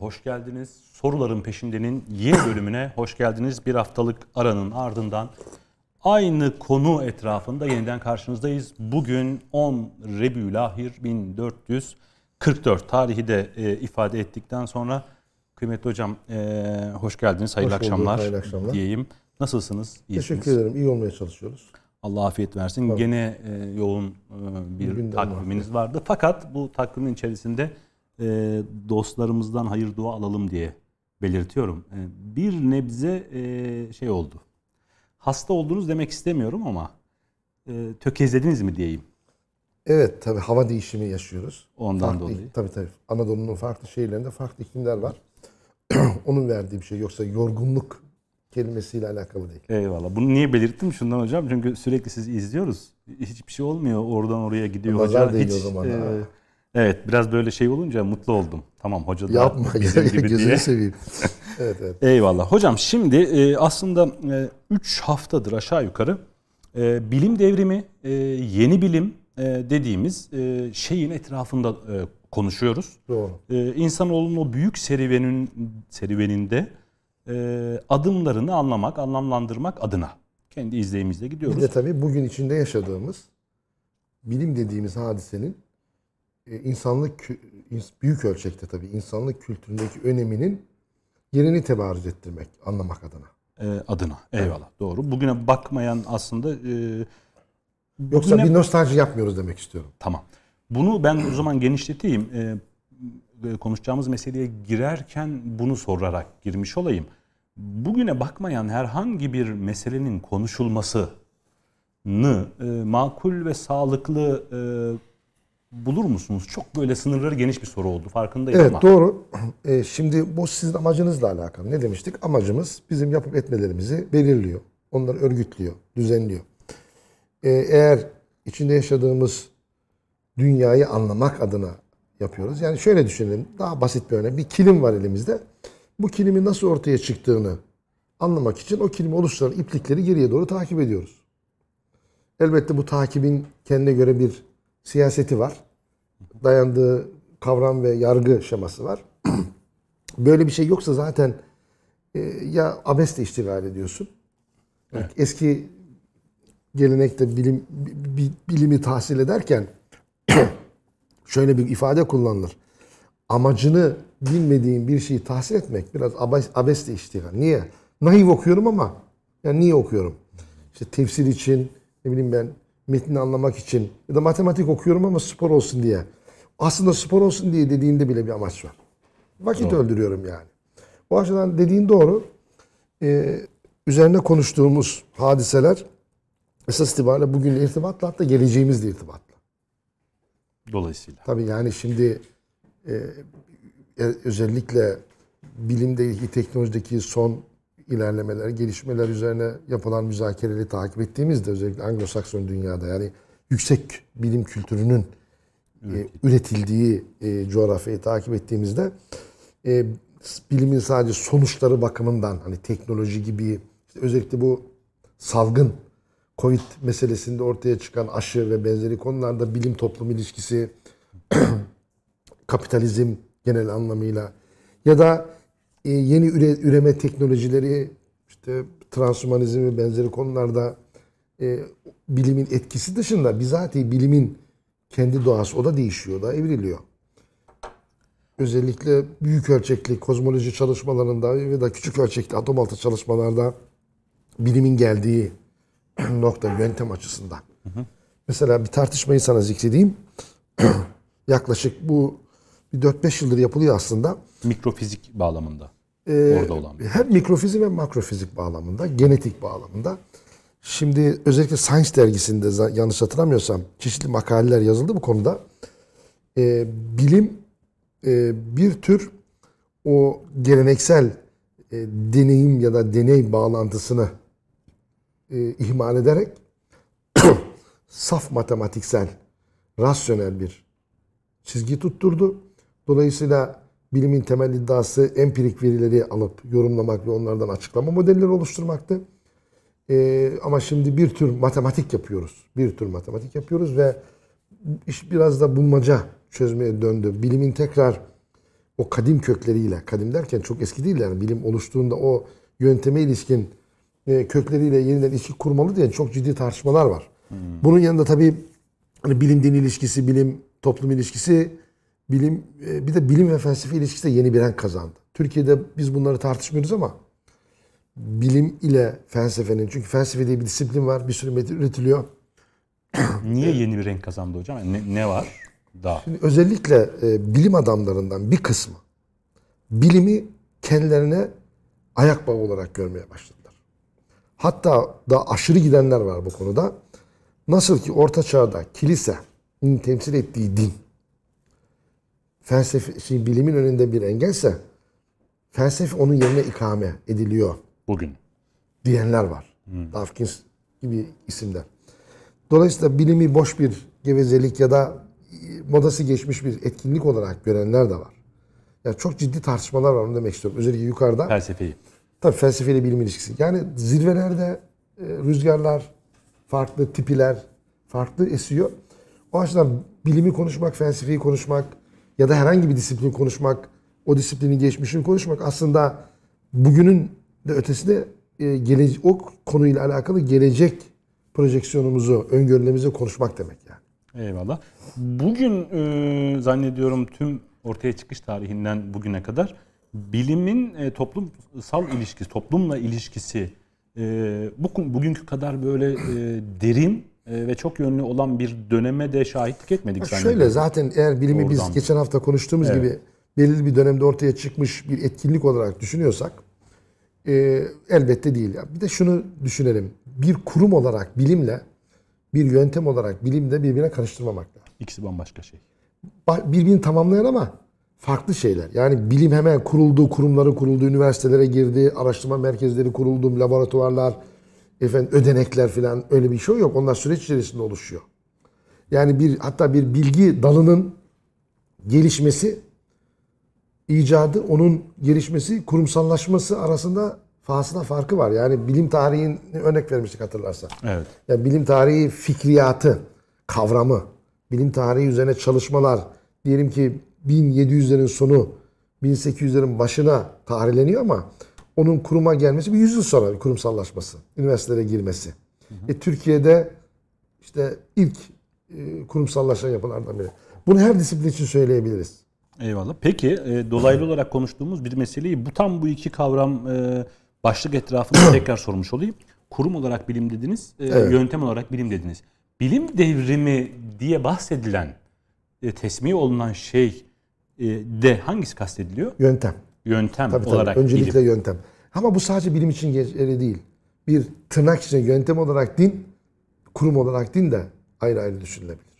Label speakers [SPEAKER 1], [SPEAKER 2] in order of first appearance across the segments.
[SPEAKER 1] hoş geldiniz. Soruların peşindenin yeni bölümüne hoş geldiniz. Bir haftalık aranın ardından aynı konu etrafında yeniden karşınızdayız. Bugün 10 Rebülahir 1444 tarihi de e, ifade ettikten sonra kıymetli hocam e, hoş geldiniz. Hayırlı
[SPEAKER 2] Hoş bulduk,
[SPEAKER 1] akşamlar,
[SPEAKER 2] hayırlı akşamlar.
[SPEAKER 1] diyeyim. Nasılsınız? İyisiniz?
[SPEAKER 2] Teşekkür ederim. İyi olmaya çalışıyoruz.
[SPEAKER 1] Allah afiyet versin.
[SPEAKER 2] Tabii.
[SPEAKER 1] Gene e, yoğun e, bir takviminiz vardı. Fakat bu takvimin içerisinde e, dostlarımızdan hayır dua alalım diye belirtiyorum. E, bir nebze e, şey oldu. Hasta oldunuz demek istemiyorum ama e, tökezlediniz mi diyeyim
[SPEAKER 2] Evet tabii hava değişimi yaşıyoruz.
[SPEAKER 1] ondan
[SPEAKER 2] farklı,
[SPEAKER 1] dolayı.
[SPEAKER 2] Tabii tabii. Anadolu'nun farklı şehirlerinde farklı iklimler var. Onun verdiği bir şey. Yoksa yorgunluk kelimesiyle alakalı değil.
[SPEAKER 1] Eyvallah. Bunu niye belirttim şundan hocam? Çünkü sürekli sizi izliyoruz. Hiçbir şey olmuyor. Oradan oraya gidiyor
[SPEAKER 2] Nazar
[SPEAKER 1] hoca.
[SPEAKER 2] değdi o zaman ha.
[SPEAKER 1] Evet biraz böyle şey olunca mutlu oldum. Tamam hoca da
[SPEAKER 2] Yapma.
[SPEAKER 1] bizim gibi
[SPEAKER 2] Gözünü
[SPEAKER 1] diye.
[SPEAKER 2] seveyim. evet evet.
[SPEAKER 1] Eyvallah. Hocam şimdi e, aslında 3 haftadır aşağı yukarı e, bilim devrimi, e, yeni bilim e, dediğimiz e, şeyin etrafında e, konuşuyoruz.
[SPEAKER 2] Doğru.
[SPEAKER 1] E, insanoğlunun o büyük serüvenin serüveninde e, adımlarını anlamak, anlamlandırmak adına kendi izleyimizle
[SPEAKER 2] Bir
[SPEAKER 1] gidiyoruz.
[SPEAKER 2] de tabii bugün içinde yaşadığımız bilim dediğimiz hadisenin e, insanlık kü- ins- büyük ölçekte tabii insanlık kültüründeki öneminin yerini tebarüz ettirmek, anlamak adına.
[SPEAKER 1] E, adına. Eyvallah. Doğru. Bugüne bakmayan aslında e,
[SPEAKER 2] Yoksa
[SPEAKER 1] bugüne-
[SPEAKER 2] bir nostalji yapmıyoruz demek istiyorum.
[SPEAKER 1] Tamam. Bunu ben o zaman genişleteyim. Ee, e, konuşacağımız meseleye girerken bunu sorarak girmiş olayım. Bugüne bakmayan herhangi bir meselenin konuşulmasını e, makul ve sağlıklı e, bulur musunuz? Çok böyle sınırları geniş bir soru oldu farkındayım
[SPEAKER 2] Evet
[SPEAKER 1] ama.
[SPEAKER 2] doğru. E, şimdi bu sizin amacınızla alakalı. Ne demiştik? Amacımız bizim yapıp etmelerimizi belirliyor. Onları örgütlüyor, düzenliyor. E, eğer içinde yaşadığımız dünyayı anlamak adına yapıyoruz. Yani şöyle düşünelim. Daha basit bir örnek. Bir kilim var elimizde. Bu kilimin nasıl ortaya çıktığını anlamak için o kilimi oluşturan iplikleri geriye doğru takip ediyoruz. Elbette bu takibin kendine göre bir siyaseti var. Dayandığı kavram ve yargı şeması var. Böyle bir şey yoksa zaten e, ya abesle iştigal ediyorsun. Yani Eski gelenekte bilim bi- bi- bilimi tahsil ederken şöyle bir ifade kullanılır. Amacını bilmediğin bir şeyi tahsil etmek biraz abes, abesle iştigal. Niye? Nahiv okuyorum ama yani niye okuyorum? İşte tefsir için, ne bileyim ben metni anlamak için ya da matematik okuyorum ama spor olsun diye. Aslında spor olsun diye dediğinde bile bir amaç var. Vakit öldürüyorum yani. O açıdan dediğin doğru. Ee, üzerine konuştuğumuz hadiseler esas itibariyle bugün irtibatla hatta geleceğimizle irtibatla.
[SPEAKER 1] Dolayısıyla.
[SPEAKER 2] Tabii yani şimdi e, e, özellikle bilimdeki, teknolojideki son ilerlemeler, gelişmeler üzerine yapılan müzakereleri takip ettiğimizde özellikle Anglo-Sakson dünyada yani yüksek bilim kültürünün e, üretildiği e, coğrafyayı takip ettiğimizde e, bilimin sadece sonuçları bakımından hani teknoloji gibi işte özellikle bu salgın Covid meselesinde ortaya çıkan aşı ve benzeri konularda bilim toplum ilişkisi, kapitalizm genel anlamıyla ya da e, yeni üre, üreme teknolojileri, işte transhumanizm ve benzeri konularda e, bilimin etkisi dışında bizatihi bilimin kendi doğası o da değişiyor, da evriliyor. Özellikle büyük ölçekli kozmoloji çalışmalarında ve da küçük ölçekli atom altı çalışmalarda bilimin geldiği nokta yöntem açısından. Mesela bir tartışmayı sana zikredeyim. Yaklaşık bu bir 4-5 yıldır yapılıyor aslında.
[SPEAKER 1] Mikrofizik bağlamında.
[SPEAKER 2] Ee,
[SPEAKER 1] Orada olan.
[SPEAKER 2] Hem mikrofizik hem makrofizik bağlamında, genetik bağlamında. Şimdi özellikle Science dergisinde yanlış hatırlamıyorsam çeşitli makaleler yazıldı bu konuda. Ee, bilim e, bir tür o geleneksel e, deneyim ya da deney bağlantısını e, ihmal ederek saf matematiksel, rasyonel bir çizgi tutturdu. Dolayısıyla bilimin temel iddiası empirik verileri alıp yorumlamak ve onlardan açıklama modelleri oluşturmaktı. Ee, ama şimdi bir tür matematik yapıyoruz. Bir tür matematik yapıyoruz ve iş biraz da bulmaca çözmeye döndü. Bilimin tekrar o kadim kökleriyle, kadim derken çok eski değil yani bilim oluştuğunda o yönteme ilişkin e, kökleriyle yeniden ilişki kurmalı diye çok ciddi tartışmalar var. Bunun yanında tabii hani bilim din ilişkisi, bilim toplum ilişkisi, bilim e, bir de bilim ve felsefe ilişkisi de yeni bir renk kazandı. Türkiye'de biz bunları tartışmıyoruz ama bilim ile felsefenin çünkü felsefe diye bir disiplin var, bir sürü metin üretiliyor.
[SPEAKER 1] Niye yeni bir renk kazandı hocam? Ne, ne var daha?
[SPEAKER 2] Şimdi özellikle e, bilim adamlarından bir kısmı bilimi kendilerine ayak bağı olarak görmeye başladılar. Hatta da aşırı gidenler var bu konuda. Nasıl ki orta çağda kilisenin temsil ettiği din felsefe, şey, bilimin önünde bir engelse felsefe onun yerine ikame ediliyor
[SPEAKER 1] Bugün.
[SPEAKER 2] diyenler var. Dawkins gibi isimler. Dolayısıyla bilimi boş bir gevezelik ya da e, modası geçmiş bir etkinlik olarak görenler de var. Yani çok ciddi tartışmalar var onu demek istiyorum. Özellikle yukarıda.
[SPEAKER 1] Felsefeyi.
[SPEAKER 2] Tabii felsefeyle bilim ilişkisi. Yani zirvelerde e, rüzgarlar, farklı tipiler, farklı esiyor. O açıdan bilimi konuşmak, felsefeyi konuşmak ya da herhangi bir disiplin konuşmak, o disiplinin geçmişini konuşmak aslında bugünün de ötesinde e, gelece- o konuyla alakalı gelecek projeksiyonumuzu, öngörülerimizi konuşmak demek yani.
[SPEAKER 1] Eyvallah. Bugün e, zannediyorum tüm ortaya çıkış tarihinden bugüne kadar bilimin e, toplumsal ilişkisi, toplumla ilişkisi e, bu bugünkü kadar böyle e, derin ve çok yönlü olan bir döneme de şahitlik etmedik zannediyorum.
[SPEAKER 2] Şöyle zaten eğer bilimi biz
[SPEAKER 1] Oradan.
[SPEAKER 2] geçen hafta konuştuğumuz
[SPEAKER 1] Evet.
[SPEAKER 2] gibi belirli bir dönemde ortaya çıkmış bir etkinlik olarak düşünüyorsak e, elbette değil. Ya. Bir de şunu düşünelim. Bir kurum olarak bilimle bir yöntem olarak bilimde birbirine karıştırmamak lazım.
[SPEAKER 1] İkisi bambaşka şey.
[SPEAKER 2] Birbirini tamamlayan ama farklı şeyler. Yani bilim hemen kuruldu, kurumları kuruldu, üniversitelere girdi, araştırma merkezleri kuruldu, laboratuvarlar, efendim ödenekler falan öyle bir şey yok. Onlar süreç içerisinde oluşuyor. Yani bir hatta bir bilgi dalının gelişmesi, icadı, onun gelişmesi, kurumsallaşması arasında fasıla farkı var. Yani bilim tarihini örnek vermiştik hatırlarsan.
[SPEAKER 1] Evet.
[SPEAKER 2] Yani bilim tarihi fikriyatı, kavramı, bilim tarihi üzerine çalışmalar diyelim ki 1700'lerin sonu 1800'lerin başına tarihleniyor ama onun kuruma gelmesi bir yüzyıl sonra kurumsallaşması, üniversitelere girmesi. E, Türkiye'de işte ilk e, kurumsallaşan yapılardan biri. Bunu her disiplin için söyleyebiliriz.
[SPEAKER 1] Eyvallah. Peki e, dolaylı olarak konuştuğumuz bir meseleyi bu tam bu iki kavram e, başlık etrafında tekrar sormuş olayım. Kurum olarak bilim dediniz, e, yöntem olarak bilim dediniz. Bilim devrimi diye bahsedilen, e, tesmih olunan şey e, de hangisi kastediliyor?
[SPEAKER 2] Yöntem.
[SPEAKER 1] Yöntem
[SPEAKER 2] Tabii tabii.
[SPEAKER 1] olarak
[SPEAKER 2] Öncelikle
[SPEAKER 1] bilim.
[SPEAKER 2] yöntem. Ama bu sadece bilim için geçerli değil. Bir tırnak içinde yöntem olarak din, kurum olarak din de ayrı ayrı düşünülebilir.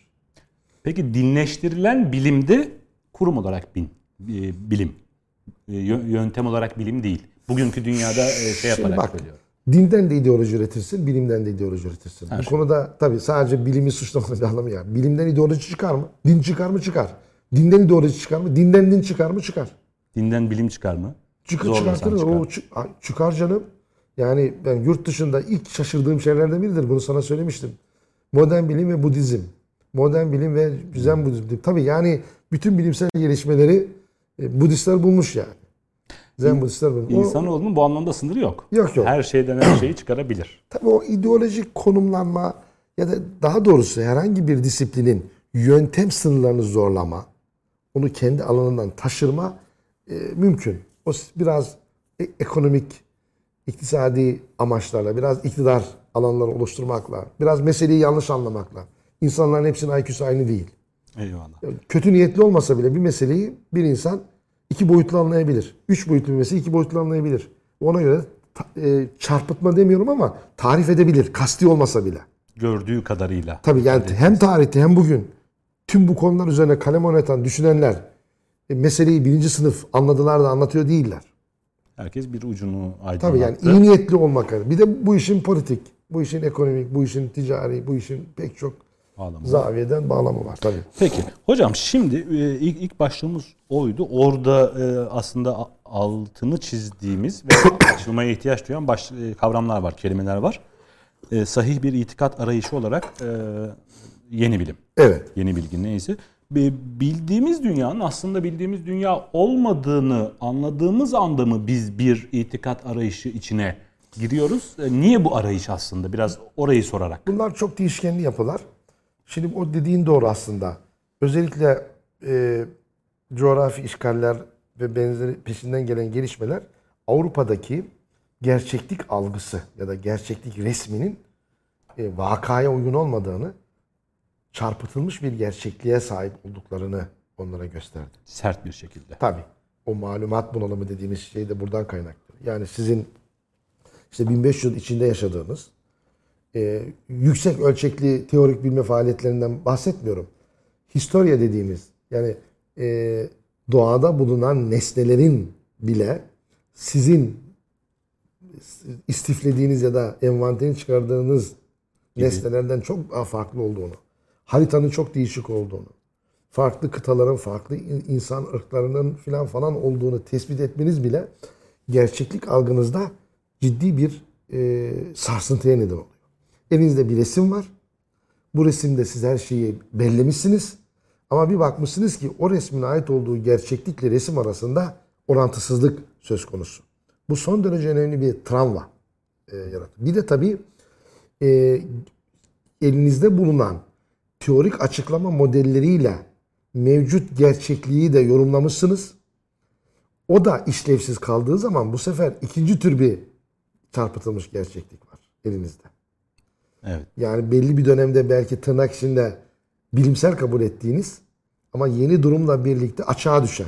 [SPEAKER 1] Peki dinleştirilen bilimde kurum olarak bin, e, bilim. E, yö- yöntem olarak bilim değil. Bugünkü dünyada e, şey
[SPEAKER 2] Şimdi
[SPEAKER 1] yaparak
[SPEAKER 2] bak,
[SPEAKER 1] söylüyorum.
[SPEAKER 2] dinden de ideoloji üretirsin, bilimden de ideoloji üretirsin. Bu konuda tabii sadece bilimi suçlamanın bir anlamı. Bilimden ideoloji çıkar mı? Din çıkar mı? Çıkar. Dinden ideoloji çıkar mı? Dinden din çıkar mı? Çıkar.
[SPEAKER 1] Dinden bilim çıkar mı?
[SPEAKER 2] Çıkar,
[SPEAKER 1] Zorlasan
[SPEAKER 2] çıkartırız.
[SPEAKER 1] çıkar.
[SPEAKER 2] O çıkar canım. Yani ben yurt dışında ilk şaşırdığım şeylerden biridir. Bunu sana söylemiştim. Modern bilim ve Budizm. Modern bilim ve Zen Budizm. Tabii yani bütün bilimsel gelişmeleri e, Budistler bulmuş yani. Zen Budistler bulmuş.
[SPEAKER 1] İnsanoğlunun bu anlamda sınırı yok.
[SPEAKER 2] Yok, yok.
[SPEAKER 1] Her şeyden her şeyi çıkarabilir.
[SPEAKER 2] Tabii o ideolojik konumlanma ya da daha doğrusu herhangi bir disiplinin yöntem sınırlarını zorlama, onu kendi alanından taşırma e, mümkün. O biraz e- ekonomik, iktisadi amaçlarla, biraz iktidar alanları oluşturmakla, biraz meseleyi yanlış anlamakla. İnsanların hepsinin IQ'su aynı değil.
[SPEAKER 1] Eyvallah.
[SPEAKER 2] Kötü niyetli olmasa bile bir meseleyi bir insan iki boyutlu anlayabilir. Üç boyutlu bir meseleyi iki boyutlu anlayabilir. Ona göre e, çarpıtma demiyorum ama tarif edebilir. Kasti olmasa bile.
[SPEAKER 1] Gördüğü kadarıyla.
[SPEAKER 2] Tabii yani hem tarihte hem bugün tüm bu konular üzerine kalem oynatan düşünenler meseleyi birinci sınıf anladılar da anlatıyor değiller.
[SPEAKER 1] Herkes bir ucunu aydınlattı.
[SPEAKER 2] Tabii yani iyi niyetli olmak. Bir de bu işin politik, bu işin ekonomik, bu işin ticari, bu işin pek çok
[SPEAKER 1] Bağlamı.
[SPEAKER 2] zaviyeden bağlamı var tabii.
[SPEAKER 1] Peki hocam şimdi e, ilk, ilk başlığımız oydu. Orada e, aslında altını çizdiğimiz ve açılmaya ihtiyaç duyan baş, e, kavramlar var, kelimeler var. E, sahih bir itikat arayışı olarak e, yeni bilim.
[SPEAKER 2] Evet.
[SPEAKER 1] Yeni bilgi neyse. Bi- Bildiğimiz dünyanın aslında bildiğimiz dünya olmadığını anladığımız anda mı biz bir itikat arayışı içine giriyoruz? E, Niye bu arayış aslında? Biraz orayı sorarak.
[SPEAKER 2] Bunlar çok değişkenli yapılar. Şimdi o dediğin doğru aslında. Özellikle e, coğrafi işgaller ve benzeri peşinden gelen gelişmeler Avrupa'daki gerçeklik algısı ya da gerçeklik resminin e, vakaya uygun olmadığını, çarpıtılmış bir gerçekliğe sahip olduklarını onlara gösterdi.
[SPEAKER 1] Sert bir şekilde.
[SPEAKER 2] Tabii. O malumat bunalımı dediğimiz şey de buradan kaynaklı. Yani sizin işte 1500 yıl içinde yaşadığınız e, yüksek ölçekli teorik bilme faaliyetlerinden bahsetmiyorum. Historia dediğimiz yani e, doğada bulunan nesnelerin bile sizin istiflediğiniz ya da envanterini çıkardığınız nesnelerden çok daha farklı olduğunu, haritanın çok değişik olduğunu, farklı kıtaların, farklı in- insan ırklarının filan falan olduğunu tespit etmeniz bile gerçeklik algınızda ciddi bir e, sarsıntıya neden oluyor. Elinizde bir resim var. Bu resimde siz her şeyi bellemişsiniz. Ama bir bakmışsınız ki o resmin ait olduğu gerçeklikle resim arasında orantısızlık söz konusu. Bu son derece önemli bir travma e, yaratıyor. Bir de tabii e, elinizde bulunan teorik açıklama modelleriyle mevcut gerçekliği de yorumlamışsınız. O da işlevsiz kaldığı zaman bu sefer ikinci tür bir çarpıtılmış gerçeklik var elinizde.
[SPEAKER 1] Evet.
[SPEAKER 2] Yani belli bir dönemde belki tırnak içinde bilimsel kabul ettiğiniz ama yeni durumla birlikte açığa düşen.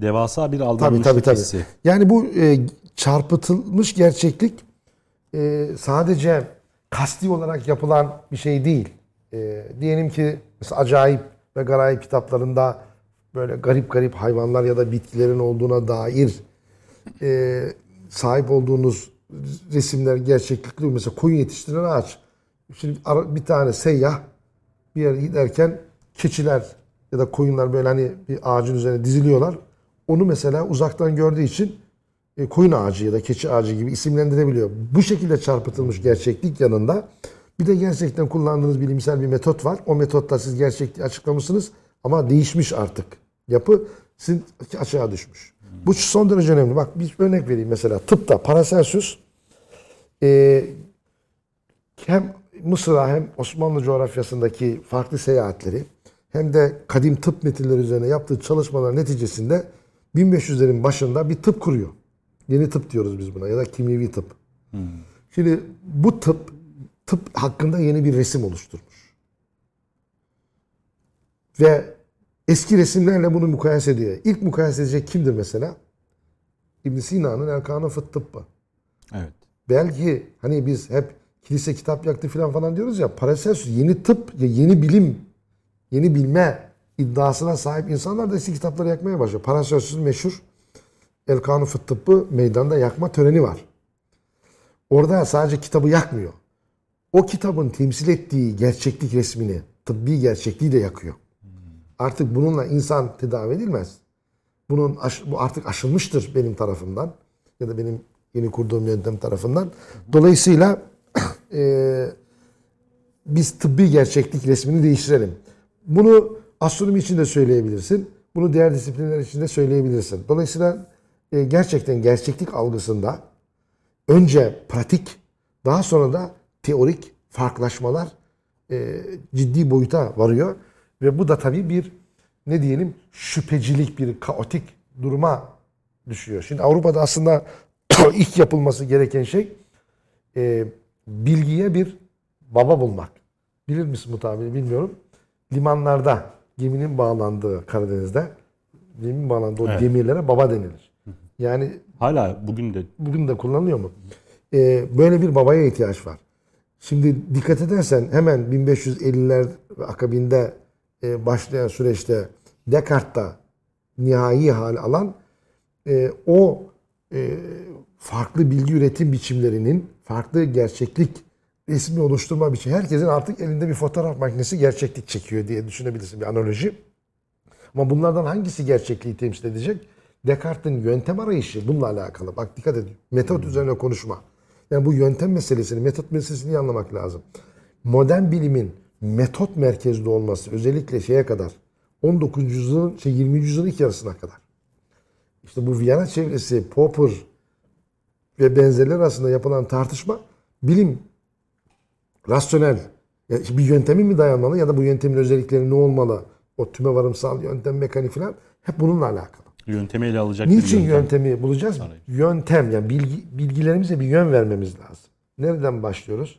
[SPEAKER 1] Devasa bir
[SPEAKER 2] Tabii
[SPEAKER 1] aldanmışlık
[SPEAKER 2] tabii tabii.
[SPEAKER 1] hissi.
[SPEAKER 2] Yani bu e, çarpıtılmış gerçeklik e, sadece kasti olarak yapılan bir şey değil. E, diyelim ki mesela acayip ve garayip kitaplarında böyle garip garip hayvanlar ya da bitkilerin olduğuna dair e, sahip olduğunuz resimler gerçeklikli. Mesela koyun yetiştiren ağaç. Şimdi bir tane seyyah bir yere giderken keçiler ya da koyunlar böyle hani bir ağacın üzerine diziliyorlar. Onu mesela uzaktan gördüğü için e, koyun ağacı ya da keçi ağacı gibi isimlendirebiliyor. Bu şekilde çarpıtılmış gerçeklik yanında bir de gerçekten kullandığınız bilimsel bir metot var. O metotta siz gerçekliği açıklamışsınız ama değişmiş artık. Yapı sizin açığa düşmüş. Bu son derece önemli. Bak bir örnek vereyim mesela tıpta Paracelsus e, hem Mısır'a hem Osmanlı coğrafyasındaki farklı seyahatleri hem de kadim tıp metinleri üzerine yaptığı çalışmalar neticesinde 1500'lerin başında bir tıp kuruyor. Yeni tıp diyoruz biz buna ya da kimyevi tıp. Şimdi bu tıp tıp hakkında yeni bir resim oluşturmuş. Ve eski resimlerle bunu mukayese ediyor. İlk mukayese edecek kimdir mesela? İbn Sina'nın El Kanun Fıt Tıbbı.
[SPEAKER 1] Evet.
[SPEAKER 2] Belki hani biz hep kilise kitap yaktı falan falan diyoruz ya Paracelsus yeni tıp, yeni bilim, yeni bilme iddiasına sahip insanlar da eski kitapları yakmaya başlıyor. Paracelsus'un meşhur El Kanun Fıt Tıbbı meydanda yakma töreni var. Orada sadece kitabı yakmıyor. O kitabın temsil ettiği gerçeklik resmini, tıbbi gerçekliği de yakıyor. Artık bununla insan tedavi edilmez. Bunun aş- bu artık aşılmıştır benim tarafımdan ya da benim yeni kurduğum yöntem tarafından. Dolayısıyla eee, biz tıbbi gerçeklik resmini değiştirelim. Bunu astronomi için de söyleyebilirsin. Bunu diğer disiplinler için de söyleyebilirsin. Dolayısıyla e, gerçekten gerçeklik algısında önce pratik, daha sonra da teorik farklılaşmalar e, ciddi boyuta varıyor. Ve bu da tabii bir ne diyelim şüphecilik, bir kaotik duruma düşüyor. Şimdi Avrupa'da aslında ilk yapılması gereken şey e, bilgiye bir baba bulmak. Bilir misin bu tabiri bilmiyorum. Limanlarda geminin bağlandığı Karadeniz'de geminin bağlandığı o
[SPEAKER 1] Evet.
[SPEAKER 2] demirlere baba denilir. Yani
[SPEAKER 1] Hala bugün de
[SPEAKER 2] bugün de kullanılıyor mu? Ee, böyle bir babaya ihtiyaç var. Şimdi dikkat edersen hemen 1550'ler ve akabinde e, başlayan süreçte Descartes'ta nihai hal alan e, o e, farklı bilgi üretim biçimlerinin farklı gerçeklik resmi oluşturma biçimi. Herkesin artık elinde bir fotoğraf makinesi gerçeklik çekiyor diye düşünebilirsin bir analoji. Ama bunlardan hangisi gerçekliği temsil edecek? Descartes'in yöntem arayışı bununla alakalı. Bak dikkat edin. Metot üzerine konuşma. Yani bu yöntem meselesini, metot meselesini anlamak lazım. Modern bilimin metot merkezli olması özellikle şeye kadar 19. yüzyılın şey 20. yüzyılın ilk yarısına kadar. İşte bu Viyana çevresi, Popper ve benzerleri arasında yapılan tartışma bilim rasyonel yani bir yöntemi mi dayanmalı ya da bu yöntemin özellikleri ne olmalı? O tüme varımsal yöntem, mekanik falan hep bununla alakalı.
[SPEAKER 1] Yöntemi ele alacak
[SPEAKER 2] Niçin
[SPEAKER 1] yöntem.
[SPEAKER 2] yöntemi bulacağız? Yöntem yani bilgi, bilgilerimize bir yön vermemiz lazım. Nereden başlıyoruz?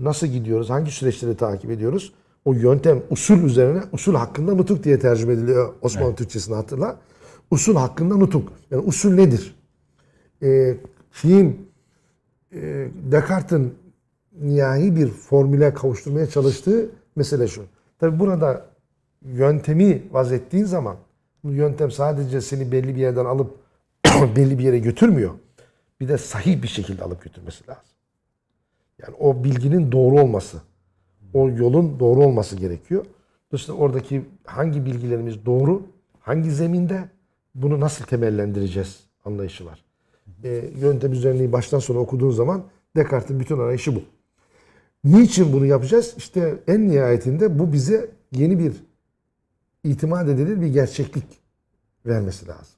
[SPEAKER 2] Nasıl gidiyoruz? Hangi süreçleri takip ediyoruz? O yöntem usul üzerine usul hakkında nutuk diye tercüme ediliyor Osmanlı Türkçesini hatırla. Usul hakkında nutuk. Yani usul nedir? Ee, şeyin e, Descartes'in nihai bir formüle kavuşturmaya çalıştığı mesele şu. Tabi burada yöntemi vazettiğin zaman bu yöntem sadece seni belli bir yerden alıp belli bir yere götürmüyor. Bir de sahih bir şekilde alıp götürmesi lazım. Yani o bilginin doğru olması, o yolun doğru olması gerekiyor. Dolayısıyla oradaki hangi bilgilerimiz doğru, hangi zeminde bunu nasıl temellendireceğiz anlayışı var. E, yöntem üzerine baştan sona okuduğun zaman Descartes'in bütün arayışı bu. Niçin bunu yapacağız? İşte en nihayetinde bu bize yeni bir itimat edilir bir gerçeklik vermesi lazım.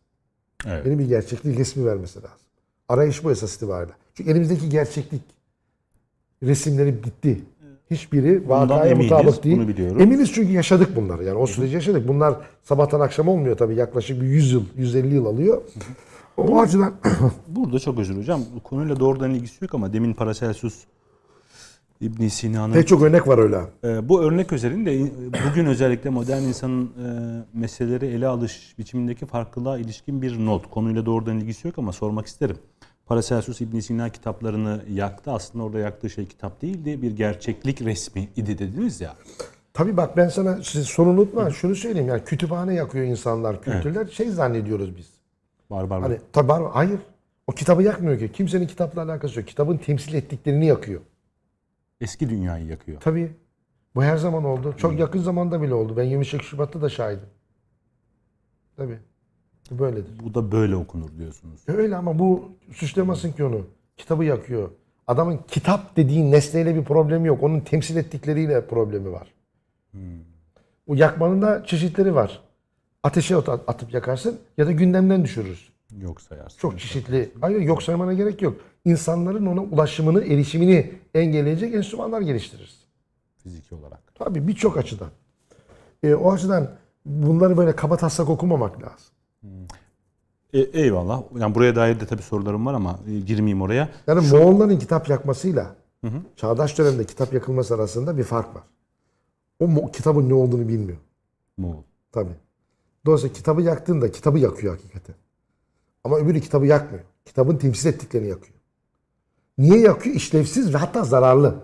[SPEAKER 1] Evet.
[SPEAKER 2] Yeni bir gerçeklik resmi vermesi lazım. Arayış bu esas itibariyle. Çünkü elimizdeki gerçeklik resimleri bitti. Hiçbiri vakaya mutabık değil. Eminiz çünkü yaşadık bunları. Yani o süreci yaşadık. Bunlar sabahtan akşam olmuyor tabii. Yaklaşık bir 100 yıl, 150 yıl alıyor. O açıdan
[SPEAKER 1] Burada çok özür hocam. Konuyla doğrudan ilgisi yok ama demin Paracelsus İbn Sina'nın
[SPEAKER 2] pek çok örnek var öyle.
[SPEAKER 1] Ee, bu örnek özelinde bugün özellikle modern insanın e, meseleleri ele alış biçimindeki farklılığa ilişkin bir not. Konuyla doğrudan ilgisi yok ama sormak isterim. Paracelsus İbn Sina kitaplarını yaktı. Aslında orada yaktığı şey kitap değildi. Bir gerçeklik resmi idi dediniz ya.
[SPEAKER 2] Tabii bak ben sana siz sorun unutma. Şunu söyleyeyim yani kütüphane yakıyor insanlar, kültürler. Şey zannediyoruz biz.
[SPEAKER 1] Barbar.
[SPEAKER 2] Hani tabii var- hayır. O kitabı yakmıyor ki. Kimsenin kitapla alakası yok. Kitabın temsil ettiklerini yakıyor.
[SPEAKER 1] Eski dünyayı yakıyor.
[SPEAKER 2] Tabii. Bu her zaman oldu. Çok yakın zamanda bile oldu. Ben 28 Şubat'ta da şahidim. Tabii. Bu böyledir.
[SPEAKER 1] Bu da böyle okunur diyorsunuz.
[SPEAKER 2] Öyle ama bu suçlamasın ki onu. Kitabı yakıyor. Adamın kitap dediğin nesneyle bir problemi yok. Onun temsil ettikleriyle problemi var. Bu yakmanın da çeşitleri var. Ateşe at- atıp yakarsın ya da gündemden düşürürsün.
[SPEAKER 1] Yok sayarsın.
[SPEAKER 2] Çok çeşitli. Hayır yok saymana gerek yok. İnsanların ona ulaşımını, erişimini engelleyecek enstrümanlar geliştiririz.
[SPEAKER 1] Fiziki olarak.
[SPEAKER 2] Tabii birçok açıdan. E, o açıdan bunları böyle kaba taslak okumamak lazım.
[SPEAKER 1] E, eyvallah. Yani buraya dair de tabii sorularım var ama e, girmeyeyim oraya.
[SPEAKER 2] Yani Moğolların kitap yakmasıyla çağdaş dönemde kitap yakılması arasında bir fark var. O mo- kitabın ne olduğunu bilmiyor.
[SPEAKER 1] Moğol.
[SPEAKER 2] Tabii. Dolayısıyla kitabı yaktığında kitabı yakıyor hakikaten. Ama öbürü kitabı yakmıyor. Kitabın temsil ettiklerini yakıyor. Niye yakıyor? İşlevsiz ve hatta zararlı.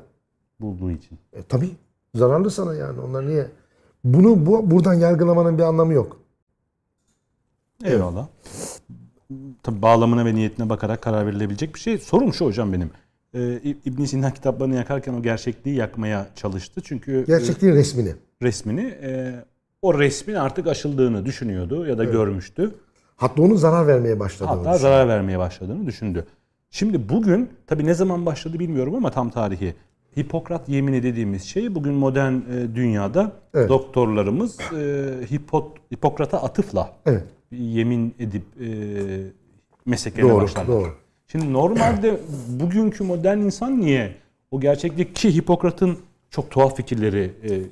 [SPEAKER 1] Bulduğu için.
[SPEAKER 2] E, tabii. Zararlı sana yani. Onlar niye? Bunu bu, buradan yargılamanın bir anlamı yok.
[SPEAKER 1] Eyvallah. Tabii bağlamına ve niyetine bakarak karar verilebilecek bir şey. Sorum şu hocam benim. Ee, İbn Sina kitaplarını yakarken o gerçekliği yakmaya çalıştı. Çünkü
[SPEAKER 2] Gerçekliğin resmini.
[SPEAKER 1] e, resmini e, o resmin artık aşıldığını düşünüyordu ya da görmüştü.
[SPEAKER 2] Hatta onun zarar vermeye başladı.
[SPEAKER 1] Hatta zarar vermeye başladığını düşündü. Şimdi bugün tabii ne zaman başladı bilmiyorum ama tam tarihi. Hipokrat yemini dediğimiz şey bugün modern e, dünyada
[SPEAKER 2] Evet.
[SPEAKER 1] doktorlarımız e, Hipot, Hipokrat'a atıfla
[SPEAKER 2] Evet.
[SPEAKER 1] yemin edip e, mesleklerine
[SPEAKER 2] Doğru,
[SPEAKER 1] başlarlar.
[SPEAKER 2] doğru.
[SPEAKER 1] Şimdi normalde bugünkü modern insan niye o gerçeklik ki Hipokrat'ın çok tuhaf fikirleri e,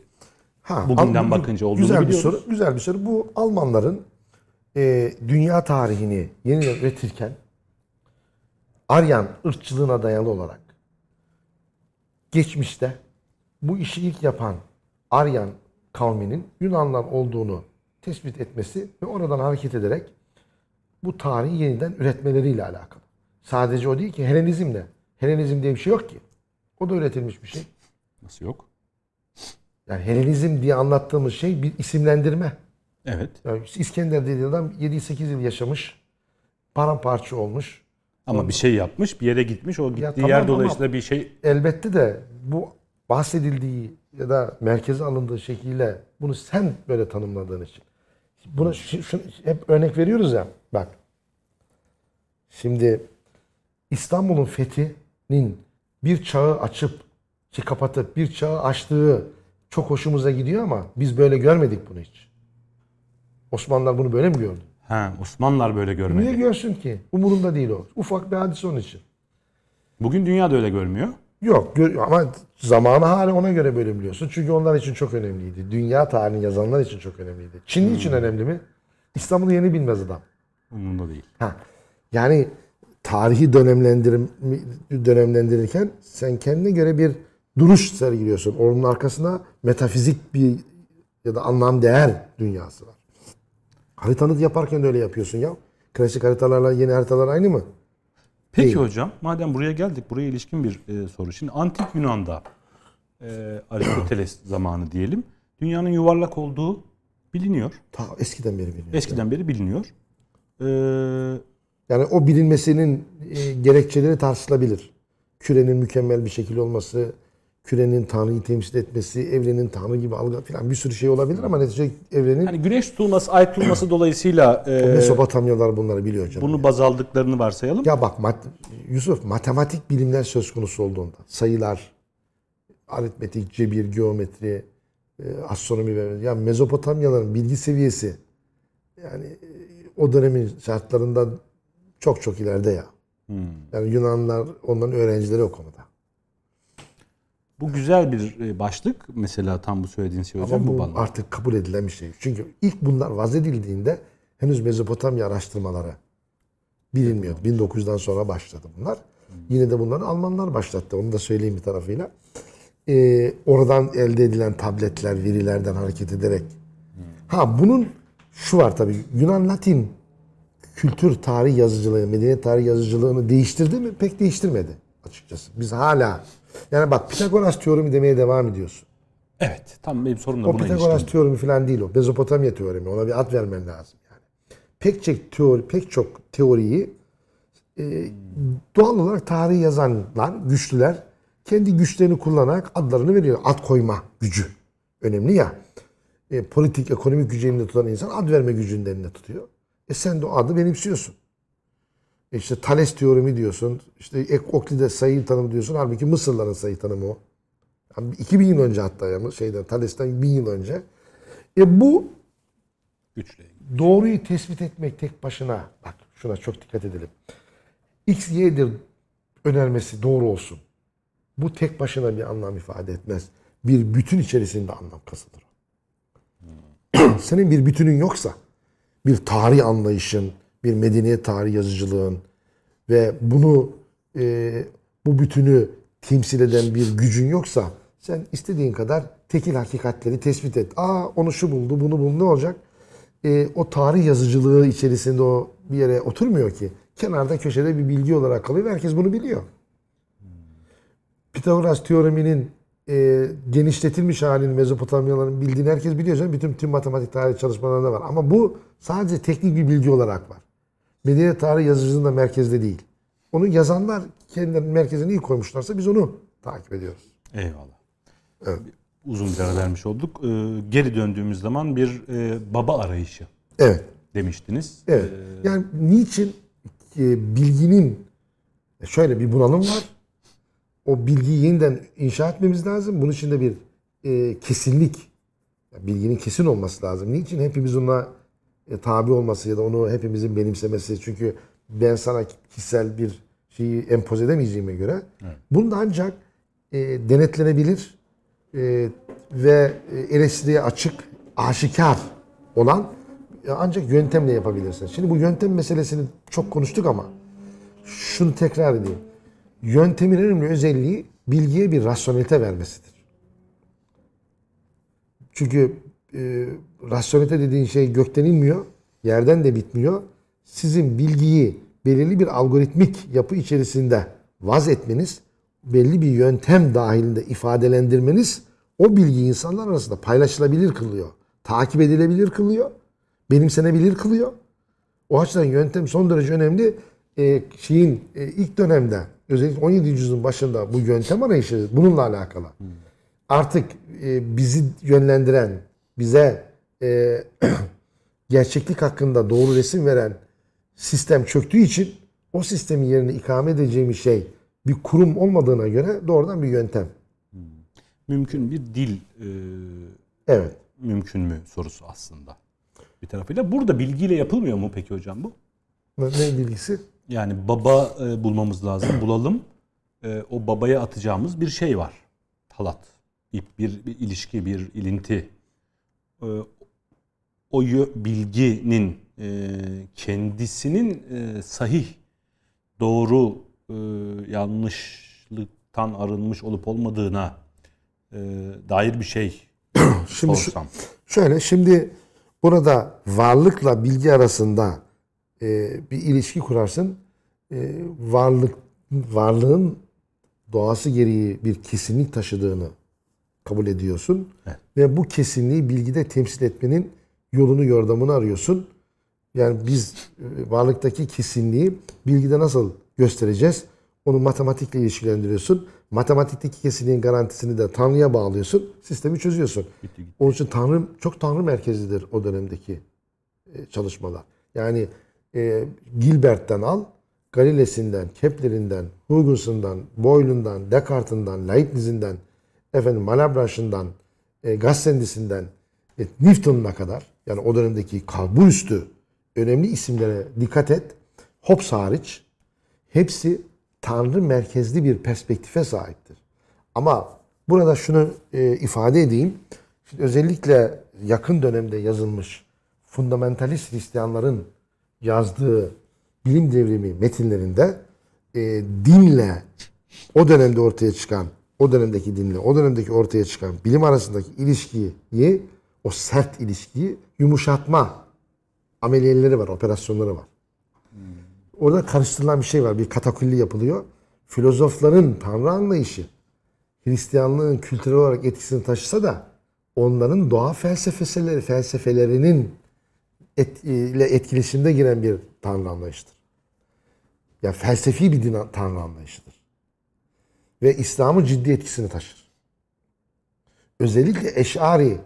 [SPEAKER 2] Ha,
[SPEAKER 1] Bugünden
[SPEAKER 2] Al-
[SPEAKER 1] bakınca olduğunu
[SPEAKER 2] güzel bir
[SPEAKER 1] biliyoruz.
[SPEAKER 2] soru. Güzel bir soru. Bu Almanların e, dünya tarihini yeniden üretirken Aryan ırkçılığına dayalı olarak geçmişte bu işi ilk yapan Aryan kavminin Yunanlar olduğunu tespit etmesi ve oradan hareket ederek bu tarihi yeniden üretmeleriyle alakalı. Sadece o değil ki Helenizmle. Helenizm diye bir şey yok ki. O da üretilmiş bir şey.
[SPEAKER 1] nasıl yok?
[SPEAKER 2] Yani Helenizm diye anlattığımız şey bir isimlendirme.
[SPEAKER 1] Evet.
[SPEAKER 2] Yani İskender dediği adam 7-8 yıl yaşamış, paramparça olmuş.
[SPEAKER 1] Ama bir şey yapmış, bir yere gitmiş. O gittiği
[SPEAKER 2] tamam
[SPEAKER 1] yer dolayısıyla bir şey
[SPEAKER 2] Elbette de bu bahsedildiği ya da merkeze alındığı şekliyle bunu sen böyle tanımladığın için. Buna şu, şu- hep örnek veriyoruz ya. Bak. Şimdi İstanbul'un fethinin bir çağı açıp, şey kapatıp bir çağı açtığı çok hoşumuza gidiyor ama biz böyle görmedik bunu hiç. Osmanlılar bunu böyle mi gördü?
[SPEAKER 1] Ha, Osmanlılar böyle görmedi.
[SPEAKER 2] Niye görsün ki? Umurunda değil o. Ufak bir hadise onun için.
[SPEAKER 1] Bugün dünya da öyle görmüyor.
[SPEAKER 2] Yok gör- ama zamanı hala ona göre böyle biliyorsun. Çünkü onlar için çok önemliydi. Dünya tarihini yazanlar için çok önemliydi. Çinli için önemli mi? İstanbul'u yeni bilmez adam.
[SPEAKER 1] Umurunda değil.
[SPEAKER 2] Ha. Yani tarihi dönemlendirim dönemlendirirken sen kendine göre bir duruş sergiliyorsun. Onun arkasına metafizik bir ya da anlam değer dünyası var. Haritanı yaparken de öyle yapıyorsun ya. Klasik haritalarla yeni haritalar aynı mı?
[SPEAKER 1] Peki
[SPEAKER 2] Değil.
[SPEAKER 1] hocam madem buraya geldik buraya ilişkin bir e, soru. Şimdi antik Yunan'da e, Aristoteles zamanı diyelim dünyanın yuvarlak olduğu biliniyor.
[SPEAKER 2] Ta eskiden beri biliyorum.
[SPEAKER 1] Eskiden beri biliniyor. E,
[SPEAKER 2] Yani o bilinmesinin e, gerekçeleri tartışılabilir. Kürenin mükemmel bir şekil olması, kürenin Tanrı'yı temsil etmesi, evrenin Tanrı gibi algı falan bir sürü şey olabilir ama netice evrenin
[SPEAKER 1] hani güneş tutulması, ay tutulması dolayısıyla e,
[SPEAKER 2] Mesopotamyalılar bunları biliyor canım.
[SPEAKER 1] bunu baz aldıklarını varsayalım.
[SPEAKER 2] Ya bak mat- Yusuf matematik bilimler söz konusu olduğunda sayılar, aritmetik, cebir, geometri, e, astronomi ve ya Mezopotamyalıların bilgi seviyesi yani e, o dönemin şartlarında çok çok ileride ya. Yani Yunanlar onların öğrencileri o konuda.
[SPEAKER 1] Bu güzel bir e, başlık mesela tam bu söylediğiniz şey hocam
[SPEAKER 2] Ama
[SPEAKER 1] bu
[SPEAKER 2] bu artık kabul edilen bir şey. Çünkü ilk bunlar vazedildiğinde henüz Mezopotamya araştırmaları bilinmiyordu. 1900'den sonra başladı bunlar. Yine de bunları Almanlar başlattı. Onu da söyleyeyim bir tarafıyla. Ee, oradan elde edilen tabletler, verilerden hareket ederek. Ha bunun şu var tabii. Yunan Latin kültür tarih yazıcılığı, medeniyet tarih yazıcılığını değiştirdi mi? Pek değiştirmedi açıkçası. Biz hala yani bak Pitagoras teoremi demeye devam ediyorsun.
[SPEAKER 1] Evet tam benim sorum da
[SPEAKER 2] O
[SPEAKER 1] buna
[SPEAKER 2] Pitagoras
[SPEAKER 1] ilişkin.
[SPEAKER 2] teoremi falan değil o. Mezopotamya teoremi. Ona bir ad vermen lazım yani. Pek çok teori, pek çok teoriyi e, doğal olarak tarih yazanlar, güçlüler kendi güçlerini kullanarak adlarını veriyor. Ad koyma gücü önemli ya. E, politik, ekonomik gücü elinde tutan insan ad verme gücünü de elinde tutuyor. E sen de o adı benimsiyorsun. İşte Thales teoremi diyorsun. İşte Euklides sayı tanımı diyorsun. Halbuki Mısırların sayı tanımı o. Yani 2000 yıl önce hatta ya şeyden Thales'ten 1000 yıl önce. E bu
[SPEAKER 1] Güçle.
[SPEAKER 2] doğruyu tespit etmek tek başına bak şuna çok dikkat edelim. X, Y'dir önermesi doğru olsun. Bu tek başına bir anlam ifade etmez. Bir bütün içerisinde anlam kasılır. Senin bir bütünün yoksa, bir tarih anlayışın, bir medeniyet tarih yazıcılığın ve bunu e, bu bütünü temsil eden bir gücün yoksa sen istediğin kadar tekil hakikatleri tespit et. Aa onu şu buldu, bunu buldu ne olacak? E, o tarih yazıcılığı içerisinde o bir yere oturmuyor ki. Kenarda köşede bir bilgi olarak kalıyor herkes bunu biliyor. Pitagoras teoreminin e, genişletilmiş halini Mezopotamyalıların bildiğini herkes biliyor. canım. Bütün tüm matematik tarih çalışmalarında var. Ama bu sadece teknik bir bilgi olarak var. Medeniyet tarih yazıcılığında merkezde değil. Onu yazanlar kendilerinin merkezine iyi koymuşlarsa biz onu takip ediyoruz.
[SPEAKER 1] Eyvallah. Uzun bir ara vermiş olduk. Ee, geri döndüğümüz zaman bir e, baba arayışı
[SPEAKER 2] Evet.
[SPEAKER 1] demiştiniz.
[SPEAKER 2] Evet. Yani niçin e, bilginin şöyle bir bunalım var. O bilgiyi yeniden inşa etmemiz lazım. Bunun için de bir e, kesinlik, yani bilginin kesin olması lazım. Niçin hepimiz ona e, tabi olması ya da onu hepimizin benimsemesi? Çünkü ben sana kişisel bir şeyi empoze edemeyeceğime göre bunu da ancak e, denetlenebilir e, ve e, eleştiriye açık, aşikar olan e, ancak yöntemle yapabilirsin. Şimdi bu yöntem meselesini çok konuştuk ama şunu tekrar edeyim. Yöntemin en önemli özelliği bilgiye bir rasyonelite vermesidir. Çünkü e, rasyonelite dediğin şey gökten inmiyor, yerden de bitmiyor. Sizin bilgiyi belirli bir algoritmik yapı içerisinde vaz etmeniz, belli bir yöntem dahilinde ifadelendirmeniz o bilgiyi insanlar arasında paylaşılabilir kılıyor. Takip edilebilir kılıyor. Benimsenebilir kılıyor. O açıdan yöntem son derece önemli. Ee, şeyin e, ilk dönemde özellikle 17. yüzyılın başında bu yöntem arayışı bununla alakalı. Artık e, bizi yönlendiren, bize e, gerçeklik hakkında doğru resim veren sistem çöktüğü için o sistemin yerine ikame edeceğimiz şey bir kurum olmadığına göre doğrudan bir yöntem.
[SPEAKER 1] Mümkün bir dil e,
[SPEAKER 2] Evet.
[SPEAKER 1] mümkün mü sorusu aslında. Bir tarafıyla. Burada bilgiyle yapılmıyor mu peki hocam bu?
[SPEAKER 2] Ne ne bilgisi?
[SPEAKER 1] Yani baba e, bulmamız lazım. Bulalım. E, o babaya atacağımız bir şey var. Halat. İp, bir, bir ilişki, bir ilinti. E, o bilginin e, kendisinin e, sahih, doğru, e, yanlışlıktan arınmış olup olmadığına e, dair bir şey
[SPEAKER 2] Şimdi şu-
[SPEAKER 1] sorsam.
[SPEAKER 2] Şöyle şimdi burada varlıkla bilgi arasında e, bir ilişki kurarsın. E, varlık varlığın doğası gereği bir kesinlik taşıdığını kabul ediyorsun.
[SPEAKER 1] Evet.
[SPEAKER 2] Ve bu kesinliği bilgide temsil etmenin yolunu yordamını arıyorsun. Yani biz e, varlıktaki kesinliği bilgide nasıl göstereceğiz? Onu matematikle ilişkilendiriyorsun. Matematikteki kesinliğin garantisini de Tanrı'ya bağlıyorsun. Sistemi çözüyorsun.
[SPEAKER 1] Gitti, gitti.
[SPEAKER 2] Onun için Tanrı çok Tanrı merkezlidir o dönemdeki e, çalışmalar. Yani e, Gilbert'ten al, Galilesi'nden, Kepler'inden, Huygens'ından, Boyle'undan, Descartes'inden, Leibniz'inden, efendim Malebranche'ından, e, Gassendi'sinden, e, Newton'una kadar yani o dönemdeki kalburüstü önemli isimlere dikkat et. Hobbes hariç hepsi Tanrı merkezli bir perspektife sahiptir. Ama burada şunu e, ifade edeyim. Şimdi özellikle yakın dönemde yazılmış fundamentalist Hristiyanların yazdığı bilim devrimi metinlerinde e, dinle o dönemde ortaya çıkan, o dönemdeki dinle, o dönemdeki ortaya çıkan bilim arasındaki ilişkiyi, o sert ilişkiyi yumuşatma ameliyeleri var, operasyonları var. Orada karıştırılan bir şey var. Bir katakulli yapılıyor. Filozofların tanrı anlayışı Hristiyanlığın kültürel olarak etkisini taşısa da onların doğa felsefeleri, felsefelerinin et, ile etkileşimde giren bir tanrı anlayışıdır. Yani felsefi bir din tanrı anlayışıdır. Ve İslam'ın ciddi etkisini taşır. Özellikle Eş'ari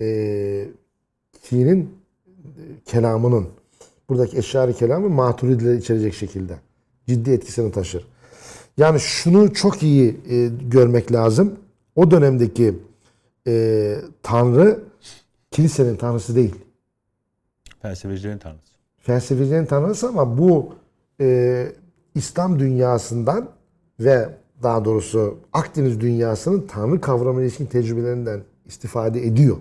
[SPEAKER 2] e, kinin e, kelamının buradaki eşari kelamı maturidileri içerecek şekilde ciddi etkisini taşır. Yani şunu çok iyi e, görmek lazım. O dönemdeki e, tanrı kilisenin tanrısı değil.
[SPEAKER 1] Felsefecilerin tanrısı.
[SPEAKER 2] Felsefecilerin tanrısı ama bu e, İslam dünyasından ve daha doğrusu Akdeniz dünyasının tanrı kavramı ilişkin tecrübelerinden istifade ediyor.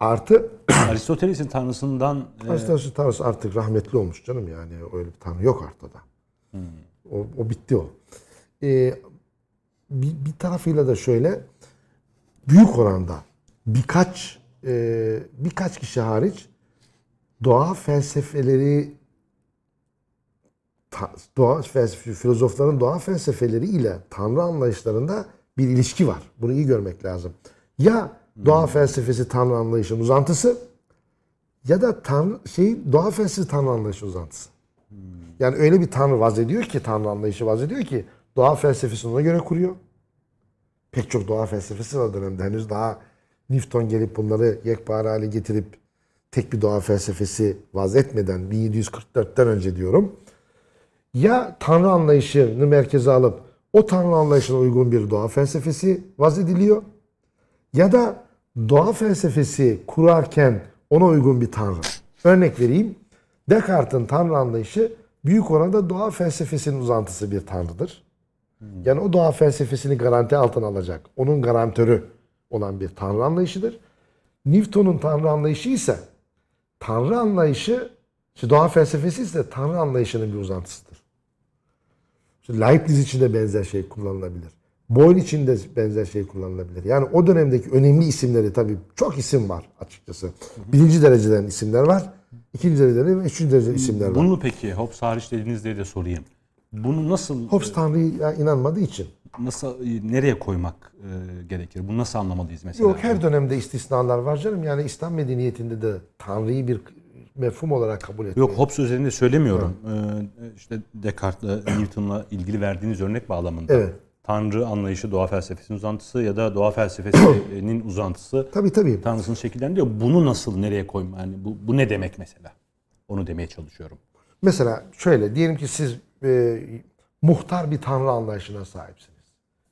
[SPEAKER 2] Artı
[SPEAKER 1] Aristoteles'in tanrısından e,
[SPEAKER 2] Aristoteles tanrısı artık rahmetli olmuş canım yani öyle bir tanrı yok ortada. O, o bitti o. Ee, bir, bir tarafıyla da şöyle büyük oranda birkaç e, birkaç kişi hariç doğa felsefeleri doğa filozofların doğa felsefeleri ile tanrı anlayışlarında bir ilişki var. Bunu iyi görmek lazım. Ya doğa felsefesi tanrı anlayışının uzantısı ya da tanrı şey doğa felsefesi tanrı anlayışı uzantısı. Yani öyle bir tanrı vaz ediyor ki tanrı anlayışı vaz ediyor ki doğa felsefesini ona göre kuruyor. Pek çok doğa felsefesi var dönemde. Henüz daha Newton gelip bunları yekpare hale getirip tek bir doğa felsefesi vaz etmeden 1744'ten önce diyorum. Ya tanrı anlayışını merkeze alıp o tanrı anlayışına uygun bir doğa felsefesi vaz ediliyor ya da doğa felsefesi kurarken ona uygun bir tanrı. Örnek vereyim. Descartes'in tanrı anlayışı büyük oranda doğa felsefesinin uzantısı bir tanrıdır. Yani o doğa felsefesini garanti altına alacak. Onun garantörü olan bir tanrı anlayışıdır. Newton'un tanrı anlayışı ise tanrı anlayışı, işte doğa felsefesi ise tanrı anlayışının bir uzantısıdır. İşte Leibniz için de benzer şey kullanılabilir. Boyle için de benzer şey kullanılabilir. Yani o dönemdeki önemli isimleri tabii çok isim var açıkçası. Birinci dereceden isimler var. ikinci dereceden ve üçüncü dereceden isimler var.
[SPEAKER 1] bunu peki Hobbes hariç dediğinizde de sorayım. Bunu nasıl
[SPEAKER 2] Hobbes Tanrı'ya inanmadığı için.
[SPEAKER 1] nasıl nereye koymak e, gerekir? Bunu nasıl anlamalıyız mesela?
[SPEAKER 2] Yok her dönemde istisnalar var canım. Yani İslam medeniyetinde de Tanrı'yı bir mefhum olarak kabul etmiyor.
[SPEAKER 1] Yok Hobbes üzerinde söylemiyorum. Ee, işte Descartes'la Newton'la ilgili verdiğiniz örnek bağlamında.
[SPEAKER 2] Evet.
[SPEAKER 1] Tanrı anlayışı doğa felsefesinin uzantısı ya da doğa felsefesinin uzantısı
[SPEAKER 2] Tabii tabii.
[SPEAKER 1] Tanrısını şekillendiriyor. Bunu nasıl nereye koyma? Yani bu, bu ne demek mesela? Onu demeye çalışıyorum.
[SPEAKER 2] Mesela şöyle diyelim ki siz e, muhtar bir tanrı anlayışına sahipsiniz.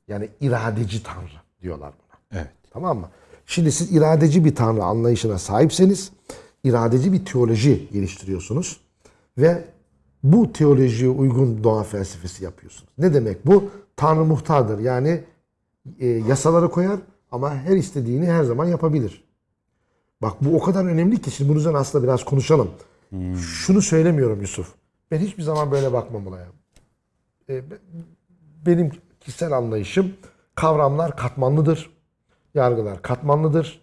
[SPEAKER 2] Yani iradeci tanrı diyorlar buna.
[SPEAKER 1] Evet.
[SPEAKER 2] Tamam mı? Şimdi siz iradeci bir tanrı anlayışına sahipseniz iradeci bir teoloji geliştiriyorsunuz ve bu teolojiye uygun doğa felsefesi yapıyorsunuz. Ne demek bu? Tanrı muhtardır. Yani e, yasaları koyar ama her istediğini her zaman yapabilir. Bak bu o kadar önemli ki şimdi bunun üzerine aslında biraz konuşalım. Şunu söylemiyorum Yusuf. Ben hiçbir zaman böyle bakmam olaya. E, be- benim kişisel anlayışım kavramlar katmanlıdır. Yargılar katmanlıdır.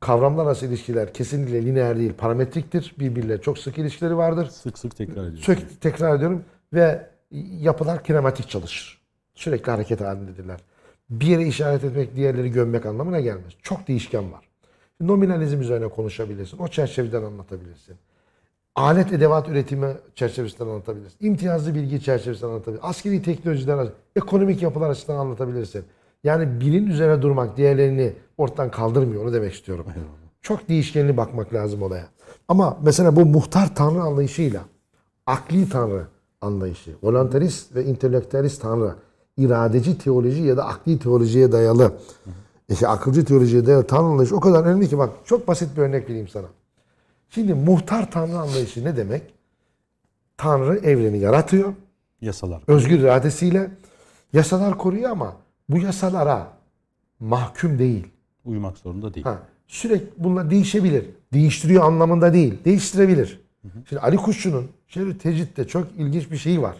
[SPEAKER 2] Kavramlar arası ilişkiler kesinlikle lineer değil, parametriktir. Birbirleriyle çok sık ilişkileri vardır.
[SPEAKER 1] Sık sık tekrar ediyoruz.
[SPEAKER 2] Sürekli tekrar ediyorum ve yapılar kinematik çalışır. Sürekli hareket halindedirler. Bir yere işaret etmek, diğerleri gömmek anlamına gelmez. Çok değişken var. Nominalizm üzerine konuşabilirsin. O çerçeveden anlatabilirsin. Alet edevat üretimi çerçevesinden anlatabilirsin. İmtiyazlı bilgi çerçevesinden anlatabilirsin. Askeri teknolojiden, ekonomik yapılar açısından anlatabilirsin. Yani birin üzerine durmak diğerlerini ortadan kaldırmıyor. Onu demek istiyorum. Çok değişkenli bakmak lazım olaya. Ama mesela bu muhtar tanrı anlayışıyla akli tanrı anlayışı, voluntarist ve entelektüelist tanrı, iradeci teoloji ya da akli teolojiye dayalı, işte akılcı teolojiye dayalı tanrı anlayışı o kadar önemli ki bak çok basit bir örnek vereyim sana. Şimdi muhtar tanrı anlayışı ne demek? Tanrı evreni yaratıyor
[SPEAKER 1] Yasalar.
[SPEAKER 2] özgür iradesiyle yasalar koruyor ama bu yasalara mahkum değil.
[SPEAKER 1] Uyumak zorunda değil.
[SPEAKER 2] Ha, sürekli bunlar değişebilir. Değiştiriyor anlamında değil. Değiştirebilir. Şimdi Ali Kuşçu'nun şerif tecidde çok ilginç bir şeyi var.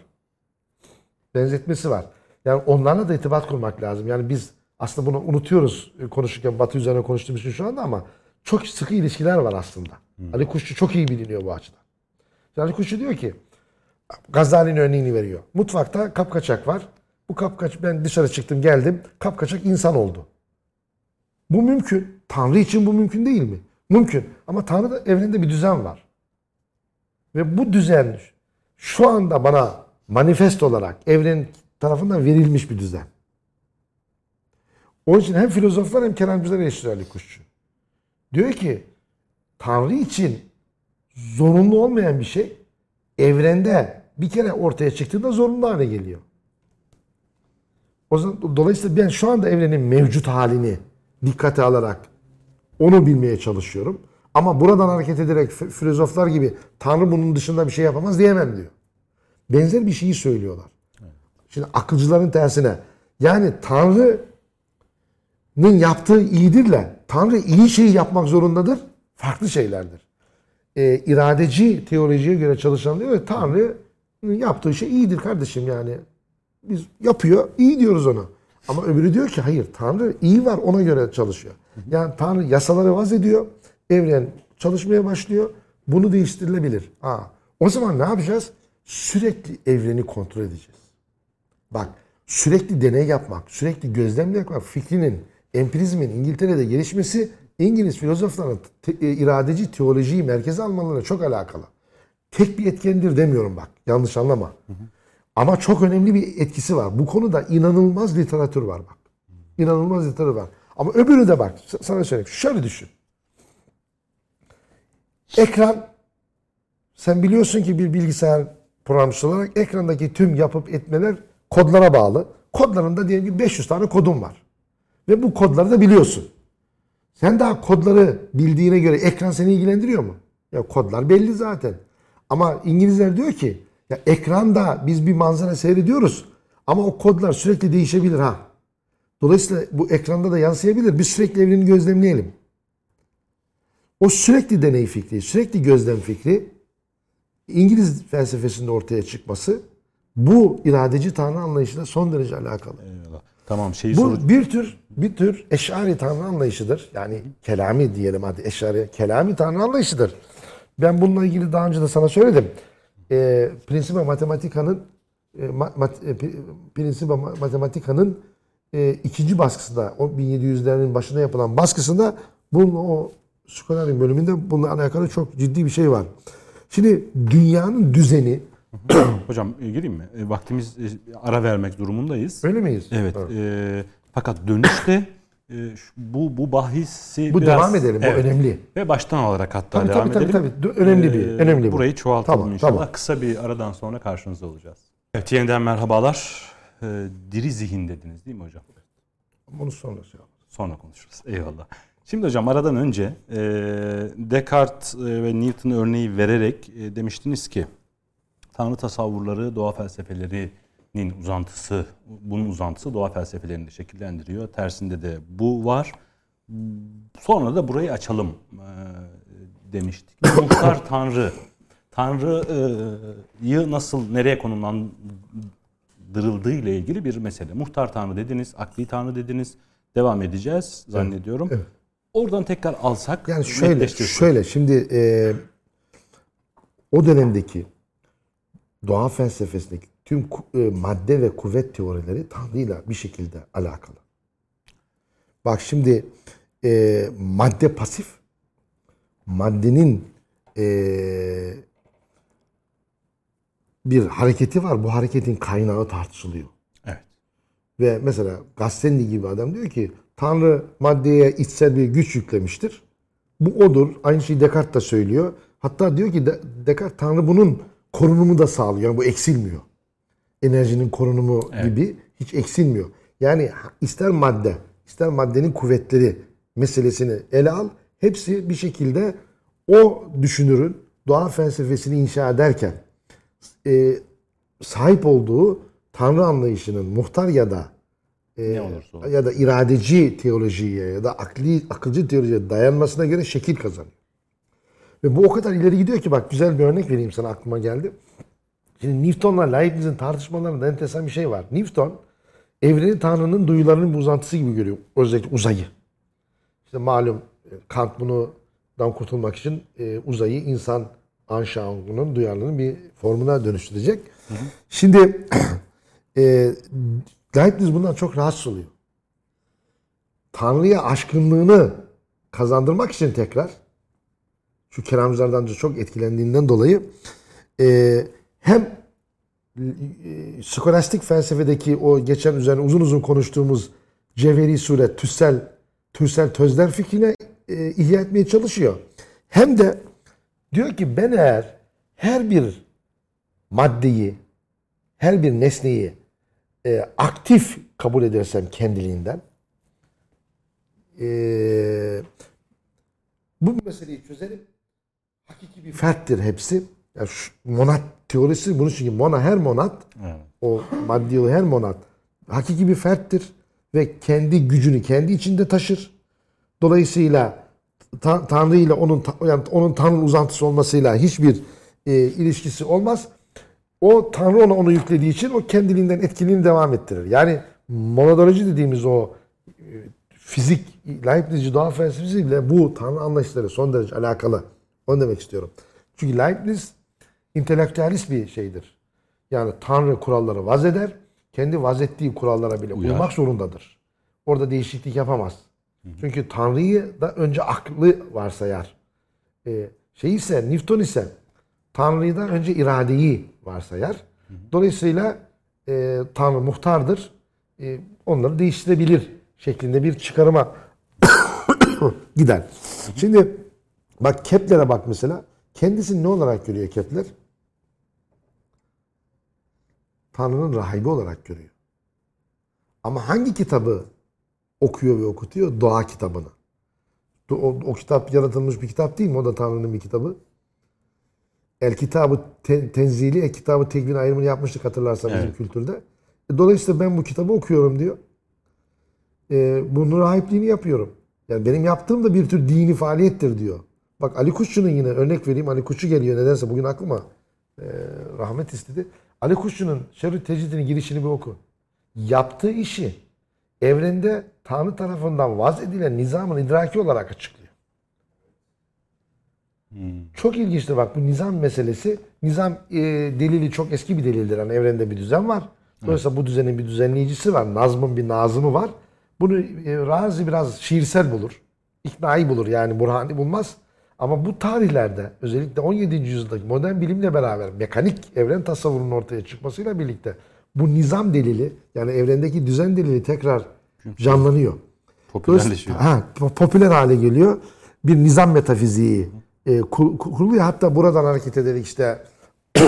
[SPEAKER 2] Benzetmesi var. Yani onlarla da irtibat kurmak lazım. Yani biz aslında bunu unutuyoruz e, konuşurken Batı üzerine konuştuğumuz için şu anda ama çok sıkı ilişkiler var aslında. Ali Kuşçu çok iyi biliniyor bu açıdan. Şimdi Ali Kuşçu diyor ki Gazali'nin örneğini veriyor. Mutfakta kapkaçak var. Bu kapkaç ben dışarı çıktım geldim. Kapkaçak insan oldu. Bu mümkün. Tanrı için bu mümkün değil mi? Mümkün. Ama Tanrı'da evrende bir düzen var. Ve bu düzen şu anda bana manifest olarak evren tarafından verilmiş bir düzen. Onun için hem filozoflar hem kelamcılar eleştiriyor Ali Kuşçu. Diyor ki Tanrı için zorunlu olmayan bir şey evrende bir kere ortaya çıktığında zorunlu hale geliyor. O zaman dolayısıyla ben şu anda evrenin mevcut halini dikkate alarak onu bilmeye çalışıyorum. Ama buradan hareket ederek filozoflar gibi Tanrı bunun dışında bir şey yapamaz diyemem diyor. Benzer bir şeyi söylüyorlar. Şimdi akılcıların tersine yani Tanrı'nın yaptığı iyidirle Tanrı iyi şeyi yapmak zorundadır. Farklı şeylerdir. E, iradeci teolojiye göre çalışan diyor ki Tanrı'nın yaptığı şey iyidir kardeşim yani. Biz yapıyor, iyi diyoruz ona. Ama öbürü diyor ki hayır Tanrı iyi var ona göre çalışıyor. Yani Tanrı yasaları vaz ediyor. Evren çalışmaya başlıyor. Bunu değiştirilebilir. Ha. O zaman ne yapacağız? Sürekli evreni kontrol edeceğiz. Bak sürekli deney yapmak, sürekli gözlem yapmak fikrinin, empirizmin İngiltere'de gelişmesi İngiliz filozofların te- e, iradeci teolojiyi merkeze almalarına çok alakalı. Tek bir etkendir demiyorum bak. Yanlış anlama. Ama çok önemli bir etkisi var. Bu konuda inanılmaz literatür var bak. İnanılmaz literatür var. Ama öbürü de bak. Sana söyleyeyim. Şöyle düşün. Ekran sen biliyorsun ki bir bilgisayar programcısı olarak ekrandaki tüm yapıp etmeler kodlara bağlı. Kodlarında diyelim ki 500 tane kodun var. Ve bu kodları da biliyorsun. Sen daha kodları bildiğine göre ekran seni ilgilendiriyor mu? Ya kodlar belli zaten. Ama İngilizler diyor ki ya ekranda biz bir manzara seyrediyoruz ama o kodlar sürekli değişebilir ha. Dolayısıyla bu ekranda da yansıyabilir. Biz sürekli evreni gözlemleyelim. O sürekli deney fikri, sürekli gözlem fikri İngiliz felsefesinde ortaya çıkması bu iradeci tanrı anlayışıyla son derece alakalı.
[SPEAKER 1] Eyvallah. Tamam şeyi
[SPEAKER 2] Bu bir tür bir tür eşari tanrı anlayışıdır. Yani kelami diyelim hadi eşari kelami tanrı anlayışıdır. Ben bununla ilgili daha önce de sana söyledim. E, Principia Mathematica'nın e, ma- mat- e, Pri- Principia Mathematica'nın e, ikinci baskısında o 1700'lerin başında yapılan baskısında bunun o Skolari bölümünde bununla alakalı çok ciddi bir şey var. Şimdi dünyanın düzeni
[SPEAKER 1] hocam e, gireyim mi? E, vaktimiz e, ara vermek durumundayız.
[SPEAKER 2] öyle miyiz?
[SPEAKER 1] Evet. e, fakat dönüşte bu bu bahisi
[SPEAKER 2] Bu
[SPEAKER 1] biraz-
[SPEAKER 2] devam edelim.
[SPEAKER 1] Evet.
[SPEAKER 2] Bu önemli.
[SPEAKER 1] Ve baştan alarak hatta
[SPEAKER 2] Tabii,
[SPEAKER 1] devam
[SPEAKER 2] tabii, tabii,
[SPEAKER 1] edelim.
[SPEAKER 2] tabii. Önemli bir-
[SPEAKER 1] Ee,
[SPEAKER 2] önemli bu.
[SPEAKER 1] Burayı çoğaltalım
[SPEAKER 2] Tamam,
[SPEAKER 1] inşallah.
[SPEAKER 2] tamam.
[SPEAKER 1] Kısa bir aradan sonra karşınızda olacağız. Evet yeniden merhabalar. e, diri zihin dediniz değil mi hocam?
[SPEAKER 2] Bunu sonra şey.
[SPEAKER 1] Sonra konuşuruz. Eyvallah. Şimdi hocam aradan önce e, Descartes e, ve Newton örneği vererek e, demiştiniz ki Tanrı tasavvurları doğa felsefelerinin uzantısı, bunun uzantısı doğa felsefelerini de şekillendiriyor. Tersinde de bu var. Sonra da burayı açalım e, demiştik. Muhtar Tanrı. Tanrı'yı nasıl, nereye konumlandırıldığı ile ilgili bir mesele. Muhtar Tanrı dediniz, akli Tanrı dediniz. Devam edeceğiz zannediyorum.
[SPEAKER 2] Evet.
[SPEAKER 1] Oradan tekrar alsak
[SPEAKER 2] Yani şöyle, şöyle şimdi e, o dönemdeki doğa felsefesindeki tüm e, madde ve kuvvet teorileri Tanrı'yla bir şekilde alakalı. Bak şimdi e, madde pasif, maddenin e, bir hareketi var. Bu hareketin kaynağı tartışılıyor.
[SPEAKER 1] Evet.
[SPEAKER 2] Ve mesela Gassendi gibi adam diyor ki Tanrı maddeye içsel bir güç yüklemiştir. Bu odur. Aynı şeyi Descartes da söylüyor. Hatta diyor ki De- Descartes Tanrı bunun korunumu da sağlıyor. Yani bu eksilmiyor. Enerjinin korunumu gibi hiç eksilmiyor. Yani ister madde, ister maddenin kuvvetleri meselesini ele al. Hepsi bir şekilde o düşünürün doğa felsefesini inşa ederken e, sahip olduğu Tanrı anlayışının muhtar ya da
[SPEAKER 1] olsun.
[SPEAKER 2] ya da iradeci teolojiye ya da akli akılcı teolojiye dayanmasına göre şekil kazanıyor. Ve bu o kadar ileri gidiyor ki bak güzel bir örnek vereyim sana aklıma geldi. Şimdi Newton'la Leibniz'in tartışmalarında enteresan bir şey var. Newton evreni Tanrı'nın duyularının bir uzantısı gibi görüyor. Özellikle uzayı. İşte malum e, Kant bundan kurtulmak için e, uzayı insan Anschauung'unun duyarlılığının bir formuna dönüştürecek. Şimdi e, Leibniz bundan çok rahatsız oluyor. Tanrı'ya aşkınlığını kazandırmak için tekrar şu kelamcılardan da çok etkilendiğinden dolayı e, hem e, skolastik felsefedeki o geçen üzerine uzun uzun konuştuğumuz cevheri suret, tüssel, türsel tözler fikrine e, ihya etmeye çalışıyor. Hem de diyor ki ben eğer her bir maddeyi, her bir nesneyi e, aktif kabul edersem kendiliğinden e, bu meseleyi çözerim. Hakiki bir ferttir hepsi. Yani şu monat teorisi bunun için mona her monat
[SPEAKER 1] Evet.
[SPEAKER 2] o maddi her monat hakiki bir ferttir ve kendi gücünü kendi içinde taşır. Dolayısıyla ta- Tanrı ile onun yani onun Tanrı uzantısı olmasıyla hiçbir e, ilişkisi olmaz. O Tanrı ona onu yüklediği için o kendiliğinden etkiliğini devam ettirir. Yani monadoloji dediğimiz o e, fizik, Leibnizci doğa felsefesiyle bu Tanrı anlayışları son derece alakalı. Onu demek istiyorum. Çünkü Leibniz intelektüelist bir şeydir. Yani Tanrı kuralları vaz eder. Kendi vaz ettiği kurallara bile
[SPEAKER 1] Uyar.
[SPEAKER 2] uymak zorundadır. Orada değişiklik yapamaz. Çünkü Tanrı'yı da önce aklı varsayar. Ee, şey ise Newton ise Tanrı'yı da önce iradeyi varsayar. Dolayısıyla e, Tanrı muhtardır. E, onları değiştirebilir şeklinde bir çıkarıma gider. Şimdi bak Kepler'e bak mesela. Kendisini ne olarak görüyor Kepler? Tanrı'nın rahibi olarak görüyor. Ama hangi kitabı okuyor ve okutuyor? Doğa kitabını. O, o kitap yaratılmış bir kitap değil mi? O da Tanrı'nın bir kitabı. El kitabı te- tenzili, el kitabı tekvin ayrımını yapmıştık hatırlarsan bizim
[SPEAKER 1] Evet.
[SPEAKER 2] kültürde. E, Dolayısıyla ben bu kitabı okuyorum diyor. E, bunun rahipliğini yapıyorum. Yani benim yaptığım da bir tür dini faaliyettir diyor. Bak Ali Kuşçu'nun yine örnek vereyim. Ali Kuşçu geliyor nedense bugün aklıma. E, rahmet istedi. Ali Kuşçu'nun Şerri Tecidinin girişini bir oku. Yaptığı işi evrende Tanrı tarafından vaz edilen nizamın idraki olarak açıklıyor. Çok ilginçtir bak bu nizam meselesi. Nizam e, delili çok eski bir delildir. Hani evrende bir düzen var. Dolayısıyla bu düzenin bir düzenleyicisi var. Nazmın bir nazımı var. Bunu e, Razi biraz şiirsel bulur. İknai bulur yani Burhani bulmaz. Ama bu tarihlerde özellikle 17. yüzyıldaki modern bilimle beraber mekanik evren tasavvurunun ortaya çıkmasıyla birlikte bu nizam delili yani evrendeki düzen delili tekrar canlanıyor.
[SPEAKER 1] Popülerleşiyor.
[SPEAKER 2] Ha, po- popüler hale geliyor. Bir nizam metafiziği e, kur- kuruluyor. Hatta buradan hareket ederek işte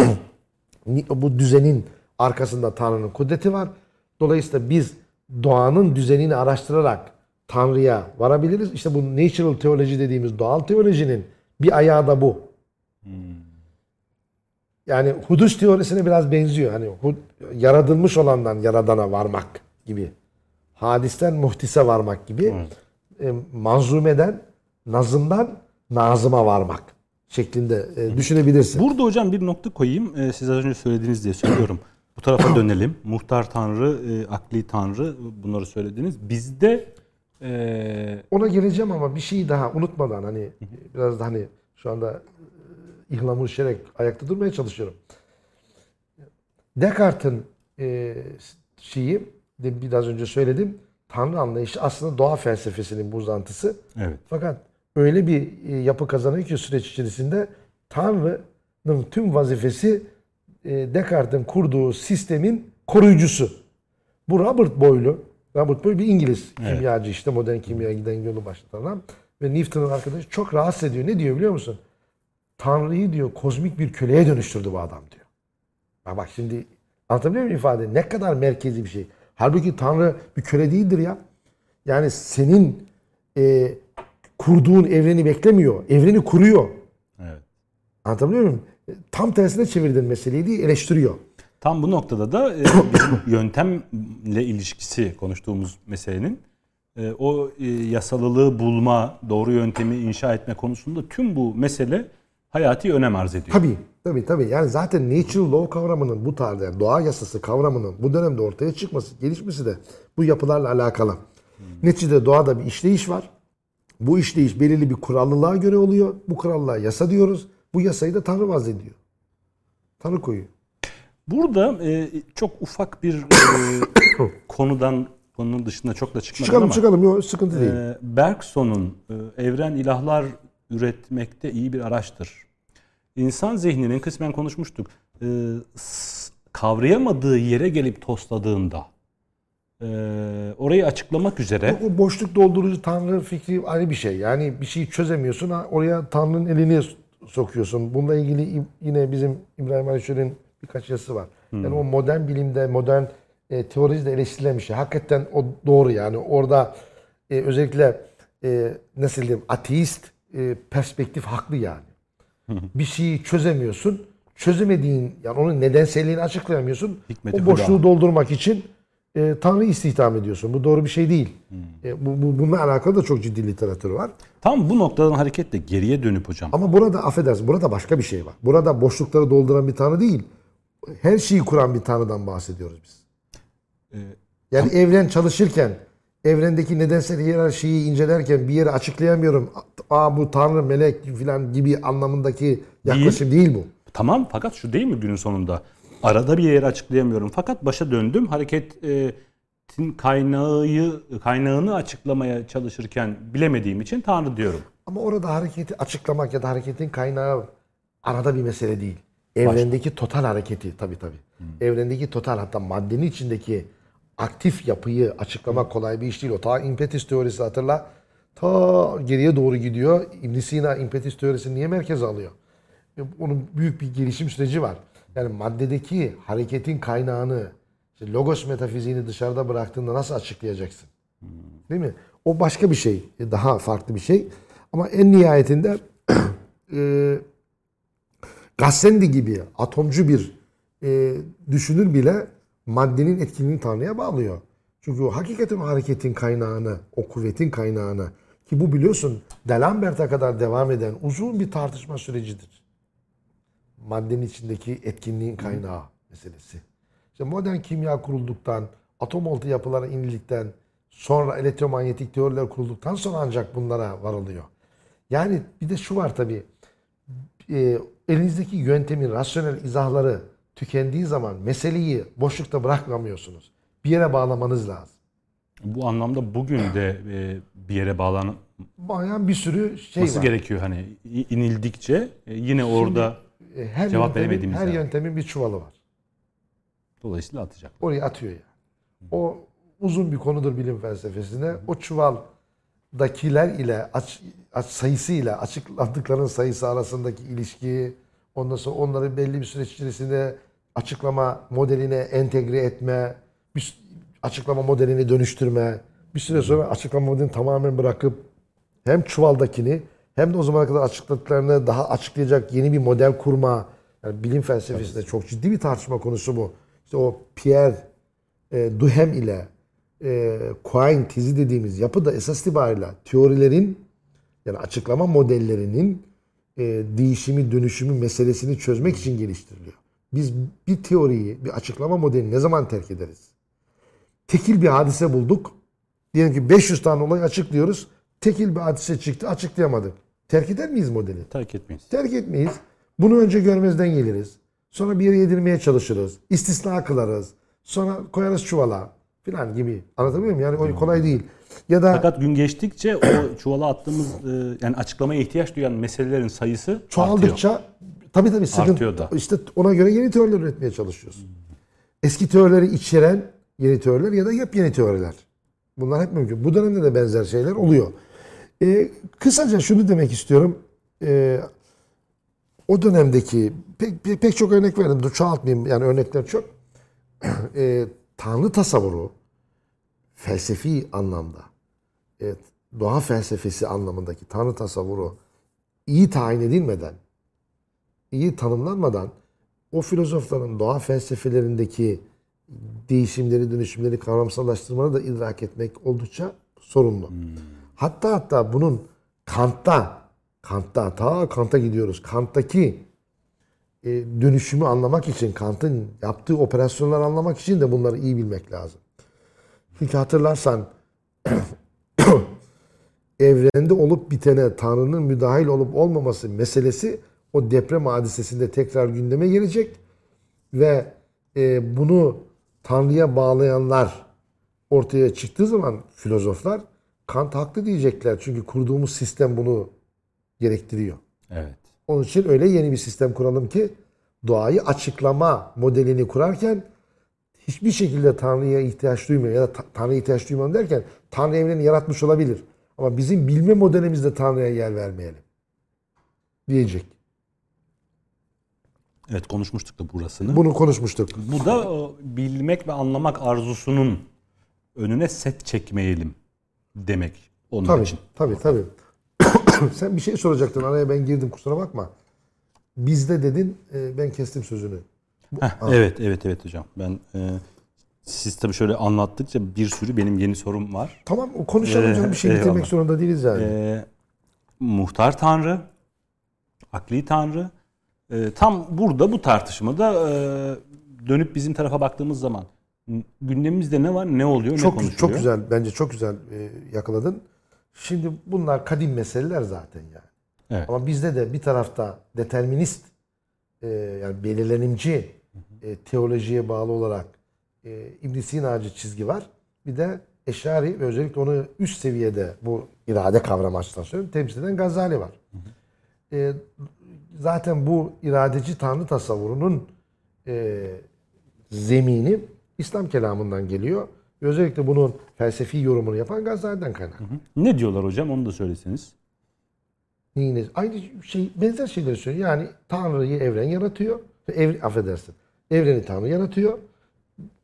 [SPEAKER 2] bu düzenin arkasında Tanrı'nın kudreti var. Dolayısıyla biz doğanın düzenini araştırarak Tanrı'ya varabiliriz. İşte bu natural teoloji dediğimiz doğal teolojinin bir ayağı da bu. Yani hudus teorisine biraz benziyor. Hani yaratılmış olandan yaradana varmak gibi. Hadisten muhtise varmak gibi. E, manzumeden, nazımdan nazıma varmak şeklinde e, düşünebilirsin.
[SPEAKER 1] Burada hocam bir nokta koyayım. Ee, siz az önce söylediğiniz diye söylüyorum. Bu tarafa dönelim. Muhtar Tanrı, e, akli Tanrı bunları söylediniz. Bizde e,
[SPEAKER 2] Ona geleceğim ama bir şey daha unutmadan hani biraz da hani şu anda e, ihlamur şerek ayakta durmaya çalışıyorum. Descartes'in e, şeyi de biraz önce söyledim. Tanrı anlayışı aslında doğa felsefesinin bir uzantısı.
[SPEAKER 1] evet.
[SPEAKER 2] Fakat öyle bir e, yapı kazanıyor ki süreç içerisinde Tanrı'nın tüm vazifesi Descartes'in kurduğu sistemin koruyucusu. Bu Robert Boyle'u, Robert Boyle bir İngiliz kimyacı işte modern kimyaya giden yolu başlatan adam. Ve Newton'un arkadaşı çok rahatsız ediyor. Ne diyor biliyor musun? Tanrı'yı diyor kozmik bir köleye dönüştürdü bu adam diyor. Ya bak şimdi anlatabiliyor muyum ifade? Ne kadar merkezi bir şey. Halbuki Tanrı bir köle değildir ya. Yani senin e, kurduğun evreni beklemiyor. Evreni kuruyor.
[SPEAKER 1] Evet.
[SPEAKER 2] Anlatabiliyor muyum? Tam tersine çevirdin meseleyi diye eleştiriyor.
[SPEAKER 1] Tam bu noktada da e, bizim yöntemle ilişkisi konuştuğumuz meselenin e, o e, yasalılığı bulma, doğru yöntemi inşa etme konusunda tüm bu mesele hayati önem arz ediyor.
[SPEAKER 2] Tabii, tabii, tabii. Yani zaten natural law kavramının bu tarzda, yani doğa yasası kavramının bu dönemde ortaya çıkması, gelişmesi de bu yapılarla alakalı. Neticede doğada bir işleyiş var. Bu işleyiş belirli bir kurallılığa göre oluyor. Bu kurallığa yasa diyoruz. Bu yasayı da Tanrı vazediyor. Tanrı koyuyor.
[SPEAKER 1] Burada e, çok ufak bir e, konudan konunun dışında çok da çıkmadan
[SPEAKER 2] Çıkalım
[SPEAKER 1] ama
[SPEAKER 2] çıkalım. Yok sıkıntı değil.
[SPEAKER 1] e, Bergson'un e, evren ilahlar üretmekte iyi bir araçtır. İnsan zihninin kısmen konuşmuştuk. e, kavrayamadığı yere gelip tosladığında e, orayı açıklamak üzere
[SPEAKER 2] O boşluk doldurucu Tanrı fikri ayrı bir şey. Yani bir şeyi çözemiyorsun. Oraya Tanrı'nın elini sokuyorsun. Bununla ilgili yine bizim İbrahim Aleyhisselam'ın birkaç yazısı var. Yani o modern bilimde, modern e, teoride eleştirilen bir şey. Hakikaten o doğru yani. Orada e, özellikle e, nasıl diyeyim ateist e, perspektif haklı yani. bir şeyi çözemiyorsun. Çözemediğin yani onun nedenselliğini açıklayamıyorsun.
[SPEAKER 1] Hikmeti
[SPEAKER 2] o boşluğu
[SPEAKER 1] huda.
[SPEAKER 2] doldurmak için e, Tanrı'yı istihdam ediyorsun. Bu doğru bir şey değil. E, bu, bu, bununla alakalı da çok ciddi literatür var.
[SPEAKER 1] tam bu noktadan hareketle geriye dönüp hocam
[SPEAKER 2] Ama burada affedersin burada başka bir şey var. Burada boşlukları dolduran bir Tanrı değil. Her şeyi kuran bir Tanrı'dan bahsediyoruz biz. Yani evren çalışırken evrendeki nedensel hiyerarşiyi incelerken bir yeri açıklayamıyorum. Aa bu Tanrı, melek falan gibi anlamındaki yaklaşım değil, bu.
[SPEAKER 1] Tamam fakat şu değil mi günün sonunda? Arada bir yeri açıklayamıyorum. Fakat başa döndüm. Hareketin kaynağı kaynağını açıklamaya çalışırken bilemediğim için Tanrı diyorum.
[SPEAKER 2] Ama orada hareketi açıklamak ya da hareketin kaynağı arada bir mesele değil. Evrendeki total hareketi tabii tabii. Evrendeki total hatta maddenin içindeki aktif yapıyı açıklamak kolay bir iş değil. O ta impetus teorisi hatırla. Ta geriye doğru gidiyor. ibn Sina impetus teorisini niye merkeze alıyor? E, Onun büyük bir gelişim süreci var. Yani maddedeki hareketin kaynağını, işte logos metafiziğini dışarıda bıraktığında nasıl açıklayacaksın? Değil mi? O başka bir şey. e, Daha farklı bir şey. Ama en nihayetinde e, Gassendi gibi atomcu bir e, düşünür bile maddenin etkinliğini Tanrı'ya bağlıyor. Çünkü o hakikaten o hareketin kaynağını, o kuvvetin kaynağını ki bu biliyorsun D'Alembert'e kadar devam eden uzun bir tartışma sürecidir. Maddenin içindeki etkinliğin kaynağı meselesi. İşte modern kimya kurulduktan, atom altı yapılara indikten, sonra elektromanyetik teoriler kurulduktan sonra ancak bunlara varılıyor. Yani bir de şu var tabii. E, elinizdeki yöntemin rasyonel izahları tükendiği zaman meseleyi boşlukta bırakmamıyorsunuz. Bir yere bağlamanız lazım.
[SPEAKER 1] Bu anlamda bugün de e, bir yere bağlanması
[SPEAKER 2] Bayağı bir sürü şey var.
[SPEAKER 1] gerekiyor hani inildikçe e, yine orada
[SPEAKER 2] E, her
[SPEAKER 1] Cevap
[SPEAKER 2] yöntemin,
[SPEAKER 1] veremediğimiz
[SPEAKER 2] her
[SPEAKER 1] yani.
[SPEAKER 2] yöntemin bir çuvalı var.
[SPEAKER 1] dolayısıyla atacak.
[SPEAKER 2] Oraya atıyor yani. O uzun bir konudur bilim felsefesine. O çuvaldakiler ile aç, aç sayısı ile açıkladıkların sayısı arasındaki ilişki, ondan sonra onları belli bir süreç içerisinde açıklama modeline entegre etme, bir, açıklama modelini dönüştürme, bir süre sonra açıklama modelini tamamen bırakıp hem çuvaldakini hem de o zamana kadar açıkladıklarını daha açıklayacak yeni bir model kurma. Yani bilim felsefesinde çok ciddi bir tartışma konusu bu. İşte o Pierre e, Duhem ile e, Quine tezi dediğimiz yapı da esas itibariyle teorilerin yani açıklama modellerinin e, değişimi, dönüşümü meselesini çözmek için geliştiriliyor. Biz bir teoriyi, bir açıklama modelini ne zaman terk ederiz? Tekil bir hadise bulduk. Diyelim ki 500 tane olay açıklıyoruz. Tekil bir hadise çıktı, açıklayamadık. Terk eder miyiz modeli?
[SPEAKER 1] Terk etmeyiz.
[SPEAKER 2] Terk etmeyiz. Bunu önce görmezden geliriz. Sonra bir yere yedirmeye çalışırız. İstisna kılarız. Sonra koyarız çuvala filan gibi. Anlatabiliyor muyum? Yani o kolay değil. Ya da
[SPEAKER 1] Fakat gün geçtikçe o çuvala attığımız e, yani açıklamaya ihtiyaç duyan meselelerin sayısı artıyor.
[SPEAKER 2] çoğaldıkça tabii tabii sıkıntı.
[SPEAKER 1] Artıyor da.
[SPEAKER 2] İşte ona göre yeni teoriler üretmeye çalışıyoruz. Eski teorileri içeren yeni teoriler ya da yepyeni teoriler. Bunlar hep mümkün. Bu dönemde de benzer şeyler oluyor. Ee, kısaca şunu demek istiyorum. Ee, o dönemdeki pek, pek, pek çok örnek verdim. Dur çoğaltmayayım yani örnekler çok. Ee, Tanrı tasavvuru felsefi anlamda evet, doğa felsefesi anlamındaki Tanrı tasavvuru iyi tayin edilmeden, iyi tanımlanmadan o filozofların doğa felsefelerindeki değişimleri, dönüşümleri kavramsallaştırmanı da idrak etmek oldukça sorunlu. Hatta hatta bunun Kant'ta, Kant'ta, ta Kant'a gidiyoruz. Kant'taki e, dönüşümü anlamak için, Kant'ın yaptığı operasyonları anlamak için de bunları iyi bilmek lazım. Çünkü hatırlarsan evrende olup bitene Tanrı'nın müdahil olup olmaması meselesi o deprem hadisesinde tekrar gündeme gelecek ve e, bunu Tanrı'ya bağlayanlar ortaya çıktığı zaman filozoflar Kant haklı diyecekler. Çünkü kurduğumuz sistem bunu gerektiriyor.
[SPEAKER 1] Evet.
[SPEAKER 2] Onun için öyle yeni bir sistem kuralım ki doğayı açıklama modelini kurarken hiçbir şekilde Tanrı'ya ihtiyaç duymuyor. Ya da ta- Tanrı'ya ihtiyaç duymuyorum derken Tanrı evreni yaratmış olabilir. Ama bizim bilme modelimizde Tanrı'ya yer vermeyelim. Diyecek.
[SPEAKER 1] Evet konuşmuştuk da burasını.
[SPEAKER 2] Bunu konuşmuştuk.
[SPEAKER 1] Bu da o bilmek ve anlamak arzusunun önüne set çekmeyelim demek onun
[SPEAKER 2] Tabii,
[SPEAKER 1] için.
[SPEAKER 2] tabii, tabii. Sen bir şey soracaktın. Araya ben girdim kusura bakma. Bizde dedin, e, ben kestim sözünü.
[SPEAKER 1] Heh, evet, evet, evet hocam. Ben e, siz tabii şöyle anlattıkça bir sürü benim yeni sorum var.
[SPEAKER 2] Tamam, konuşalım
[SPEAKER 1] Ee,
[SPEAKER 2] canım. Bir şey bitirmek
[SPEAKER 1] eyvallah.
[SPEAKER 2] zorunda değiliz yani.
[SPEAKER 1] E, muhtar tanrı, akli tanrı. E, tam burada bu tartışmada e, dönüp bizim tarafa baktığımız zaman gündemimizde ne var, ne oluyor, ne
[SPEAKER 2] çok
[SPEAKER 1] konuşuluyor?
[SPEAKER 2] çok güzel, bence çok güzel e, yakaladın. Şimdi bunlar kadim meseleler zaten yani.
[SPEAKER 1] Evet.
[SPEAKER 2] Ama bizde de bir tarafta determinist, e, yani belirlenimci e, teolojiye bağlı olarak e, İbn Sina'cı çizgi var. Bir de Eşari ve özellikle onu üst seviyede bu irade kavramı açısından söylüyorum temsil eden Gazali var. E, zaten bu iradeci tanrı tasavvurunun e, zemini İslam kelamından geliyor. Ve özellikle bunun felsefi yorumunu yapan Gazali'den kaynaklı.
[SPEAKER 1] Ne diyorlar hocam onu da söyleseniz.
[SPEAKER 2] Neyiniz? Aynı şey benzer şeyleri söylüyor. Yani Tanrı'yı evren yaratıyor. Ev, affedersin. Evreni Tanrı yaratıyor.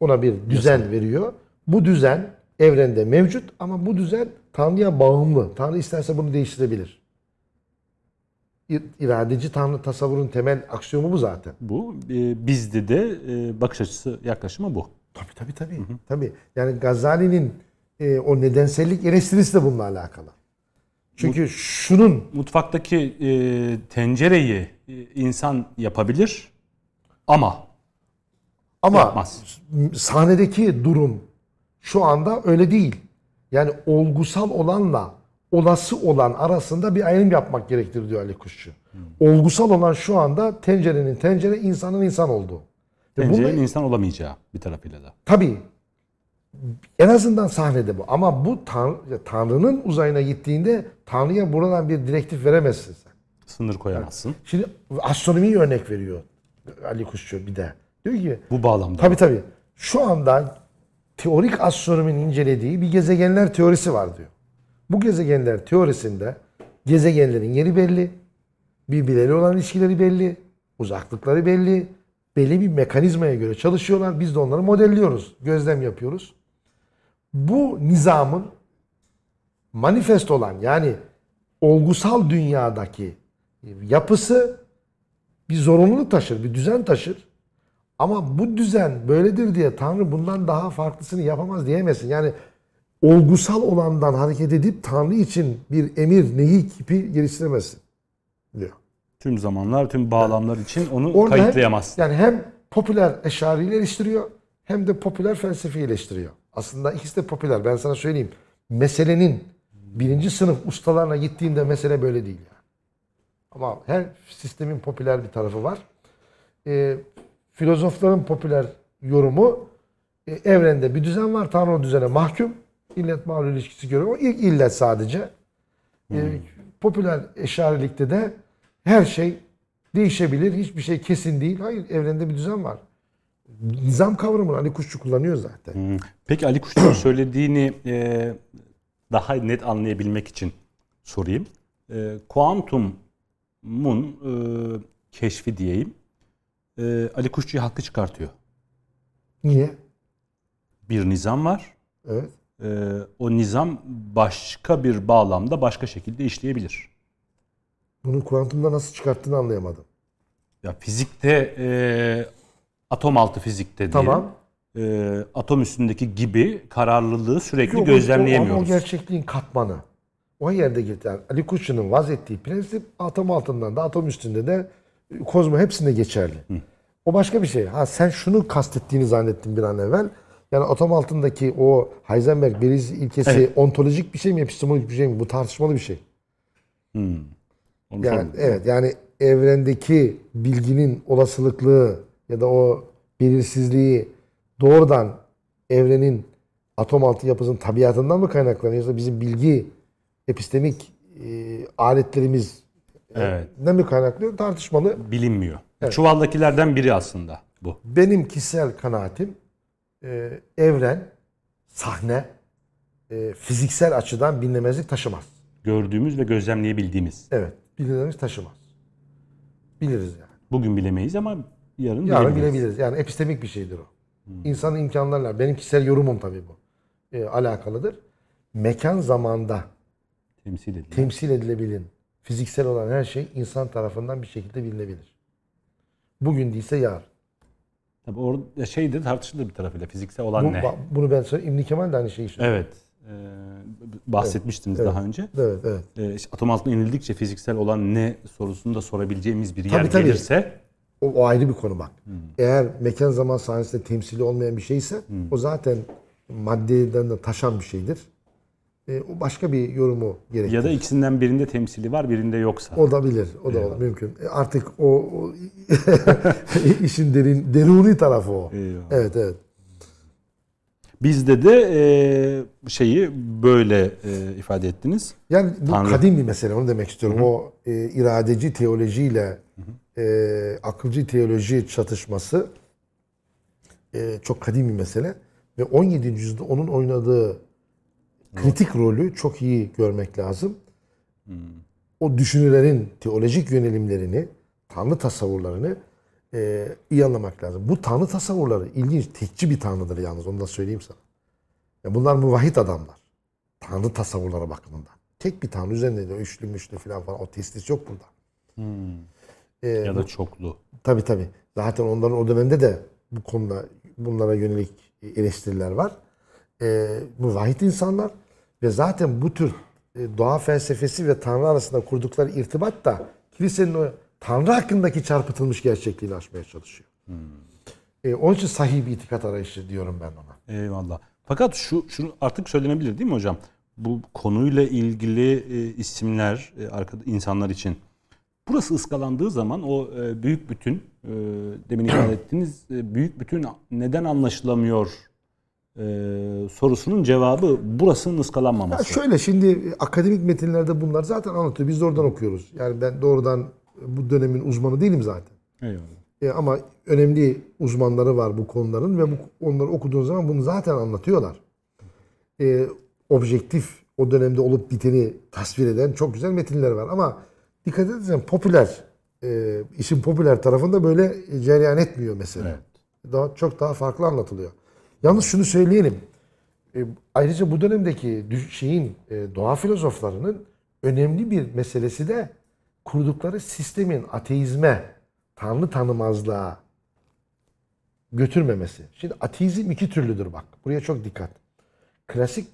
[SPEAKER 2] Ona bir düzen veriyor. Bu düzen evrende mevcut ama bu düzen Tanrı'ya bağımlı. Tanrı isterse bunu değiştirebilir. İradeci Tanrı tasavvurun temel aksiyomu bu zaten.
[SPEAKER 1] Bu e, bizde de e, bakış açısı yaklaşımı bu.
[SPEAKER 2] Tabii tabii tabii. Tabii. Yani Gazali'nin e, o nedensellik eleştirisi de bununla alakalı. Çünkü şunun
[SPEAKER 1] Mutfaktaki e, tencereyi e, insan yapabilir ama
[SPEAKER 2] ama
[SPEAKER 1] Yapmaz.
[SPEAKER 2] sahnedeki durum şu anda öyle değil. Yani olgusal olanla olası olan arasında bir ayrım yapmak gerektir diyor Ali Kuşçu. Olgusal olan şu anda tencerenin tencere, insanın insan olduğu. Ve
[SPEAKER 1] tencerenin
[SPEAKER 2] bununla-
[SPEAKER 1] insan olamayacağı bir tarafıyla da.
[SPEAKER 2] Tabii. En azından sahnede bu. Ama bu Tanrı, Tanrı'nın uzayına gittiğinde Tanrı'ya buradan bir direktif veremezsin sen.
[SPEAKER 1] Sınır koyamazsın.
[SPEAKER 2] Şimdi astronomiyi örnek veriyor Ali Kuşçu bir de. Diyor ki
[SPEAKER 1] Bu bağlamda.
[SPEAKER 2] tabii tabii şu anda teorik astronominin incelediği bir gezegenler teorisi var diyor. Bu gezegenler teorisinde gezegenlerin yeri belli, birbirleriyle olan ilişkileri belli, uzaklıkları belli, belli bir mekanizmaya göre çalışıyorlar. Biz de onları modelliyoruz, gözlem yapıyoruz. bu nizamın manifest olan yani olgusal dünyadaki yapısı bir zorunluluk taşır, bir düzen taşır. Ama bu düzen böyledir diye Tanrı bundan daha farklısını yapamaz diyemezsin. Yani olgusal olandan hareket edip Tanrı için bir emir, nehi kipi geliştiremezsin diyor.
[SPEAKER 1] Tüm zamanlar, tüm bağlamlar için onu
[SPEAKER 2] Orada hem-
[SPEAKER 1] kayıtlayamazsın.
[SPEAKER 2] yani hem popüler eşariyle eleştiriyor hem de popüler felsefeyi eleştiriyor. Aslında ikisi de popüler. Ben sana söyleyeyim. Meselenin birinci sınıf ustalarına gittiğinde mesele böyle değil. Yani. Ama her sistemin popüler bir tarafı var. Ee, filozofların popüler yorumu e, evrende bir düzen var. Tanrı o düzene mahkum. İllet mağlup ilişkisi görüyor. O ilk illet sadece. Ee, popüler eşarilikte de her şey değişebilir. Hiçbir şey kesin değil. Hayır evrende bir düzen var. Nizam kavramını Ali Kuşçu kullanıyor zaten.
[SPEAKER 1] Hmm. Peki Ali Kuşçu'nun söylediğini e, daha net anlayabilmek için sorayım. E, kuantumun e, keşfi diyeyim. E, Ali Kuşçu'yu haklı çıkartıyor.
[SPEAKER 2] Niye?
[SPEAKER 1] Bir nizam var.
[SPEAKER 2] Evet.
[SPEAKER 1] E, o nizam başka bir bağlamda başka şekilde işleyebilir.
[SPEAKER 2] Bunu kuantumda nasıl çıkarttığını anlayamadım.
[SPEAKER 1] Ya fizikte e, atom altı fizikte diyelim.
[SPEAKER 2] Tamam.
[SPEAKER 1] E, atom üstündeki gibi kararlılığı sürekli
[SPEAKER 2] Yok,
[SPEAKER 1] gözlemleyemiyoruz.
[SPEAKER 2] O, o gerçekliğin katmanı. O yerde. Yani Ali Kuşçu'nun vaz ettiği prensip atom altından da atom üstünde de kozmo hepsinde geçerli. O başka bir şey. Ha sen şunu kastettiğini zannettim bir an evvel. Yani atom altındaki o Heisenberg beliz ilkesi
[SPEAKER 1] Evet.
[SPEAKER 2] ontolojik bir şey mi, epistemolojik bir şey mi? Bu tartışmalı bir şey.
[SPEAKER 1] Onu
[SPEAKER 2] Yani
[SPEAKER 1] sorayım.
[SPEAKER 2] evet yani evrendeki bilginin olasılıklığı ya da o belirsizliği doğrudan evrenin atom altı yapısının tabiatından mı kaynaklanıyor yoksa bizim bilgi epistemik e, aletlerimiz
[SPEAKER 1] Evet.
[SPEAKER 2] ne mi kaynaklanıyor tartışmalı.
[SPEAKER 1] bilinmiyor. Çuvaldakilerden biri aslında bu.
[SPEAKER 2] Benim kişisel kanaatim e, evren, sahne e, fiziksel açıdan bilinmezlik taşımaz.
[SPEAKER 1] Gördüğümüz ve gözlemleyebildiğimiz.
[SPEAKER 2] Evet, bilinmezlik taşımaz. Biliriz yani.
[SPEAKER 1] Bugün bilemeyiz ama yarın,
[SPEAKER 2] Yarın
[SPEAKER 1] bilebiliriz.
[SPEAKER 2] bilebiliriz. Yani epistemik bir şeydir o. İnsanın imkanlarıyla. Benim kişisel yorumum tabii bu. E, alakalıdır. Mekan zamanda
[SPEAKER 1] Temsil edilir.
[SPEAKER 2] temsil edilebilen, fiziksel olan her şey insan tarafından bir şekilde bilinebilir. Bugün değilse yarın.
[SPEAKER 1] Tabii orada şey de tartışılır bir tarafıyla. Fiziksel olan
[SPEAKER 2] Bu,
[SPEAKER 1] ne?
[SPEAKER 2] bunu ben söyleyeyim. İbn Kemal de aynı şeyi söylüyor.
[SPEAKER 1] Evet. Ee, bahsetmiştiniz daha önce.
[SPEAKER 2] Evet, evet.
[SPEAKER 1] Ee, işte atom altına inildikçe fiziksel olan ne sorusunu da sorabileceğimiz bir yer
[SPEAKER 2] Tabii, tabii.
[SPEAKER 1] gelirse
[SPEAKER 2] O, o ayrı bir konu bak. Eğer mekan zaman sahnesinde temsili olmayan bir şeyse o zaten maddeden de taşan bir şeydir. E, o başka bir yorumu gerektirir.
[SPEAKER 1] ya da ikisinden birinde temsili var birinde yoksa.
[SPEAKER 2] Olabilir. O da olur, mümkün. E, Artık o, o işin derin deruni tarafı o.
[SPEAKER 1] Eyvallah.
[SPEAKER 2] Evet evet.
[SPEAKER 1] Bizde de e, şeyi böyle e, ifade ettiniz.
[SPEAKER 2] Yani bu
[SPEAKER 1] Tanrı.
[SPEAKER 2] kadim bir mesele onu demek istiyorum. O e, iradeci teolojiyle e, akılcı teoloji çatışması e, çok kadim bir mesele ve 17. yüzyılda onun oynadığı kritik rolü çok iyi görmek lazım. O düşünürlerin teolojik yönelimlerini, tanrı tasavvurlarını e, iyi anlamak lazım. Bu tanrı tasavvurları ilginç, tekçi bir tanrıdır yalnız onu da söyleyeyim sana. Ya bunlar muvahhid adamlar. Tanrı tasavvurları bakımından. Tek bir tanrı üzerinde de üçlü müşlü falan falan o testis yok burada. Ee,
[SPEAKER 1] Ya da çoklu.
[SPEAKER 2] Tabii tabii. Zaten onların o dönemde de bu konuda bunlara yönelik eleştiriler var. Ee, muvahhid insanlar ve zaten bu tür e, doğa felsefesi ve Tanrı arasında kurdukları irtibat da kilisenin o Tanrı hakkındaki çarpıtılmış gerçekliğini aşmaya çalışıyor. Ee, onun için sahih bir itikat arayışı diyorum ben ona.
[SPEAKER 1] Eyvallah. Fakat şu şunu artık söylenebilir değil mi hocam? Bu konuyla ilgili e, isimler e, insanlar için burası ıskalandığı zaman o e, büyük bütün e, demin ifade ettiğiniz e, büyük bütün neden anlaşılamıyor e, sorusunun cevabı burasının
[SPEAKER 2] Ya
[SPEAKER 1] ıskalanmaması.
[SPEAKER 2] şöyle şimdi e, akademik metinlerde bunlar zaten anlatıyor. Biz de oradan okuyoruz. Yani ben doğrudan bu dönemin uzmanı değilim zaten.
[SPEAKER 1] Eyvallah.
[SPEAKER 2] E, ama önemli uzmanları var bu konuların ve bu onları okuduğun zaman bunu zaten anlatıyorlar. E, objektif o dönemde olup biteni tasvir eden çok güzel metinler var ama dikkat edersen popüler e, işin popüler tarafında böyle cereyan etmiyor mesela. Daha çok daha farklı anlatılıyor. Yalnız şunu söyleyelim. E, ayrıca bu dönemdeki şeyin e, doğa filozoflarının önemli bir meselesi de kurdukları sistemin ateizme, tanrı tanımazlığa götürmemesi. Şimdi ateizm iki türlüdür bak. Buraya çok dikkat. Klasik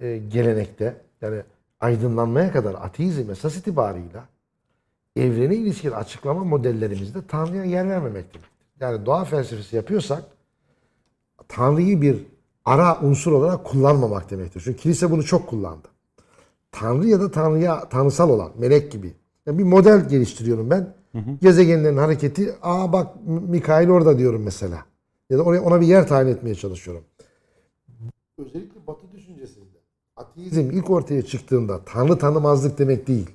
[SPEAKER 2] e, gelenekte yani aydınlanmaya kadar ateizm esas itibarıyla evrene ilişkin açıklama modellerimizde Tanrı'ya yer vermemektir. Yani doğa felsefesi yapıyorsak Tanrı'yı bir ara unsur olarak kullanmamak demektir. Çünkü kilise bunu çok kullandı. Tanrı ya da Tanrı'ya tanrısal olan melek gibi. Yani bir model geliştiriyorum ben. Gezegenlerin hareketi, aa bak Mikail orada diyorum mesela. Ya da oraya ona bir yer tayin etmeye çalışıyorum. Özellikle Batı düşüncesinde ateizm ilk ortaya çıktığında Tanrı tanımazlık demek değil.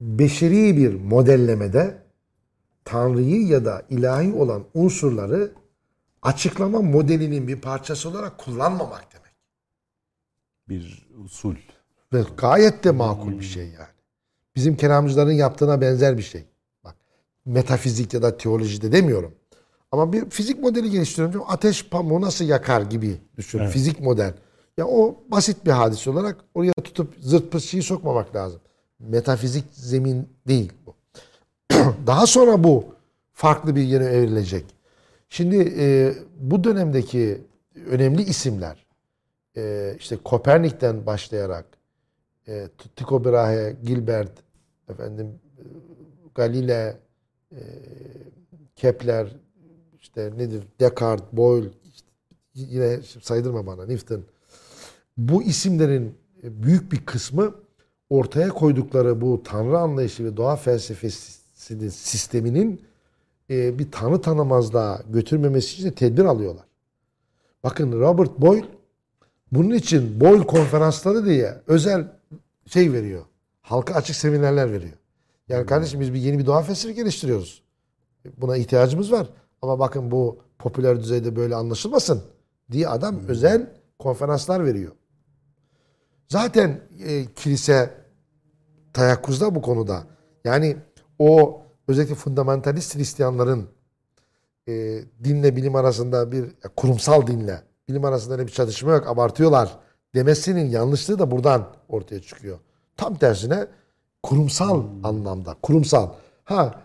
[SPEAKER 2] Beşeri bir modellemede Tanrı'yı ya da ilahi olan unsurları açıklama modelinin bir parçası olarak kullanmamak demek.
[SPEAKER 1] Bir usul.
[SPEAKER 2] Ve gayet de makul bir şey yani. Bizim kelamcıların yaptığına benzer bir şey. Bak metafizik ya da teolojide demiyorum. Ama bir fizik modeli geliştiriyorum. Ateş pamuğu nasıl yakar gibi düşün.
[SPEAKER 1] Evet.
[SPEAKER 2] Fizik model. Ya o basit bir hadise olarak oraya tutup zırt pırt şeyi sokmamak lazım. Metafizik zemin değil bu. Daha sonra bu farklı bir yere evrilecek. Şimdi e, bu dönemdeki önemli isimler e, işte Kopernik'ten başlayarak e, Tycho Brahe, Gilbert, efendim e, Galile, e, Kepler, işte nedir Descartes, Boyle, işte yine saydırma bana Newton. Bu isimlerin e, büyük bir kısmı ortaya koydukları bu tanrı anlayışı ve doğa felsefesinin sisteminin bir tanrı tanımazlığa götürmemesi için tedbir alıyorlar. Bakın Robert Boyle bunun için Boyle konferansları diye özel şey veriyor. Halka açık seminerler veriyor. Yani kardeşim biz bir yeni bir doğa felsefesi geliştiriyoruz. Buna ihtiyacımız var. Ama bakın bu popüler düzeyde böyle anlaşılmasın diye adam özel konferanslar veriyor. Zaten e, kilise teyakkuzda bu konuda. Yani o özellikle fundamentalist Hristiyanların e, dinle bilim arasında bir kurumsal dinle bilim arasında bir çatışma yok abartıyorlar demesinin yanlışlığı da buradan ortaya çıkıyor. Tam tersine kurumsal anlamda kurumsal. Ha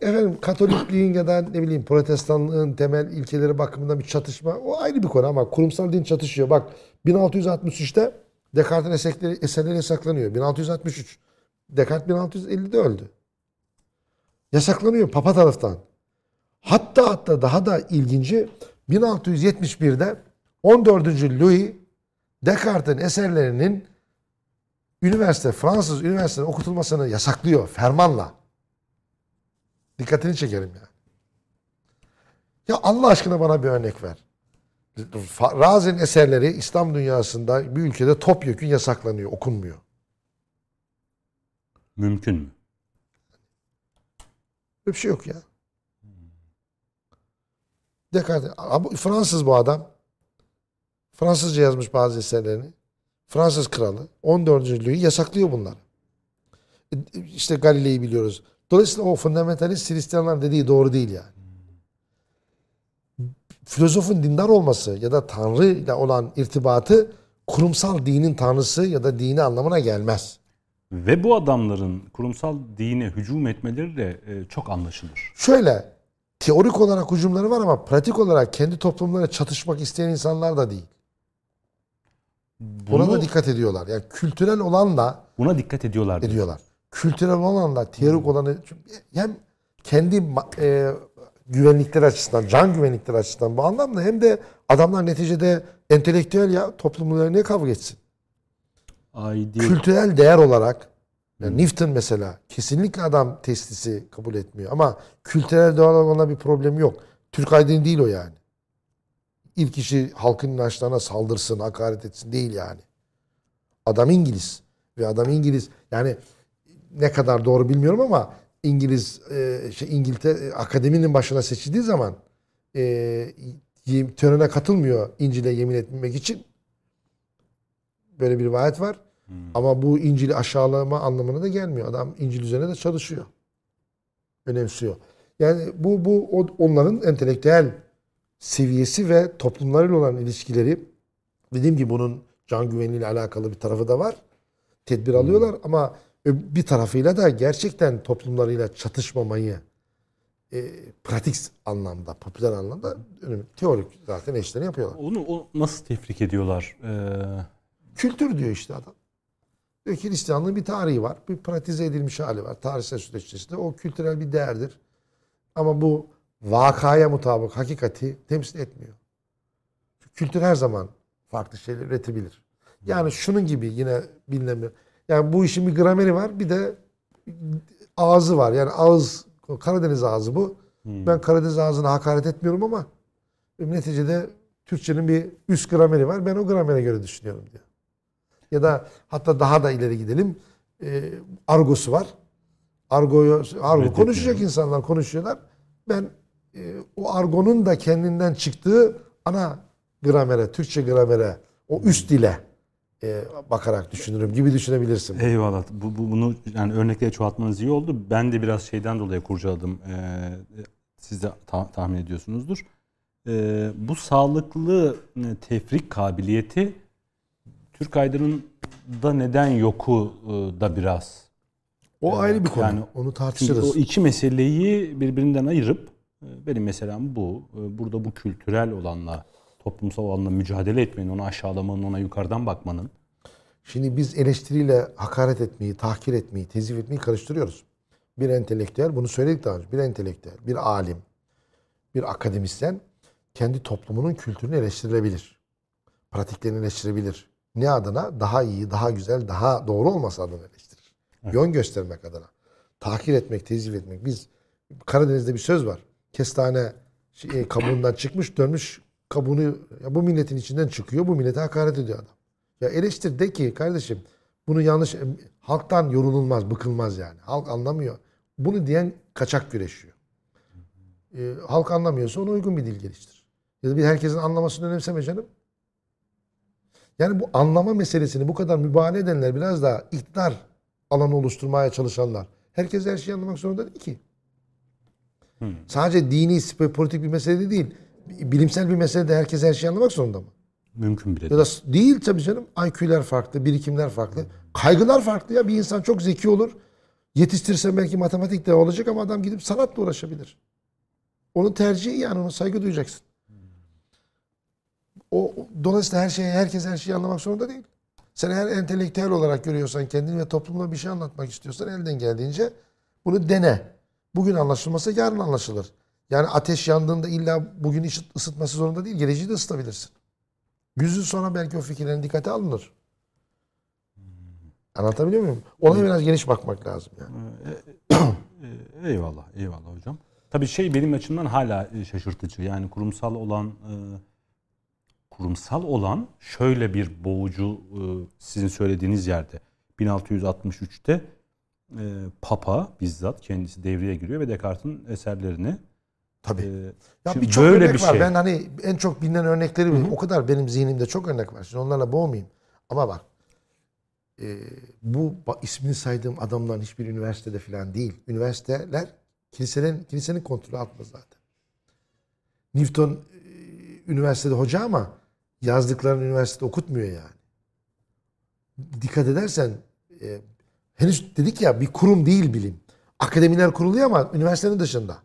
[SPEAKER 2] efendim Katolikliğin ya da ne bileyim Protestanlığın temel ilkeleri bakımından bir çatışma o ayrı bir konu ama kurumsal din çatışıyor. Bak 1663'te Descartes'in eserleri, eserleri yasaklanıyor. 1663. Descartes 1650'de öldü. Yasaklanıyor Papa taraftan. Hatta hatta daha da ilginci 1671'de 14. Louis Descartes'in eserlerinin üniversite, Fransız üniversitede okutulmasını yasaklıyor fermanla. Dikkatini çekerim yani. Ya Allah aşkına bana bir örnek ver. Razi'nin eserleri İslam dünyasında bir ülkede topyekun yasaklanıyor, okunmuyor.
[SPEAKER 1] Mümkün mü?
[SPEAKER 2] Böyle bir şey yok ya. Descartes, Fransız bu adam. Fransızca yazmış bazı eserlerini. Fransız kralı 14. Louis yasaklıyor bunları. E, İşte Galile'yi biliyoruz. Dolayısıyla o fundamentalist Hristiyanlar dediği doğru değil yani. Filozofun dindar olması ya da Tanrı ile olan irtibatı kurumsal dinin tanrısı ya da dini anlamına gelmez.
[SPEAKER 1] Ve bu adamların kurumsal dine hücum etmeleri de e, çok anlaşılır.
[SPEAKER 2] Şöyle teorik olarak hücumları var ama pratik olarak kendi toplumlarına çatışmak isteyen insanlar da değil. Buna da dikkat ediyorlar. Yani kültürel olanla
[SPEAKER 1] buna dikkat ediyorlar. diyor.
[SPEAKER 2] ediyorlar. Kültürel olanla teorik olanı çünkü hem kendi e, güvenlikleri açısından, can güvenlikleri açısından bu anlamda hem de adamlar neticede entelektüel ya toplumlarına niye kavga etsin?
[SPEAKER 1] Aidi,
[SPEAKER 2] Kültürel değer olarak yani Newton mesela kesinlikle adam testisi kabul etmiyor ama kültürel değer olarak ona bir problem yok. Türk aydın değil o yani. İlk kişi halkın inançlarına saldırsın, hakaret etsin değil yani. Adam İngiliz ve adam İngiliz yani ne kadar doğru bilmiyorum ama İngiliz e, şey İngiltere akademinin başına seçildiği zaman e, törene katılmıyor İncil'e yemin etmemek için. Böyle bir rivayet var. Ama bu İncil'i aşağılama anlamına da gelmiyor. Adam İncil üzerine de çalışıyor. Önemsiyor. Yani bu bu onların entelektüel seviyesi ve toplumlarıyla olan ilişkileri dediğim gibi bunun can güvenliğiyle alakalı bir tarafı da var. Tedbir alıyorlar ama bir tarafıyla da gerçekten toplumlarıyla çatışmamayı e, pratik anlamda, popüler anlamda. Teorik zaten eşlerini yapıyorlar.
[SPEAKER 1] Onu o nasıl tefrik ediyorlar? Ee,
[SPEAKER 2] Kültür diyor işte adam. Diyor ki Hristiyanlığın bir tarihi var. Bir pratize edilmiş hali var. Tarihsel süreç içerisinde. O kültürel bir değerdir. Ama bu vakaya mutabık hakikati temsil etmiyor. Kültür her zaman farklı şeyler üretebilir. Yani şunun gibi yine bilinemiyor. Yani bu işin bir grameri var. Bir de ağzı var. Yani ağız Karadeniz ağzı bu. Ben Karadeniz ağzına hakaret etmiyorum ama neticede Türkçenin bir üst grameri var. Ben o gramere göre düşünüyorum diyor. Ya da hatta daha da ileri gidelim. E, argosu var. Argoyu argo konuşacak insanlar konuşuyorlar. Ben e, o argonun da kendinden çıktığı ana gramere, Türkçe gramere, o üst dile e, bakarak düşünürüm gibi düşünebilirsin.
[SPEAKER 1] Eyvallah. Bu, bu bunu yani örnekleri çoğaltmanız iyi oldu. Ben de biraz şeyden dolayı kurcaladım. Ee, siz de ta- tahmin ediyorsunuzdur. Ee, bu sağlıklı e, tefrik kabiliyeti Türk Aydın'ın da neden yoku e, da biraz.
[SPEAKER 2] O ayrı bir konu.
[SPEAKER 1] yani
[SPEAKER 2] Onu tartışırız.
[SPEAKER 1] o iki meseleyi birbirinden ayırıp e, benim meselem bu. E, Burada bu kültürel olanla toplumsal olanla mücadele etmenin, onu aşağılamanın, ona yukarıdan bakmanın
[SPEAKER 2] Şimdi biz eleştiriyle hakaret etmeyi, tahkir etmeyi, tezif etmeyi karıştırıyoruz. Bir entelektüel, bunu söyledik daha önce, bir entelektüel, bir alim, bir akademisyen kendi toplumunun kültürünü eleştirilebilir. Pratiklerini eleştirebilir. Ne adına? Daha iyi, daha güzel, daha doğru olması adına eleştirir. Yön göstermek adına. Tahkir etmek, tezif etmek. Biz Karadeniz'de bir söz var. Kestane şey, kabuğundan çıkmış, dönmüş kabuğunu ya bu milletin içinden çıkıyor. Bu millete hakaret ediyor adam. Ya eleştir de ki kardeşim bunu yanlış halktan yorululmaz, bıkılmaz yani. Halk anlamıyor. Bunu diyen kaçak güreşiyor. Ee, halk anlamıyorsa ona uygun bir dil geliştir. Ya da bir herkesin anlamasını önemseme canım. Yani bu anlama meselesini bu kadar mübalağa edenler biraz daha iktidar alanı oluşturmaya çalışanlar. Herkes her şeyi anlamak zorunda değil ki. Sadece dini, sp- politik bir mesele de değil. Bilimsel bir mesele de herkes her şeyi anlamak zorunda mı?
[SPEAKER 1] mümkün bile
[SPEAKER 2] Ya da değil tabii canım. IQ'ler farklı, birikimler farklı. Kaygılar farklı ya. Bir insan çok zeki olur. Yetiştirse belki matematik de olacak ama adam gidip sanatla uğraşabilir. Onun tercihi yani ona saygı duyacaksın. O dolayısıyla her şeyi herkes her şeyi anlamak zorunda değil. Sen eğer entelektüel olarak görüyorsan kendini ve toplumuna bir şey anlatmak istiyorsan elden geldiğince bunu dene. Bugün anlaşılmasa yarın anlaşılır. Yani ateş yandığında illa bugün ısıtması zorunda değil. Geleceği de ısıtabilirsin. Yüz yıl sonra belki o fikirlerin dikkate alınır. Anlatabiliyor muyum? Olaya biraz geniş bakmak lazım yani.
[SPEAKER 1] Ee, Eyvallah, eyvallah hocam. Tabii şey benim açımdan hala e, şaşırtıcı. Yani kurumsal olan e, kurumsal olan şöyle bir boğucu e, sizin söylediğiniz yerde 1663'te e, Papa bizzat kendisi devreye giriyor ve Descartes'in eserlerini
[SPEAKER 2] Tabii.
[SPEAKER 1] e,
[SPEAKER 2] Ya birçok
[SPEAKER 1] böyle
[SPEAKER 2] örnek
[SPEAKER 1] bir
[SPEAKER 2] var.
[SPEAKER 1] şey.
[SPEAKER 2] Ben hani en çok bilinen örnekleri o kadar benim zihnimde çok örnek var. Şimdi onlarla boğmayayım. Ama bak e, bu ismini saydığım adamların hiçbir üniversitede falan değil. Üniversiteler kilisenin kilisenin kontrolü altında zaten. Newton e, üniversitede hoca ama yazdıklarını üniversitede okutmuyor yani. Dikkat edersen e, henüz dedik ya bir kurum değil bilim. Akademiler kuruluyor ama üniversitenin dışında.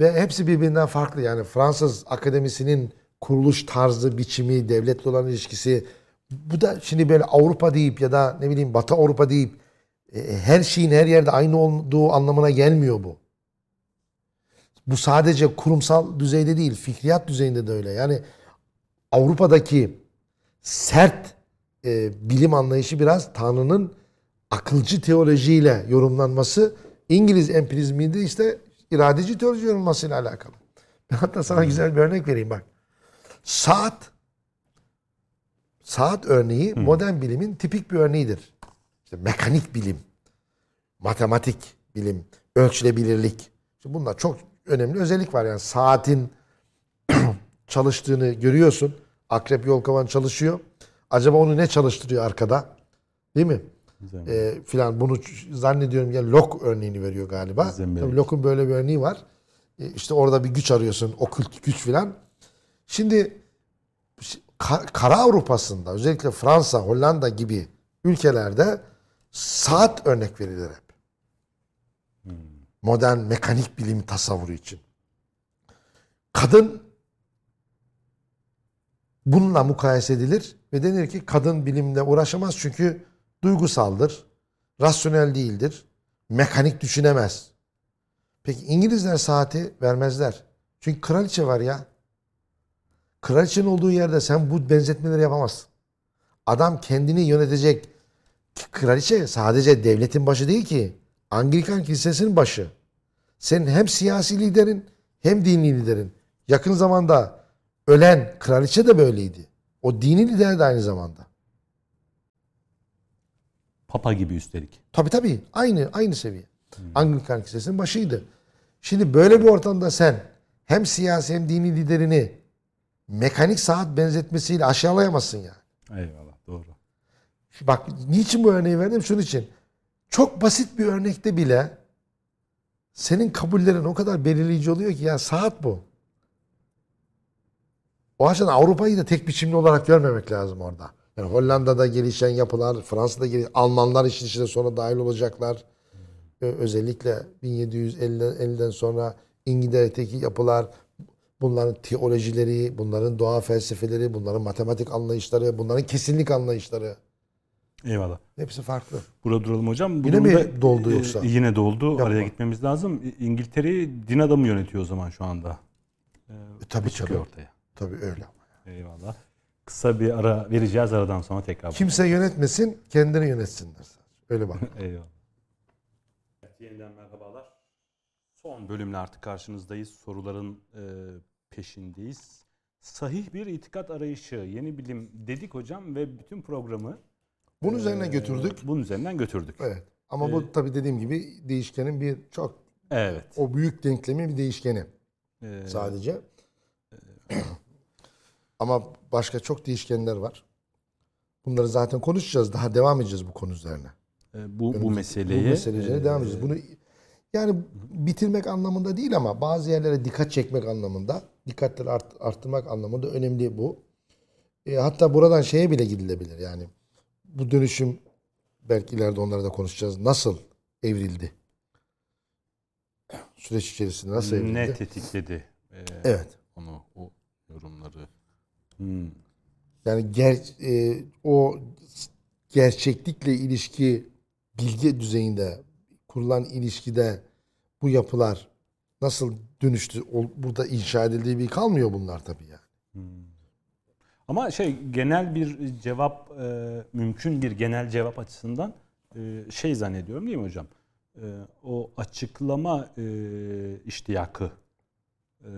[SPEAKER 2] Ve hepsi birbirinden farklı. Yani Fransız akademisinin kuruluş tarzı, biçimi, devletle olan ilişkisi. Bu da şimdi böyle Avrupa deyip ya da ne bileyim Batı Avrupa deyip e, her şeyin her yerde aynı olduğu anlamına gelmiyor bu. Bu sadece kurumsal düzeyde değil, fikriyat düzeyinde de öyle. Yani Avrupa'daki sert e, bilim anlayışı biraz Tanrı'nın akılcı teolojiyle yorumlanması, İngiliz empirizminde işte iradeci teoloji yorumlamasıyla alakalı. Ben hatta sana güzel bir örnek vereyim bak. Saat saat örneği modern bilimin tipik bir örneğidir. İşte mekanik bilim, matematik bilim, ölçülebilirlik. Şimdi bunlar çok önemli özellik var yani saatin çalıştığını görüyorsun. Akrep Yolkovan çalışıyor. Acaba onu ne çalıştırıyor arkada? Değil mi? E, filan bunu zannediyorum ya Locke örneğini veriyor galiba. Tabii Locke'un böyle bir örneği var. E, işte orada bir güç arıyorsun. Okült güç filan. Şimdi Ka- Kara Avrupa'sında özellikle Fransa, Hollanda gibi ülkelerde saat örnek verilir hep. Modern mekanik bilim tasavvuru için. Kadın bununla mukayese edilir ve denir ki kadın bilimle uğraşamaz çünkü duygusaldır, rasyonel değildir, mekanik düşünemez. Peki İngilizler saati vermezler. Çünkü kraliçe var ya. Kraliçenin olduğu yerde sen bu benzetmeleri yapamazsın. Adam kendini yönetecek. Kraliçe sadece devletin başı değil ki. Anglikan Kilisesi'nin başı. Senin hem siyasi liderin hem dini liderin. Yakın zamanda ölen kraliçe de böyleydi. O dini lider de aynı zamanda.
[SPEAKER 1] Papa gibi üstelik.
[SPEAKER 2] Tabii tabii. Aynı aynı seviye. Anglikan Kilisesi'nin başıydı. Şimdi böyle bir ortamda sen hem siyasi hem dini liderini mekanik saat benzetmesiyle aşağılayamazsın yani.
[SPEAKER 1] Eyvallah doğru.
[SPEAKER 2] Bak niçin bu örneği verdim? Şunun için. Çok basit bir örnekte bile senin kabullerin o kadar belirleyici oluyor ki ya saat bu. O açıdan Avrupa'yı da tek biçimli olarak görmemek lazım orada. Yani Hollanda'da gelişen yapılar, Fransa'da gelişen, Almanlar işin içine sonra dahil olacaklar. Ee, özellikle 1750'den sonra İngiltere'deki yapılar, bunların teolojileri, bunların doğa felsefeleri, bunların matematik anlayışları, bunların kesinlik anlayışları.
[SPEAKER 1] Eyvallah.
[SPEAKER 2] Hepsi farklı.
[SPEAKER 1] Burada duralım hocam. Bu
[SPEAKER 2] Yine mi doldu
[SPEAKER 1] e,
[SPEAKER 2] yoksa?
[SPEAKER 1] yine doldu.
[SPEAKER 2] Yapma.
[SPEAKER 1] Araya gitmemiz lazım. İngiltere'yi din adamı yönetiyor o zaman şu anda.
[SPEAKER 2] E, tabii
[SPEAKER 1] Çıkıyor
[SPEAKER 2] tabii.
[SPEAKER 1] ortaya.
[SPEAKER 2] Tabii öyle.
[SPEAKER 1] Eyvallah. Kısa bir ara vereceğiz. Aradan sonra tekrar.
[SPEAKER 2] Kimse yönetmesin, kendini yönetsinler. Öyle bak.
[SPEAKER 1] Eyvallah. Yeniden merhabalar. Son bölümle artık karşınızdayız. Soruların e, peşindeyiz. Sahih bir itikat arayışı, yeni bilim dedik hocam ve bütün programı
[SPEAKER 2] Bunun üzerine
[SPEAKER 1] e,
[SPEAKER 2] götürdük.
[SPEAKER 1] Bunun üzerinden götürdük.
[SPEAKER 2] Evet. Ama bu tabii dediğim gibi değişkenin bir çok
[SPEAKER 1] Evet.
[SPEAKER 2] o büyük denklemin bir değişkeni
[SPEAKER 1] E,
[SPEAKER 2] sadece. Ama başka çok değişkenler var. Bunları zaten konuşacağız. Daha devam edeceğiz bu konu üzerine.
[SPEAKER 1] e, bu bu
[SPEAKER 2] Bu
[SPEAKER 1] meseleyi
[SPEAKER 2] mesele üzerine
[SPEAKER 1] e,
[SPEAKER 2] devam edeceğiz. Bunu yani bitirmek anlamında değil ama bazı yerlere dikkat çekmek anlamında, dikkatleri art, arttırmak anlamında önemli bu. E, hatta buradan şeye bile gidilebilir yani. Bu dönüşüm belki ileride onları da konuşacağız. Nasıl evrildi? Süreç içerisinde nasıl evrildi?
[SPEAKER 1] ne tetikledi e,
[SPEAKER 2] Evet.
[SPEAKER 1] onu o yorumları. Hmm.
[SPEAKER 2] Yani ger, e, o gerçeklikle ilişki bilgi düzeyinde kurulan ilişkide bu yapılar nasıl dönüştü? Burada inşa edildiği bir kalmıyor bunlar tabii yani.
[SPEAKER 1] Ama şey genel bir cevap e, mümkün bir genel cevap açısından e, şey zannediyorum değil mi hocam? E, o açıklama e, iştiyakı e,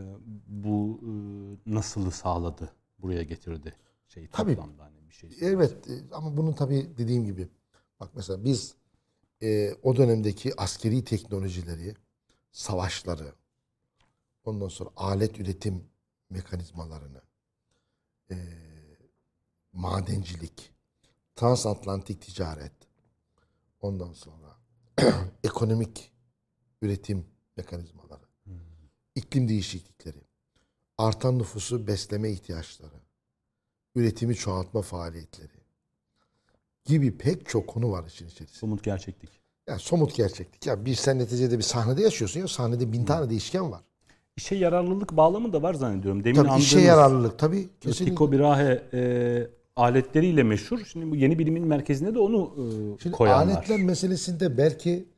[SPEAKER 1] bu e, nasılı sağladı, buraya getirdi şey
[SPEAKER 2] Tabii.
[SPEAKER 1] toplamda hani bir şey.
[SPEAKER 2] Evet e, ama bunun tabii dediğim gibi bak mesela biz e, o dönemdeki askeri teknolojileri, savaşları, ondan sonra alet üretim mekanizmalarını, e, madencilik, transatlantik ticaret, ondan sonra ekonomik üretim mekanizmaları, iklim değişiklikleri, artan nüfusu besleme ihtiyaçları, üretimi çoğaltma faaliyetleri gibi pek çok konu var işin içerisinde.
[SPEAKER 1] Somut gerçeklik.
[SPEAKER 2] Yani somut gerçeklik. Ya bir sen neticede bir sahnede yaşıyorsun ya sahnede bin tane değişken var.
[SPEAKER 1] İşe yararlılık bağlamı da var zannediyorum. Demin
[SPEAKER 2] Tabii işe yararlılık tabii. Kesinlikle.
[SPEAKER 1] Tycho Brahe e, aletleriyle meşhur. Şimdi bu yeni bilimin merkezine de onu e,
[SPEAKER 2] Şimdi
[SPEAKER 1] koyanlar.
[SPEAKER 2] aletler meselesinde belki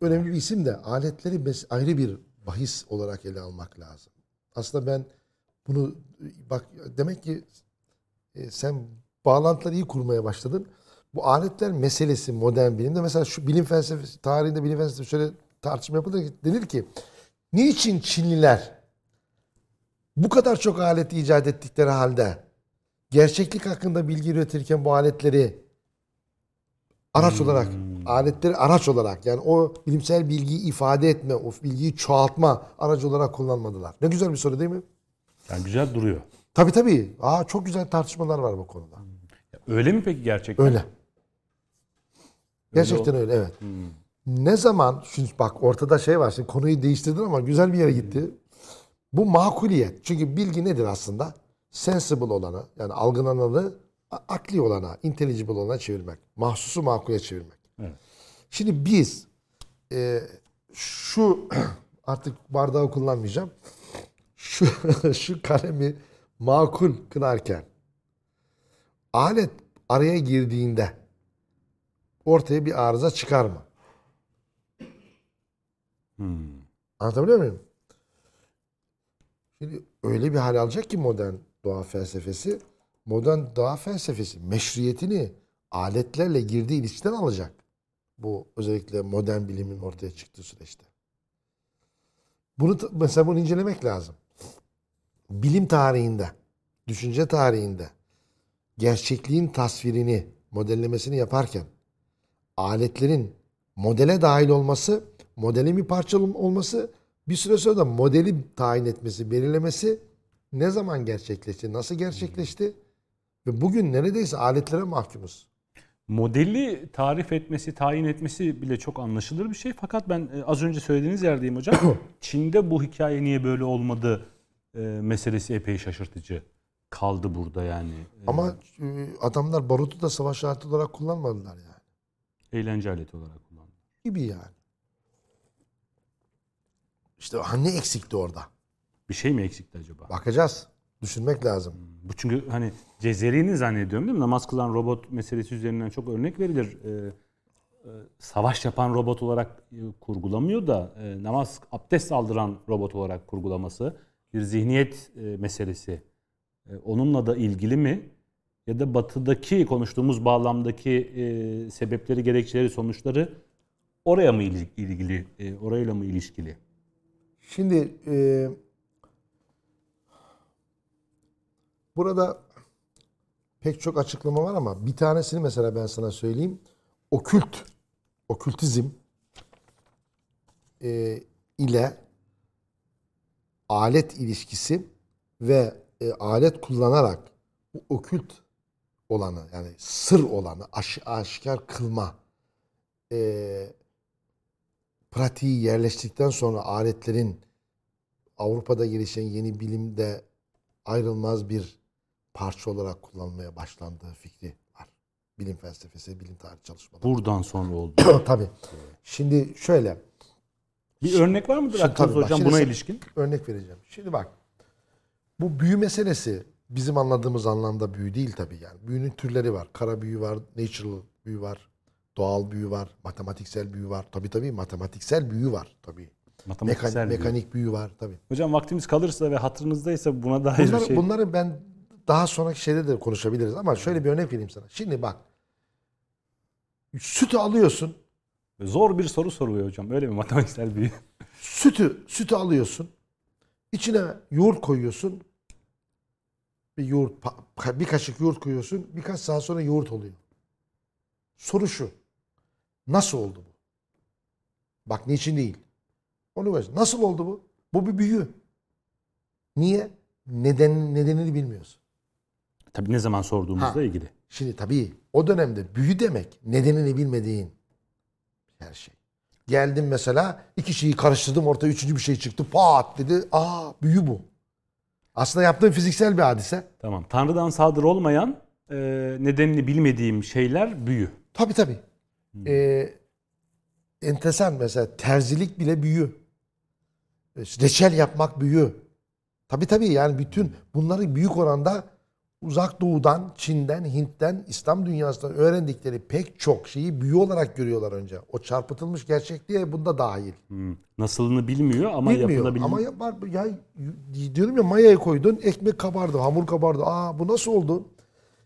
[SPEAKER 2] önemli bir isim de aletleri ayrı bir bahis olarak ele almak lazım. Aslında ben bunu bak demek ki e, sen bağlantıları iyi kurmaya başladın. Bu aletler meselesi modern bilimde mesela şu bilim felsefesi tarihinde bilim felsefesi şöyle tartışma yapılır ki denir ki niçin Çinliler bu kadar çok alet icat ettikleri halde gerçeklik hakkında bilgi üretirken bu aletleri araç olarak aletleri araç olarak yani o bilimsel bilgiyi ifade etme, o bilgiyi çoğaltma aracı olarak kullanmadılar. Ne güzel bir soru değil mi?
[SPEAKER 1] Yani güzel duruyor.
[SPEAKER 2] Tabii tabii. Aa, çok güzel tartışmalar var bu konuda.
[SPEAKER 1] Öyle mi peki gerçekten?
[SPEAKER 2] Öyle. Gerçekten öyle evet. Ne zaman, şimdi bak ortada şey var, şimdi konuyu değiştirdin ama güzel bir yere gitti. Bu makuliyet. Çünkü bilgi nedir aslında? Sensible olanı, yani algılananı akli olana, intelligible olana çevirmek. Mahsusu makule çevirmek.
[SPEAKER 1] Evet.
[SPEAKER 2] Şimdi biz e, şu artık bardağı kullanmayacağım. Şu, şu kalemi makul kılarken alet araya girdiğinde ortaya bir arıza çıkar mı?
[SPEAKER 1] Hmm.
[SPEAKER 2] Anlatabiliyor muyum? Şimdi öyle bir hal alacak ki modern doğa felsefesi, modern doğa felsefesi meşruiyetini aletlerle girdiği ilişkiden alacak. Bu özellikle modern bilimin ortaya çıktığı süreçte. Bunu mesela bunu incelemek lazım. Bilim tarihinde, düşünce tarihinde gerçekliğin tasvirini, modellemesini yaparken aletlerin modele dahil olması, modelin bir parça olması, bir süre sonra da modeli tayin etmesi, belirlemesi ne zaman gerçekleşti, nasıl gerçekleşti ve bugün neredeyse aletlere mahkumuz.
[SPEAKER 1] Modeli tarif etmesi, tayin etmesi bile çok anlaşılır bir şey. Fakat ben e, az önce söylediğiniz yerdeyim hocam. Çin'de bu hikaye niye böyle olmadı e, meselesi epey şaşırtıcı kaldı burada yani. E,
[SPEAKER 2] Ama e, adamlar barutu da savaş aleti olarak kullanmadılar yani.
[SPEAKER 1] eğlence aleti olarak kullandı.
[SPEAKER 2] Gibi yani. İşte ha ne eksikti orada?
[SPEAKER 1] Bir şey mi eksikti acaba?
[SPEAKER 2] Bakacağız. Düşünmek lazım.
[SPEAKER 1] Bu çünkü hani Cezeri'ni zannediyorum değil mi? Namaz kılan robot meselesi üzerinden çok örnek verilir. Ee, e, savaş yapan robot olarak e, kurgulamıyor da e, namaz abdest aldıran robot olarak kurgulaması bir zihniyet e, meselesi. E, onunla da ilgili mi? Ya da batıdaki konuştuğumuz bağlamdaki e, sebepleri, gerekçeleri, sonuçları oraya mı il- ilgili, e, orayla mı ilişkili?
[SPEAKER 2] Şimdi e, burada pek çok açıklama var ama bir tanesini mesela ben sana söyleyeyim. Okült, okültizm e, ile alet ilişkisi ve e, alet kullanarak bu okült olanı yani sır olanı aş, aşikar kılma e, pratiği yerleştikten sonra aletlerin Avrupa'da gelişen yeni bilimde ayrılmaz bir parça olarak kullanılmaya başlandığı fikri var. Bilim felsefesi, bilim tarihi çalışmaları.
[SPEAKER 1] Buradan sonra oldu.
[SPEAKER 2] Tabii. Şimdi şöyle
[SPEAKER 1] Bir örnek var mıdır
[SPEAKER 2] Şimdi
[SPEAKER 1] aklınızda
[SPEAKER 2] bak,
[SPEAKER 1] hocam
[SPEAKER 2] şimdi
[SPEAKER 1] buna ilişkin?
[SPEAKER 2] örnek vereceğim. Şimdi bak. Bu büyü meselesi bizim anladığımız anlamda büyü değil tabii yani. Büyünün türleri var. Kara büyü var, natural büyü var, doğal büyü var, matematiksel büyü var. Tabii tabii matematiksel büyü var tabii.
[SPEAKER 1] Matematiksel
[SPEAKER 2] Mekan-
[SPEAKER 1] büyü.
[SPEAKER 2] mekanik büyü var tabii.
[SPEAKER 1] Hocam vaktimiz kalırsa ve hatırınızdaysa buna dair bir
[SPEAKER 2] Bunları,
[SPEAKER 1] şey.
[SPEAKER 2] bunları ben daha sonraki şeyde de konuşabiliriz ama şöyle bir örnek vereyim sana. Şimdi bak. Sütü alıyorsun.
[SPEAKER 1] Zor bir soru soruluyor hocam. Öyle mi matematiksel büyü?
[SPEAKER 2] Sütü, sütü alıyorsun. İçine yoğurt koyuyorsun. Bir yoğurt, bir kaşık yoğurt koyuyorsun. Birkaç saat sonra yoğurt oluyor. Soru şu. Nasıl oldu bu? Bak niçin değil. Onu ver. Nasıl oldu bu? Bu bir büyü. Niye? Neden, nedenini bilmiyorsun.
[SPEAKER 1] Tabii ne zaman sorduğumuzla
[SPEAKER 2] Ha.
[SPEAKER 1] ilgili.
[SPEAKER 2] Şimdi tabii o dönemde büyü demek nedenini bilmediğin her şey. Geldim mesela iki şeyi karıştırdım ortaya üçüncü bir şey çıktı. Pat dedi. Aa büyü bu. Aslında yaptığın fiziksel bir hadise.
[SPEAKER 1] Tamam. Tanrı'dan sadır olmayan e, nedenini bilmediğim şeyler büyü.
[SPEAKER 2] Tabii tabii. Ee, enteresan mesela terzilik bile büyü. E, Reçel yapmak büyü. Tabii tabii yani bütün bunları büyük oranda uzak doğudan, Çin'den, Hint'ten, İslam dünyasından öğrendikleri pek çok şeyi büyü olarak görüyorlar önce. O çarpıtılmış gerçekliğe bunda dahil.
[SPEAKER 1] Hmm. Nasılını bilmiyor ama
[SPEAKER 2] Bilmiyor
[SPEAKER 1] yapılabilir.
[SPEAKER 2] ama ya, var- ya, diyorum ya mayaya koydun ekmek kabardı, hamur kabardı. Aa bu nasıl oldu?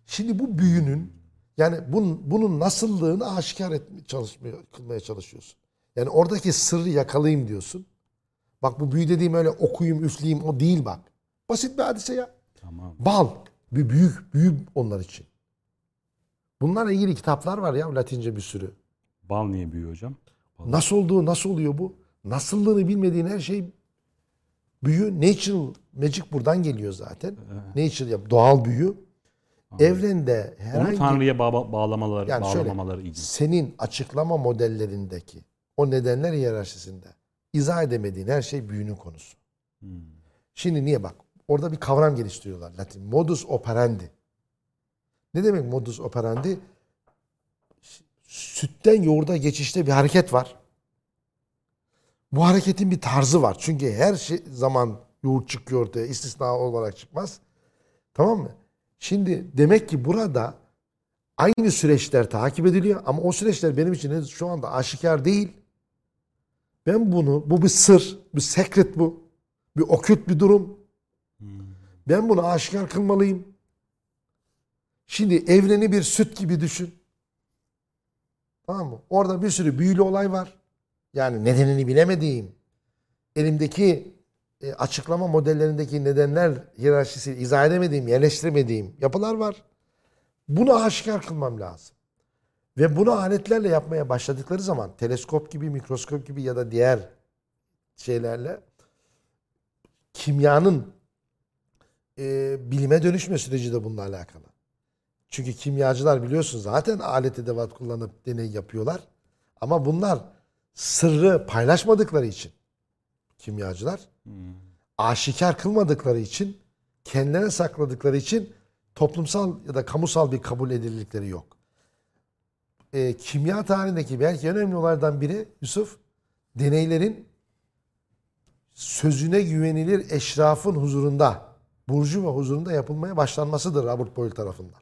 [SPEAKER 2] Şimdi bu büyünün yani bunun, bunun nasıllığını aşikar etmeye çalışmaya, kılmaya çalışıyorsun. Yani oradaki sırrı yakalayayım diyorsun. Bak bu büyü dediğim öyle okuyayım, üfleyeyim o değil bak. Basit bir hadise ya.
[SPEAKER 1] Tamam.
[SPEAKER 2] Bal. Bir büyük, büyü onlar için. Bunlarla ilgili kitaplar var ya Latince bir sürü.
[SPEAKER 1] Bal niye büyü hocam?
[SPEAKER 2] Nasıl olduğu, nasıl oluyor bu? Nasıllığını bilmediğin her şey büyü. Natural magic buradan geliyor zaten. Natural ya doğal büyü. Evrende
[SPEAKER 1] Onu
[SPEAKER 2] herhangi
[SPEAKER 1] Tanrı'ya bağ- bağlamaları,
[SPEAKER 2] yani şöyle
[SPEAKER 1] bağlamamaları ilgili.
[SPEAKER 2] senin açıklama modellerindeki o nedenler hiyerarşisinde izah edemediğin her şey büyünün konusu. Şimdi niye bak? Orada bir kavram geliştiriyorlar. Latin. Modus operandi. Ne demek modus operandi? Sütten yoğurda geçişte bir hareket var. Bu hareketin bir tarzı var. Çünkü her şey zaman yoğurt çıkıyor ortaya. istisna olarak çıkmaz. Tamam mı? Şimdi demek ki burada aynı süreçler takip ediliyor ama o süreçler benim için şu anda aşikar değil. Ben bunu, bu bir sır, bir secret bu. Bir okült bir durum. Ben bunu aşikar kılmalıyım. Şimdi evreni bir süt gibi düşün. Tamam mı? Orada bir sürü büyülü olay var. Yani nedenini bilemediğim, elimdeki e, açıklama modellerindeki nedenler hiyerarşisi izah edemediğim, yerleştiremediğim yapılar var. Bunu aşikar kılmam lazım. Ve bunu aletlerle yapmaya başladıkları zaman teleskop gibi, mikroskop gibi ya da diğer şeylerle kimyanın e, bilime dönüşme süreci de bununla alakalı. Çünkü kimyacılar biliyorsun zaten alet edevat kullanıp deney yapıyorlar. Ama bunlar sırrı paylaşmadıkları için kimyacılar aşikar kılmadıkları için kendilerine sakladıkları için toplumsal ya da kamusal bir kabul edildikleri yok. E, kimya tarihindeki belki en önemli olaylardan biri Yusuf deneylerin sözüne güvenilir eşrafın huzurunda, burcu ve huzurunda yapılmaya başlanmasıdır Robert Boyle tarafından.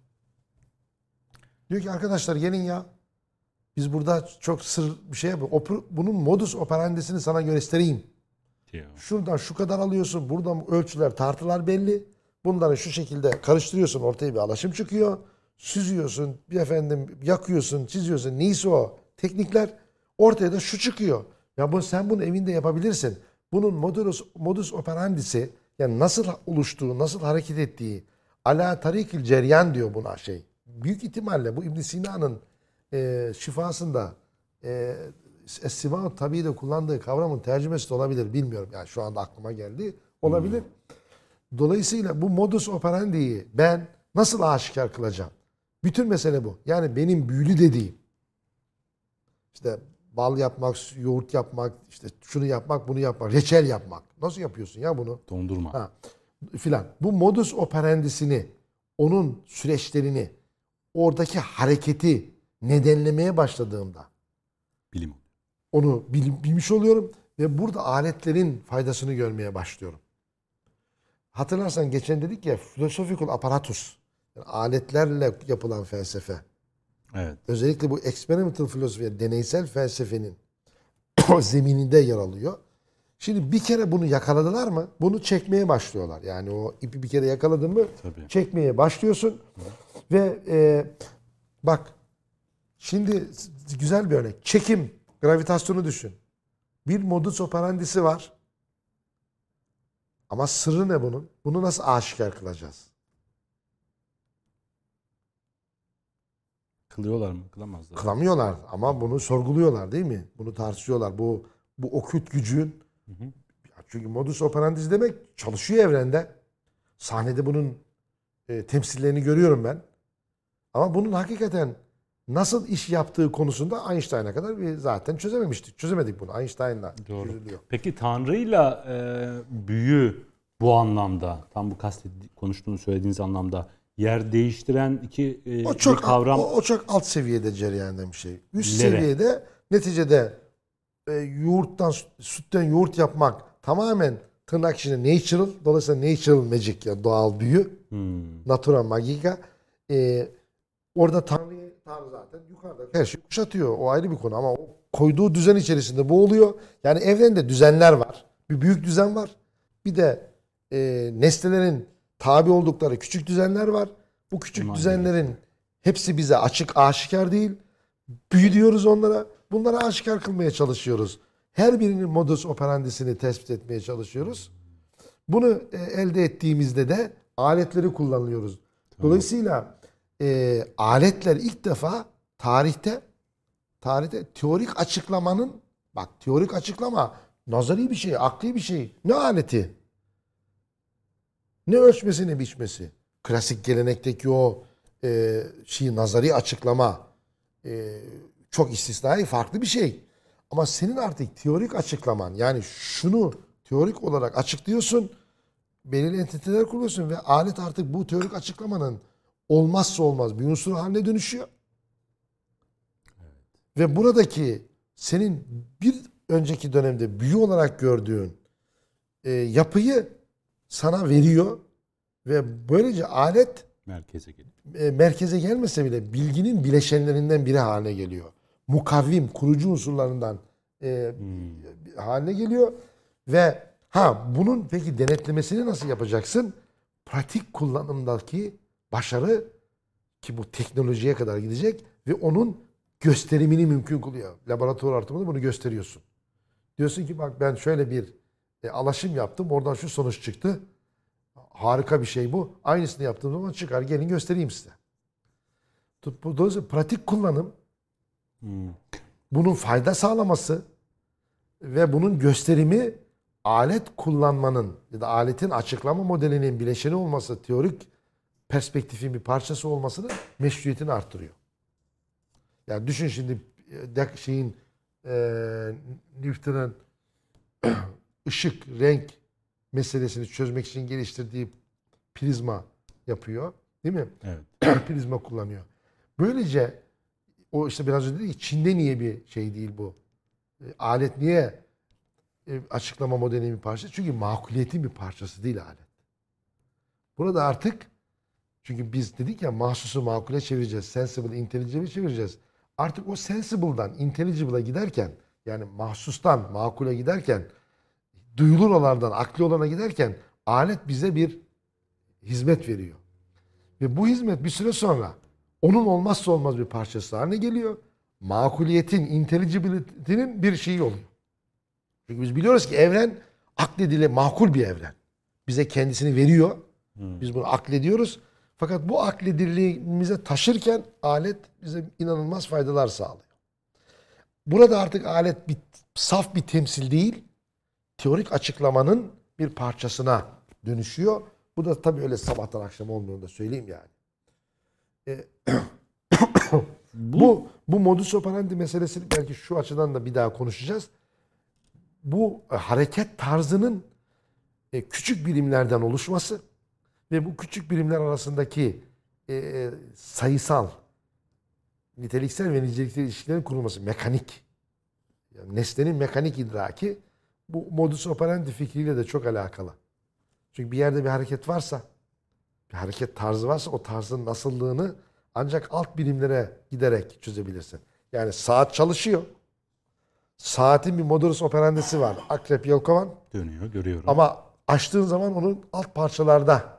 [SPEAKER 2] Diyor ki arkadaşlar gelin ya. Biz burada çok sır bir şey yapıyoruz. Bunun modus operandisini sana göstereyim.
[SPEAKER 1] Diyor.
[SPEAKER 2] Şuradan şu kadar alıyorsun. Buradan ölçüler, tartılar belli. Bunları şu şekilde karıştırıyorsun. Ortaya bir alaşım çıkıyor. Süzüyorsun. Bir efendim yakıyorsun, çiziyorsun. Neyse o teknikler. Ortaya da şu çıkıyor. Ya bu sen bunu evinde yapabilirsin. Bunun modus, modus operandisi yani nasıl oluştuğu, nasıl hareket ettiği ala tarikil ceryan diyor buna şey. Büyük ihtimalle bu İbn Sina'nın e, şifasında e, Es-Sima tabii de kullandığı kavramın tercümesi de olabilir. Bilmiyorum yani şu anda aklıma geldi. Olabilir. Dolayısıyla bu modus operandi'yi ben nasıl aşikar kılacağım? Bütün mesele bu. Yani benim büyülü dediğim işte bal yapmak, yoğurt yapmak, işte şunu yapmak, bunu yapmak, reçel yapmak. Nasıl yapıyorsun ya bunu?
[SPEAKER 1] Dondurma.
[SPEAKER 2] Ha, filan. Bu modus operandisini, onun süreçlerini, oradaki hareketi nedenlemeye başladığımda
[SPEAKER 1] Bilim.
[SPEAKER 2] onu bil- bilmiş oluyorum ve burada aletlerin faydasını görmeye başlıyorum. Hatırlarsan geçen dedik ya philosophical apparatus. Yani aletlerle yapılan felsefe.
[SPEAKER 1] Evet.
[SPEAKER 2] Özellikle bu experimental yani deneysel felsefenin zemininde yer alıyor. Şimdi bir kere bunu yakaladılar mı? Bunu çekmeye başlıyorlar. Yani o ipi bir kere yakaladın mı?
[SPEAKER 1] Tabii.
[SPEAKER 2] Çekmeye başlıyorsun. Ve e, bak şimdi güzel bir örnek. Çekim, gravitasyonu düşün. Bir modus operandisi var. Ama sırrı ne bunun? Bunu nasıl aşikar kılacağız?
[SPEAKER 1] Kılıyorlar mı? Kılamazlar.
[SPEAKER 2] Kılamıyorlar ama bunu sorguluyorlar değil mi? Bunu tartışıyorlar. Bu bu okült gücün çünkü modus operandi demek çalışıyor evrende. Sahnede bunun e, temsillerini görüyorum ben. Ama bunun hakikaten nasıl iş yaptığı konusunda Einstein'a kadar bir zaten çözememiştik. Çözemedik bunu. Einstein'la
[SPEAKER 1] Doğru.
[SPEAKER 2] çözülüyor.
[SPEAKER 1] Peki Tanrı'yla e, büyü bu anlamda, tam bu kastet konuştuğunu söylediğiniz anlamda yer değiştiren iki e,
[SPEAKER 2] O çok
[SPEAKER 1] bir kavram
[SPEAKER 2] o, o çok alt seviyede cereyan bir şey. Üst
[SPEAKER 1] Nere?
[SPEAKER 2] seviyede neticede e, yoğurttan sütten yoğurt yapmak tamamen tırnak içinde natural dolayısıyla natural magic ya doğal büyü.
[SPEAKER 1] Hmm.
[SPEAKER 2] Natura magica. E, orada Tanrı, Tanrı zaten yukarıda her şeyi kuşatıyor. O ayrı bir konu ama o koyduğu düzen içerisinde bu oluyor. Yani evrende düzenler var. Bir büyük düzen var. Bir de e, nesnelerin tabi oldukları küçük düzenler var. Bu küçük
[SPEAKER 1] Aman
[SPEAKER 2] düzenlerin hepsi bize açık aşikar değil. Büyü diyoruz onlara. Bunları aşikar kılmaya çalışıyoruz. Her birinin modus operandisini tespit etmeye çalışıyoruz. Bunu e, elde ettiğimizde de aletleri kullanıyoruz. Dolayısıyla e, aletler ilk defa tarihte tarihte teorik açıklamanın bak teorik açıklama nazari bir şey, akli bir şey. Ne aleti? Ne ölçmesi ne biçmesi. Klasik gelenekteki o e, şey nazari açıklama e, çok istisnai farklı bir şey. Ama senin artık teorik açıklaman yani şunu teorik olarak açıklıyorsun. Belirli entiteler kuruyorsun ve alet artık bu teorik açıklamanın olmazsa olmaz bir unsur haline dönüşüyor. Ve buradaki senin bir önceki dönemde büyü olarak gördüğün e, yapıyı sana veriyor ve böylece alet
[SPEAKER 1] Merkeze gelip.
[SPEAKER 2] e, merkeze gelmese bile bilginin bileşenlerinden biri haline geliyor. Mukavvim, kurucu unsurlarından e, haline geliyor ve ha bunun peki denetlemesini nasıl yapacaksın? Pratik kullanımdaki başarı ki bu teknolojiye kadar gidecek ve onun gösterimini mümkün kılıyor. Laboratuvar ortamında bunu gösteriyorsun. Diyorsun ki bak ben şöyle bir e, alaşım yaptım. Oradan şu sonuç çıktı. Harika bir şey bu. Aynısını yaptığım zaman çıkar. Gelin göstereyim size. Dolayısıyla pratik kullanım bunun fayda sağlaması ve bunun gösterimi alet kullanmanın ya da aletin açıklama modelinin bileşeni olması, teorik perspektifin bir parçası olmasının meşruiyetini arttırıyor. Yani düşün şimdi e, şeyin e, Newton'un ışık, renk meselesini çözmek için geliştirdiği prizma yapıyor. Değil mi?
[SPEAKER 1] Evet.
[SPEAKER 2] prizma kullanıyor. Böylece o işte biraz önce dedik ki Çin'de niye bir şey değil bu? E, alet niye e, açıklama modelinin bir parçası? Çünkü makuliyetin bir parçası değil alet. Burada artık çünkü biz dedik ya mahsusu makule çevireceğiz. Sensible, intelligible'e çevireceğiz. Artık o sensible'dan intelligible'a giderken yani mahsustan makule giderken duyulur olandan akli olana giderken alet bize bir hizmet veriyor. Ve bu hizmet bir süre sonra onun olmazsa olmaz bir parçası haline geliyor. Makuliyetin, intelligibility'nin bir şeyi oluyor. Çünkü biz biliyoruz ki evren aklediyle makul bir evren. Bize kendisini veriyor. Biz bunu aklediyoruz. Fakat bu akledilliğimize taşırken alet bize inanılmaz faydalar sağlıyor. Burada artık alet bir, saf bir temsil değil, teorik açıklamanın bir parçasına dönüşüyor. Bu da tabii öyle sabahtan akşam olmuyor da söyleyeyim yani. E, bu, bu modus operandi meselesini belki şu açıdan da bir daha konuşacağız. Bu e, hareket tarzının e, küçük birimlerden oluşması ve bu küçük birimler arasındaki e, e, sayısal, niteliksel ve niceliksel ilişkilerin kurulması, mekanik. Yani nesnenin mekanik idraki bu modus operandi fikriyle de çok alakalı. Çünkü bir yerde bir hareket varsa, bir hareket tarzı varsa o tarzın nasıllığını ancak alt birimlere giderek çözebilirsin. Yani saat çalışıyor. Saatin bir modus operandisi var. Akrep, yelkovan.
[SPEAKER 1] Dönüyor görüyorum.
[SPEAKER 2] Ama açtığın zaman onun alt parçalarda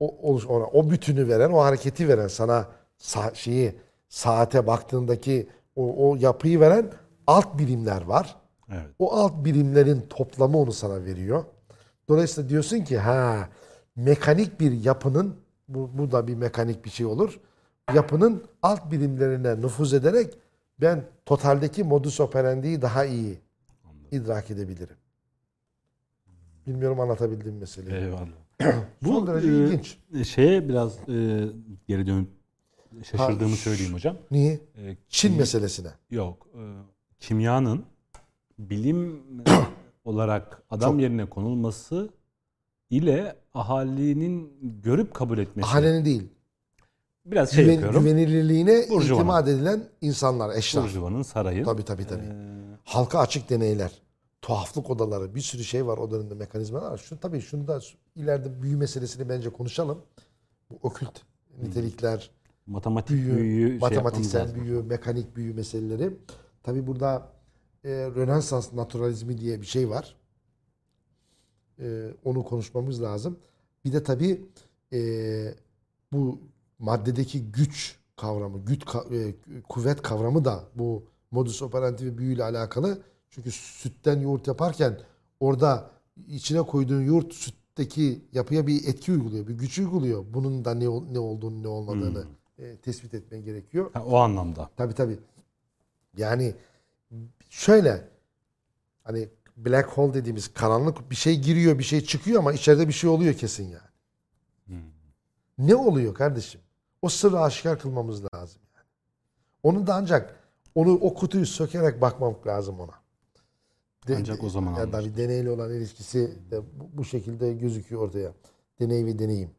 [SPEAKER 2] o, oluş- ona, o bütünü veren, o hareketi veren sana sa- şeyi saate baktığındaki o, o yapıyı veren alt birimler var.
[SPEAKER 1] Evet.
[SPEAKER 2] O alt birimlerin toplamı onu sana veriyor. Dolayısıyla diyorsun ki ha mekanik bir yapının bu, bu da bir mekanik bir şey olur. Yapının alt birimlerine nüfuz ederek ben totaldeki modus operandi'yi daha iyi idrak edebilirim. Bilmiyorum anlatabildim meseleyi.
[SPEAKER 1] Eyvallah.
[SPEAKER 2] Son derece
[SPEAKER 1] e,
[SPEAKER 2] ilginç.
[SPEAKER 1] Şeye biraz e, geri dönüp şaşırdığımı
[SPEAKER 2] Ha,
[SPEAKER 1] söyleyeyim hocam.
[SPEAKER 2] Niye?
[SPEAKER 1] E,
[SPEAKER 2] Çin meselesine.
[SPEAKER 1] Yok. e, kimyanın bilim olarak adam yerine konulması ile ahalinin görüp kabul etmesi.
[SPEAKER 2] Ahalinin değil.
[SPEAKER 1] Biraz şey
[SPEAKER 2] Güven,
[SPEAKER 1] yapıyorum.
[SPEAKER 2] güvenilirliğine
[SPEAKER 1] Burjuvanın.
[SPEAKER 2] itimat edilen insanlar, eşler.
[SPEAKER 1] Burjuva'nın sarayı.
[SPEAKER 2] Tabii tabii tabii.
[SPEAKER 1] E,
[SPEAKER 2] Halka açık deneyler, tuhaflık odaları, bir sürü şey var o dönemde mekanizmalar. Şu tabii şunu da ileride büyü meselesini bence konuşalım. Bu okült nitelikler,
[SPEAKER 1] matematik
[SPEAKER 2] büyü,
[SPEAKER 1] büyüyü şey
[SPEAKER 2] matematiksel
[SPEAKER 1] lazım.
[SPEAKER 2] büyü, mekanik büyü meseleleri. Tabii burada e, Rönesans naturalizmi diye bir şey var. E, onu konuşmamız lazım. Bir de tabii e, bu maddedeki güç kavramı, güç e, kuvvet kavramı da bu modus operandi ve büyüyle alakalı. Çünkü sütten yoğurt yaparken orada içine koyduğun yoğurt sütteki yapıya bir etki uyguluyor, bir güç uyguluyor. Bunun da ne ne olduğunu, ne olmadığını e, tespit etmen gerekiyor.
[SPEAKER 1] Ha, o anlamda.
[SPEAKER 2] Tabii tabii. Yani şöyle hani black hole dediğimiz karanlık bir şey giriyor, bir şey çıkıyor ama içeride bir şey oluyor kesin yani. Ne oluyor kardeşim? O sırrı aşikar kılmamız lazım yani. Onu da ancak Onu o kutuyu sökerek bakmak lazım ona. De-
[SPEAKER 1] Ancak o zaman
[SPEAKER 2] yani tabii deneyle olan ilişkisi de bu, bu şekilde gözüküyor ortaya. Deney ve deneyim.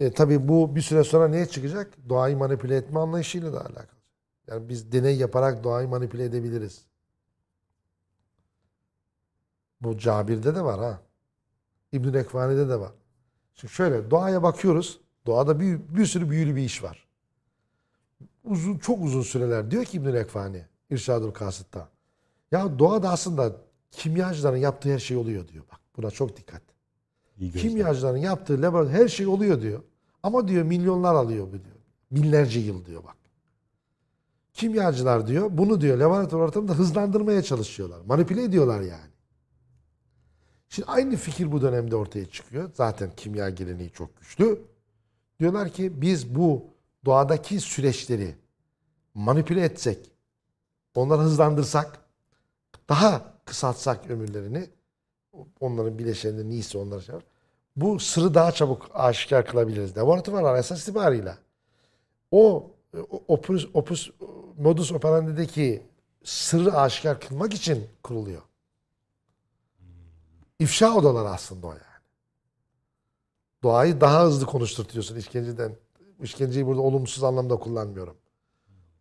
[SPEAKER 2] E, tabii bu bir süre sonra neye çıkacak? Doğayı manipüle etme anlayışıyla da alakalı. Yani biz deney yaparak doğayı manipüle edebiliriz. Bu Cabir'de de var ha. İbn-i Ekvani'de de var. Şimdi şöyle doğaya bakıyoruz. Doğada bir, bir sürü büyülü bir iş var. Uzun, çok uzun süreler diyor ki İbn-i Ekvani İrşadül Kasıt'ta. Ya doğada aslında kimyacıların yaptığı her şey oluyor diyor. Bak buna çok dikkat. Kimyacıların yaptığı laboratuvar her şey oluyor diyor. Ama diyor milyonlar alıyor bu diyor. Binlerce yıl diyor bak. Kimyacılar diyor bunu diyor laboratuvar ortamında hızlandırmaya çalışıyorlar. Manipüle ediyorlar yani. Şimdi aynı fikir bu dönemde ortaya çıkıyor. Zaten kimya geleneği çok güçlü. Diyorlar ki biz bu doğadaki süreçleri manipüle etsek, onları hızlandırsak, daha kısaltsak ömürlerini, onların bileşenleri neyse onları şey yapar, bu sırrı daha çabuk aşikar kılabiliriz. Laboratuvarlar esas itibariyle o- opus, opus modus operandi'deki sırrı aşikar kılmak için kuruluyor. İfşa odaları aslında o yani. Doğayı daha hızlı konuşturtuyorsun işkenceden. İşkenceyi burada olumsuz anlamda kullanmıyorum.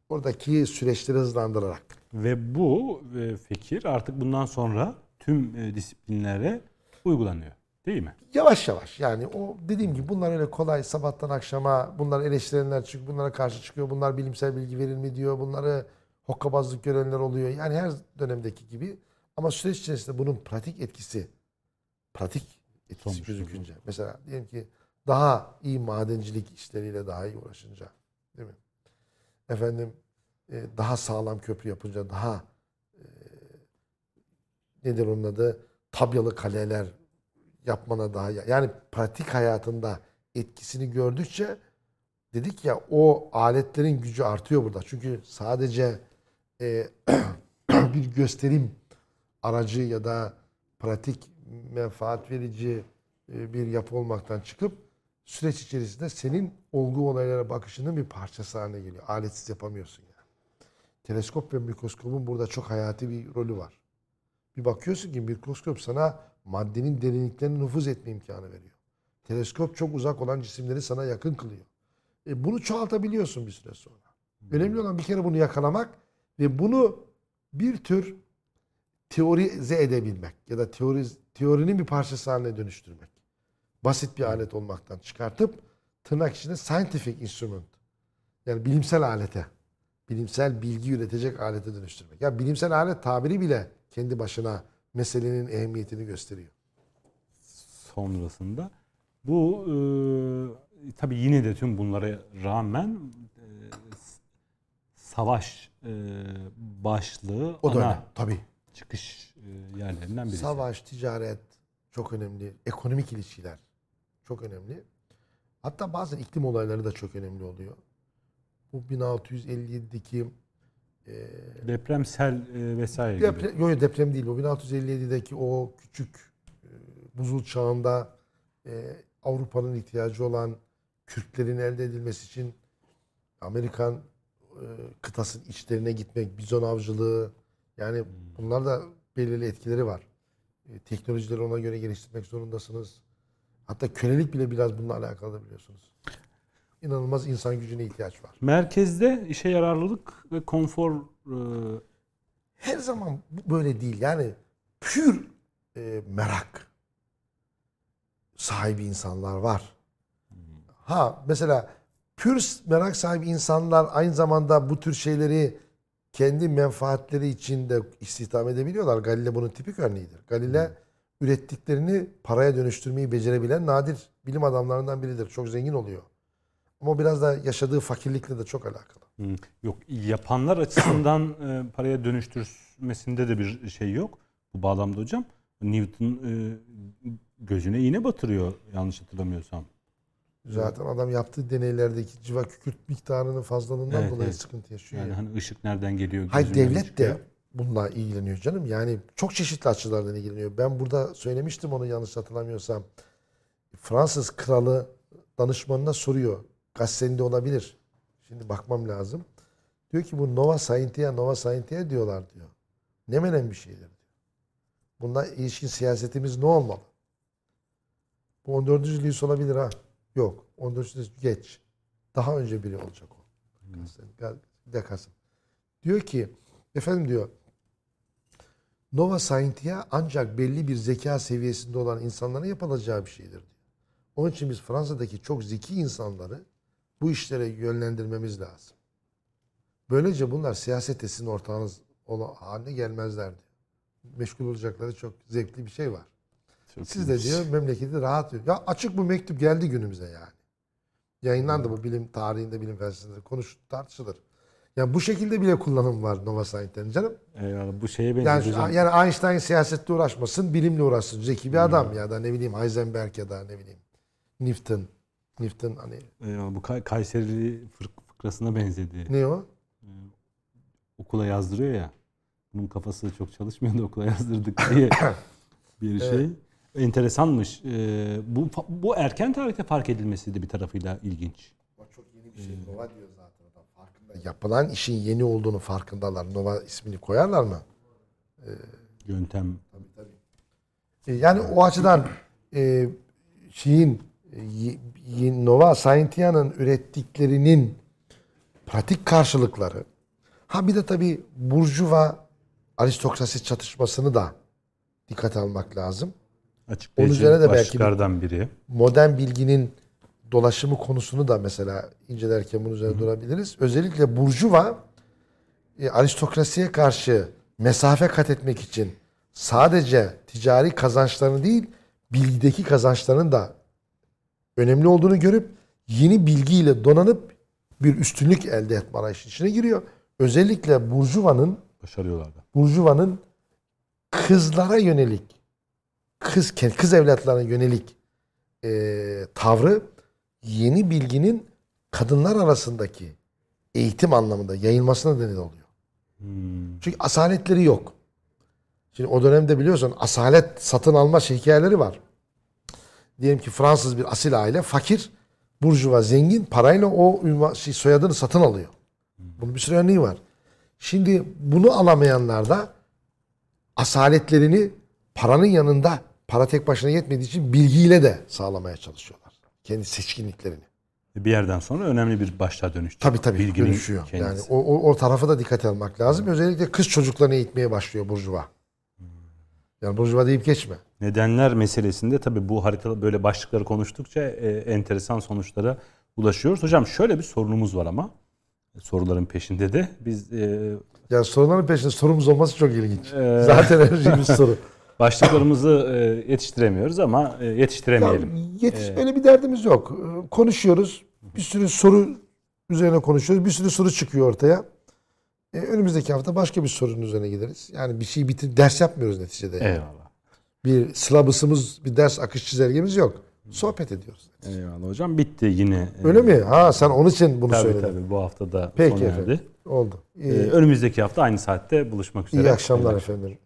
[SPEAKER 2] Oradaki süreçleri hızlandırarak.
[SPEAKER 1] Ve bu e, fikir artık bundan sonra tüm e, disiplinlere uygulanıyor. Değil mi?
[SPEAKER 2] Yavaş yavaş yani o dediğim gibi bunlar öyle kolay sabahtan akşama bunlar eleştirenler çıkıyor bunlara karşı çıkıyor bunlar bilimsel bilgi verir mi diyor bunları hokkabazlık görenler oluyor yani her dönemdeki gibi ama süreç içerisinde bunun pratik etkisi pratik etkisi
[SPEAKER 1] bu.
[SPEAKER 2] gözükünce mesela diyelim ki daha iyi madencilik işleriyle daha iyi uğraşınca değil mi? Efendim e, daha sağlam köprü yapınca daha e, nedir onun adı tabyalı kaleler yapmana daha yani pratik hayatında etkisini gördükçe dedik ya o aletlerin gücü artıyor burada. Çünkü sadece e, bir gösterim aracı ya da pratik menfaat verici e, bir yapı olmaktan çıkıp süreç içerisinde senin olgu olaylara bakışının bir parçası haline geliyor. Aletsiz yapamıyorsun yani. Teleskop ve mikroskopun burada çok hayati bir rolü var. Bir bakıyorsun ki mikroskop sana maddenin derinliklerine nüfuz etme imkanı veriyor. Teleskop çok uzak olan cisimleri sana yakın kılıyor. E bunu çoğaltabiliyorsun bir süre sonra. Önemli olan bir kere bunu yakalamak ve bunu bir tür teorize edebilmek ya da teori, teorinin bir parçası haline dönüştürmek. Basit bir alet olmaktan çıkartıp tırnak içinde scientific instrument yani bilimsel alete, bilimsel bilgi üretecek alete dönüştürmek. Ya bilimsel alet tabiri bile kendi başına meselenin ehemmiyetini gösteriyor.
[SPEAKER 1] sonrasında. Bu e, tabii yine de tüm bunlara rağmen e, savaş e, başlığı
[SPEAKER 2] O
[SPEAKER 1] ana
[SPEAKER 2] öyle. Tabii.
[SPEAKER 1] Çıkış e, yerlerinden birisi.
[SPEAKER 2] Savaş, ticaret çok önemli. Ekonomik ilişkiler çok önemli. Hatta bazen iklim olayları da çok önemli oluyor. Bu 1657'deki e,
[SPEAKER 1] Depremsel e, vesaire gibi.
[SPEAKER 2] Deprem, yok, yok, deprem değil. O 1657'deki o küçük e, buzul çağında e, Avrupa'nın ihtiyacı olan Kürtlerin elde edilmesi için Amerikan e, kıtasının içlerine gitmek, bizon avcılığı yani bunlar da belirli etkileri var. E, teknolojileri ona göre geliştirmek zorundasınız. Hatta kölelik bile biraz bununla alakalı biliyorsunuz. İnanılmaz insan gücüne ihtiyaç var.
[SPEAKER 1] Merkezde işe yararlılık ve konfor e,
[SPEAKER 2] her zaman böyle değil. Yani pür e, merak sahibi insanlar var. Ha mesela pür merak sahibi insanlar aynı zamanda bu tür şeyleri kendi menfaatleri için de istihdam edebiliyorlar. Galile bunun tipik örneğidir. Galile ürettiklerini paraya dönüştürmeyi becerebilen nadir bilim adamlarından biridir. Çok zengin oluyor. Ama biraz da yaşadığı fakirlikle de çok alakalı.
[SPEAKER 1] Hmm, Yok yapanlar açısından e, paraya dönüştürmesinde de bir şey yok bu bağlamda hocam. Newton e, gözüne iğne batırıyor yanlış hatırlamıyorsam.
[SPEAKER 2] Zaten adam yaptığı deneylerdeki civa kükürt miktarının fazlalığından
[SPEAKER 1] Evet,
[SPEAKER 2] dolayı
[SPEAKER 1] evet.
[SPEAKER 2] sıkıntı yaşıyor.
[SPEAKER 1] Yani hani ışık nereden geliyor?
[SPEAKER 2] Hayır devlet
[SPEAKER 1] çıkıyor.
[SPEAKER 2] de bununla ilgileniyor canım. Yani çok çeşitli açılardan ilgileniyor. Ben burada söylemiştim onu yanlış hatırlamıyorsam. Fransız kralı danışmanına soruyor. Kaç senede olabilir? Şimdi bakmam lazım. Diyor ki bu Nova Scientia, Nova Scientia diyorlar diyor. Ne menen bir şeydir diyor. Bununla ilişkin siyasetimiz ne olmalı? Bu 14. Louis olabilir ha. Yok. 14. Louis geç. Daha önce biri olacak o. Bir de Kasım. Diyor ki efendim diyor Nova Scientia ancak belli bir zeka seviyesinde olan insanlara yapılacağı bir şeydir diyor. Onun için biz Fransa'daki çok zeki insanları bu işlere yönlendirmemiz lazım. Böylece bunlar siyasette sizin ortağınız haline gelmezler diyor. Meşgul olacakları çok zevkli bir şey var.
[SPEAKER 1] Çok
[SPEAKER 2] Siz de diyor memleketi rahat. Ya açık bu mektup geldi günümüze yani. Yayınlandı bu bilim tarihinde, bilim felsefesinde konuş tartışılır. Yani bu şekilde bile kullanım var Nova Scientia'nın canım.
[SPEAKER 1] Eyvallah. Bu şeye benziyor
[SPEAKER 2] Yani,
[SPEAKER 1] hocam.
[SPEAKER 2] yani Einstein siyasette uğraşmasın, bilimle uğraşsın. Zeki bir adam ya da ne bileyim Heisenberg ya da ne bileyim Newton. Newton hani
[SPEAKER 1] Eyvallah. Bu Kay- Kayserili fırk- fıkrasına benzedi.
[SPEAKER 2] ne o?
[SPEAKER 1] Okula yazdırıyor ya. Bunun kafası çok çalışmıyor da okula yazdırdık diye bir şey. Enteresanmış. Ee, bu bu erken tarihte fark edilmesi de bir tarafıyla ilginç.
[SPEAKER 2] Çok yeni bir şey. Nova diyor zaten adam farkında. Yapılan işin yeni olduğunu farkındalar. Nova ismini koyarlar mı?
[SPEAKER 1] Yöntem.
[SPEAKER 2] E, Yani o açıdan e, şeyin e, Nova Scientia'nın ürettiklerinin pratik karşılıkları ha bir de tabii burjuva aristokrasi çatışmasını da dikkate almak lazım.
[SPEAKER 1] Açıklayıcı
[SPEAKER 2] üzerine de belki bir-
[SPEAKER 1] biri.
[SPEAKER 2] modern bilginin dolaşımı konusunu da mesela incelerken bunun üzerine durabiliriz. Özellikle Burjuva e, aristokrasiye karşı mesafe kat etmek için sadece ticari kazançlarını değil bilgideki kazançlarının da önemli olduğunu görüp yeni bilgiyle donanıp bir üstünlük elde etme arayışı içine giriyor. Özellikle Burjuva'nın
[SPEAKER 1] Başarıyorlar da.
[SPEAKER 2] Burjuva'nın kızlara yönelik kız kız evlatlarına yönelik e, tavrı yeni bilginin kadınlar arasındaki eğitim anlamında yayılmasına neden oluyor.
[SPEAKER 1] Hmm.
[SPEAKER 2] Çünkü asaletleri yok. Şimdi o dönemde biliyorsun asalet satın alma şey hikayeleri var. Diyelim ki Fransız bir asil aile fakir, burjuva zengin parayla o şey, soyadını satın alıyor. Bunun bir sürü örneği var. Şimdi bunu alamayanlar da asaletlerini paranın yanında para tek başına yetmediği için bilgiyle de sağlamaya çalışıyorlar. Kendi seçkinliklerini.
[SPEAKER 1] Bir yerden sonra önemli bir başlığa dönüştü.
[SPEAKER 2] Tabii tabii
[SPEAKER 1] Bilginin
[SPEAKER 2] dönüşüyor.
[SPEAKER 1] kendisi.
[SPEAKER 2] Yani o, o, o tarafa da dikkat almak lazım. Özellikle kız çocuklarını eğitmeye başlıyor burjuva. Yani burjuva deyip geçme.
[SPEAKER 1] Nedenler meselesinde tabii bu harita böyle başlıkları konuştukça e, enteresan sonuçlara ulaşıyoruz. Hocam şöyle bir sorunumuz var ama soruların peşinde de biz e,
[SPEAKER 2] Yani soruların peşinde sorumuz olması çok ilginç.
[SPEAKER 1] Ee,
[SPEAKER 2] Zaten her bir soru.
[SPEAKER 1] başlıklarımızı e, yetiştiremiyoruz ama e,
[SPEAKER 2] Ya,
[SPEAKER 1] yetiştiremeyelim.
[SPEAKER 2] yetiş, öyle bir derdimiz yok. Ee, Konuşuyoruz. Bir sürü soru üzerine konuşuyoruz. Bir sürü soru çıkıyor ortaya. Ee, önümüzdeki hafta başka bir sorunun üzerine gideriz. Yani bir şey bitir, ders yapmıyoruz neticede.
[SPEAKER 1] Eyvallah.
[SPEAKER 2] Bir sılabısımız, bir ders akış çizelgemiz yok. Sohbet ediyoruz.
[SPEAKER 1] Eyvallah hocam bitti yine. E,
[SPEAKER 2] Öyle mi? Ha sen onun için bunu
[SPEAKER 1] Tabii
[SPEAKER 2] söyledin.
[SPEAKER 1] tabii bu hafta da
[SPEAKER 2] Peki
[SPEAKER 1] sona erdi.
[SPEAKER 2] Oldu.
[SPEAKER 1] E,
[SPEAKER 2] İyi,
[SPEAKER 1] önümüzdeki hafta aynı saatte buluşmak üzere.
[SPEAKER 2] iyi akşamlar efendim.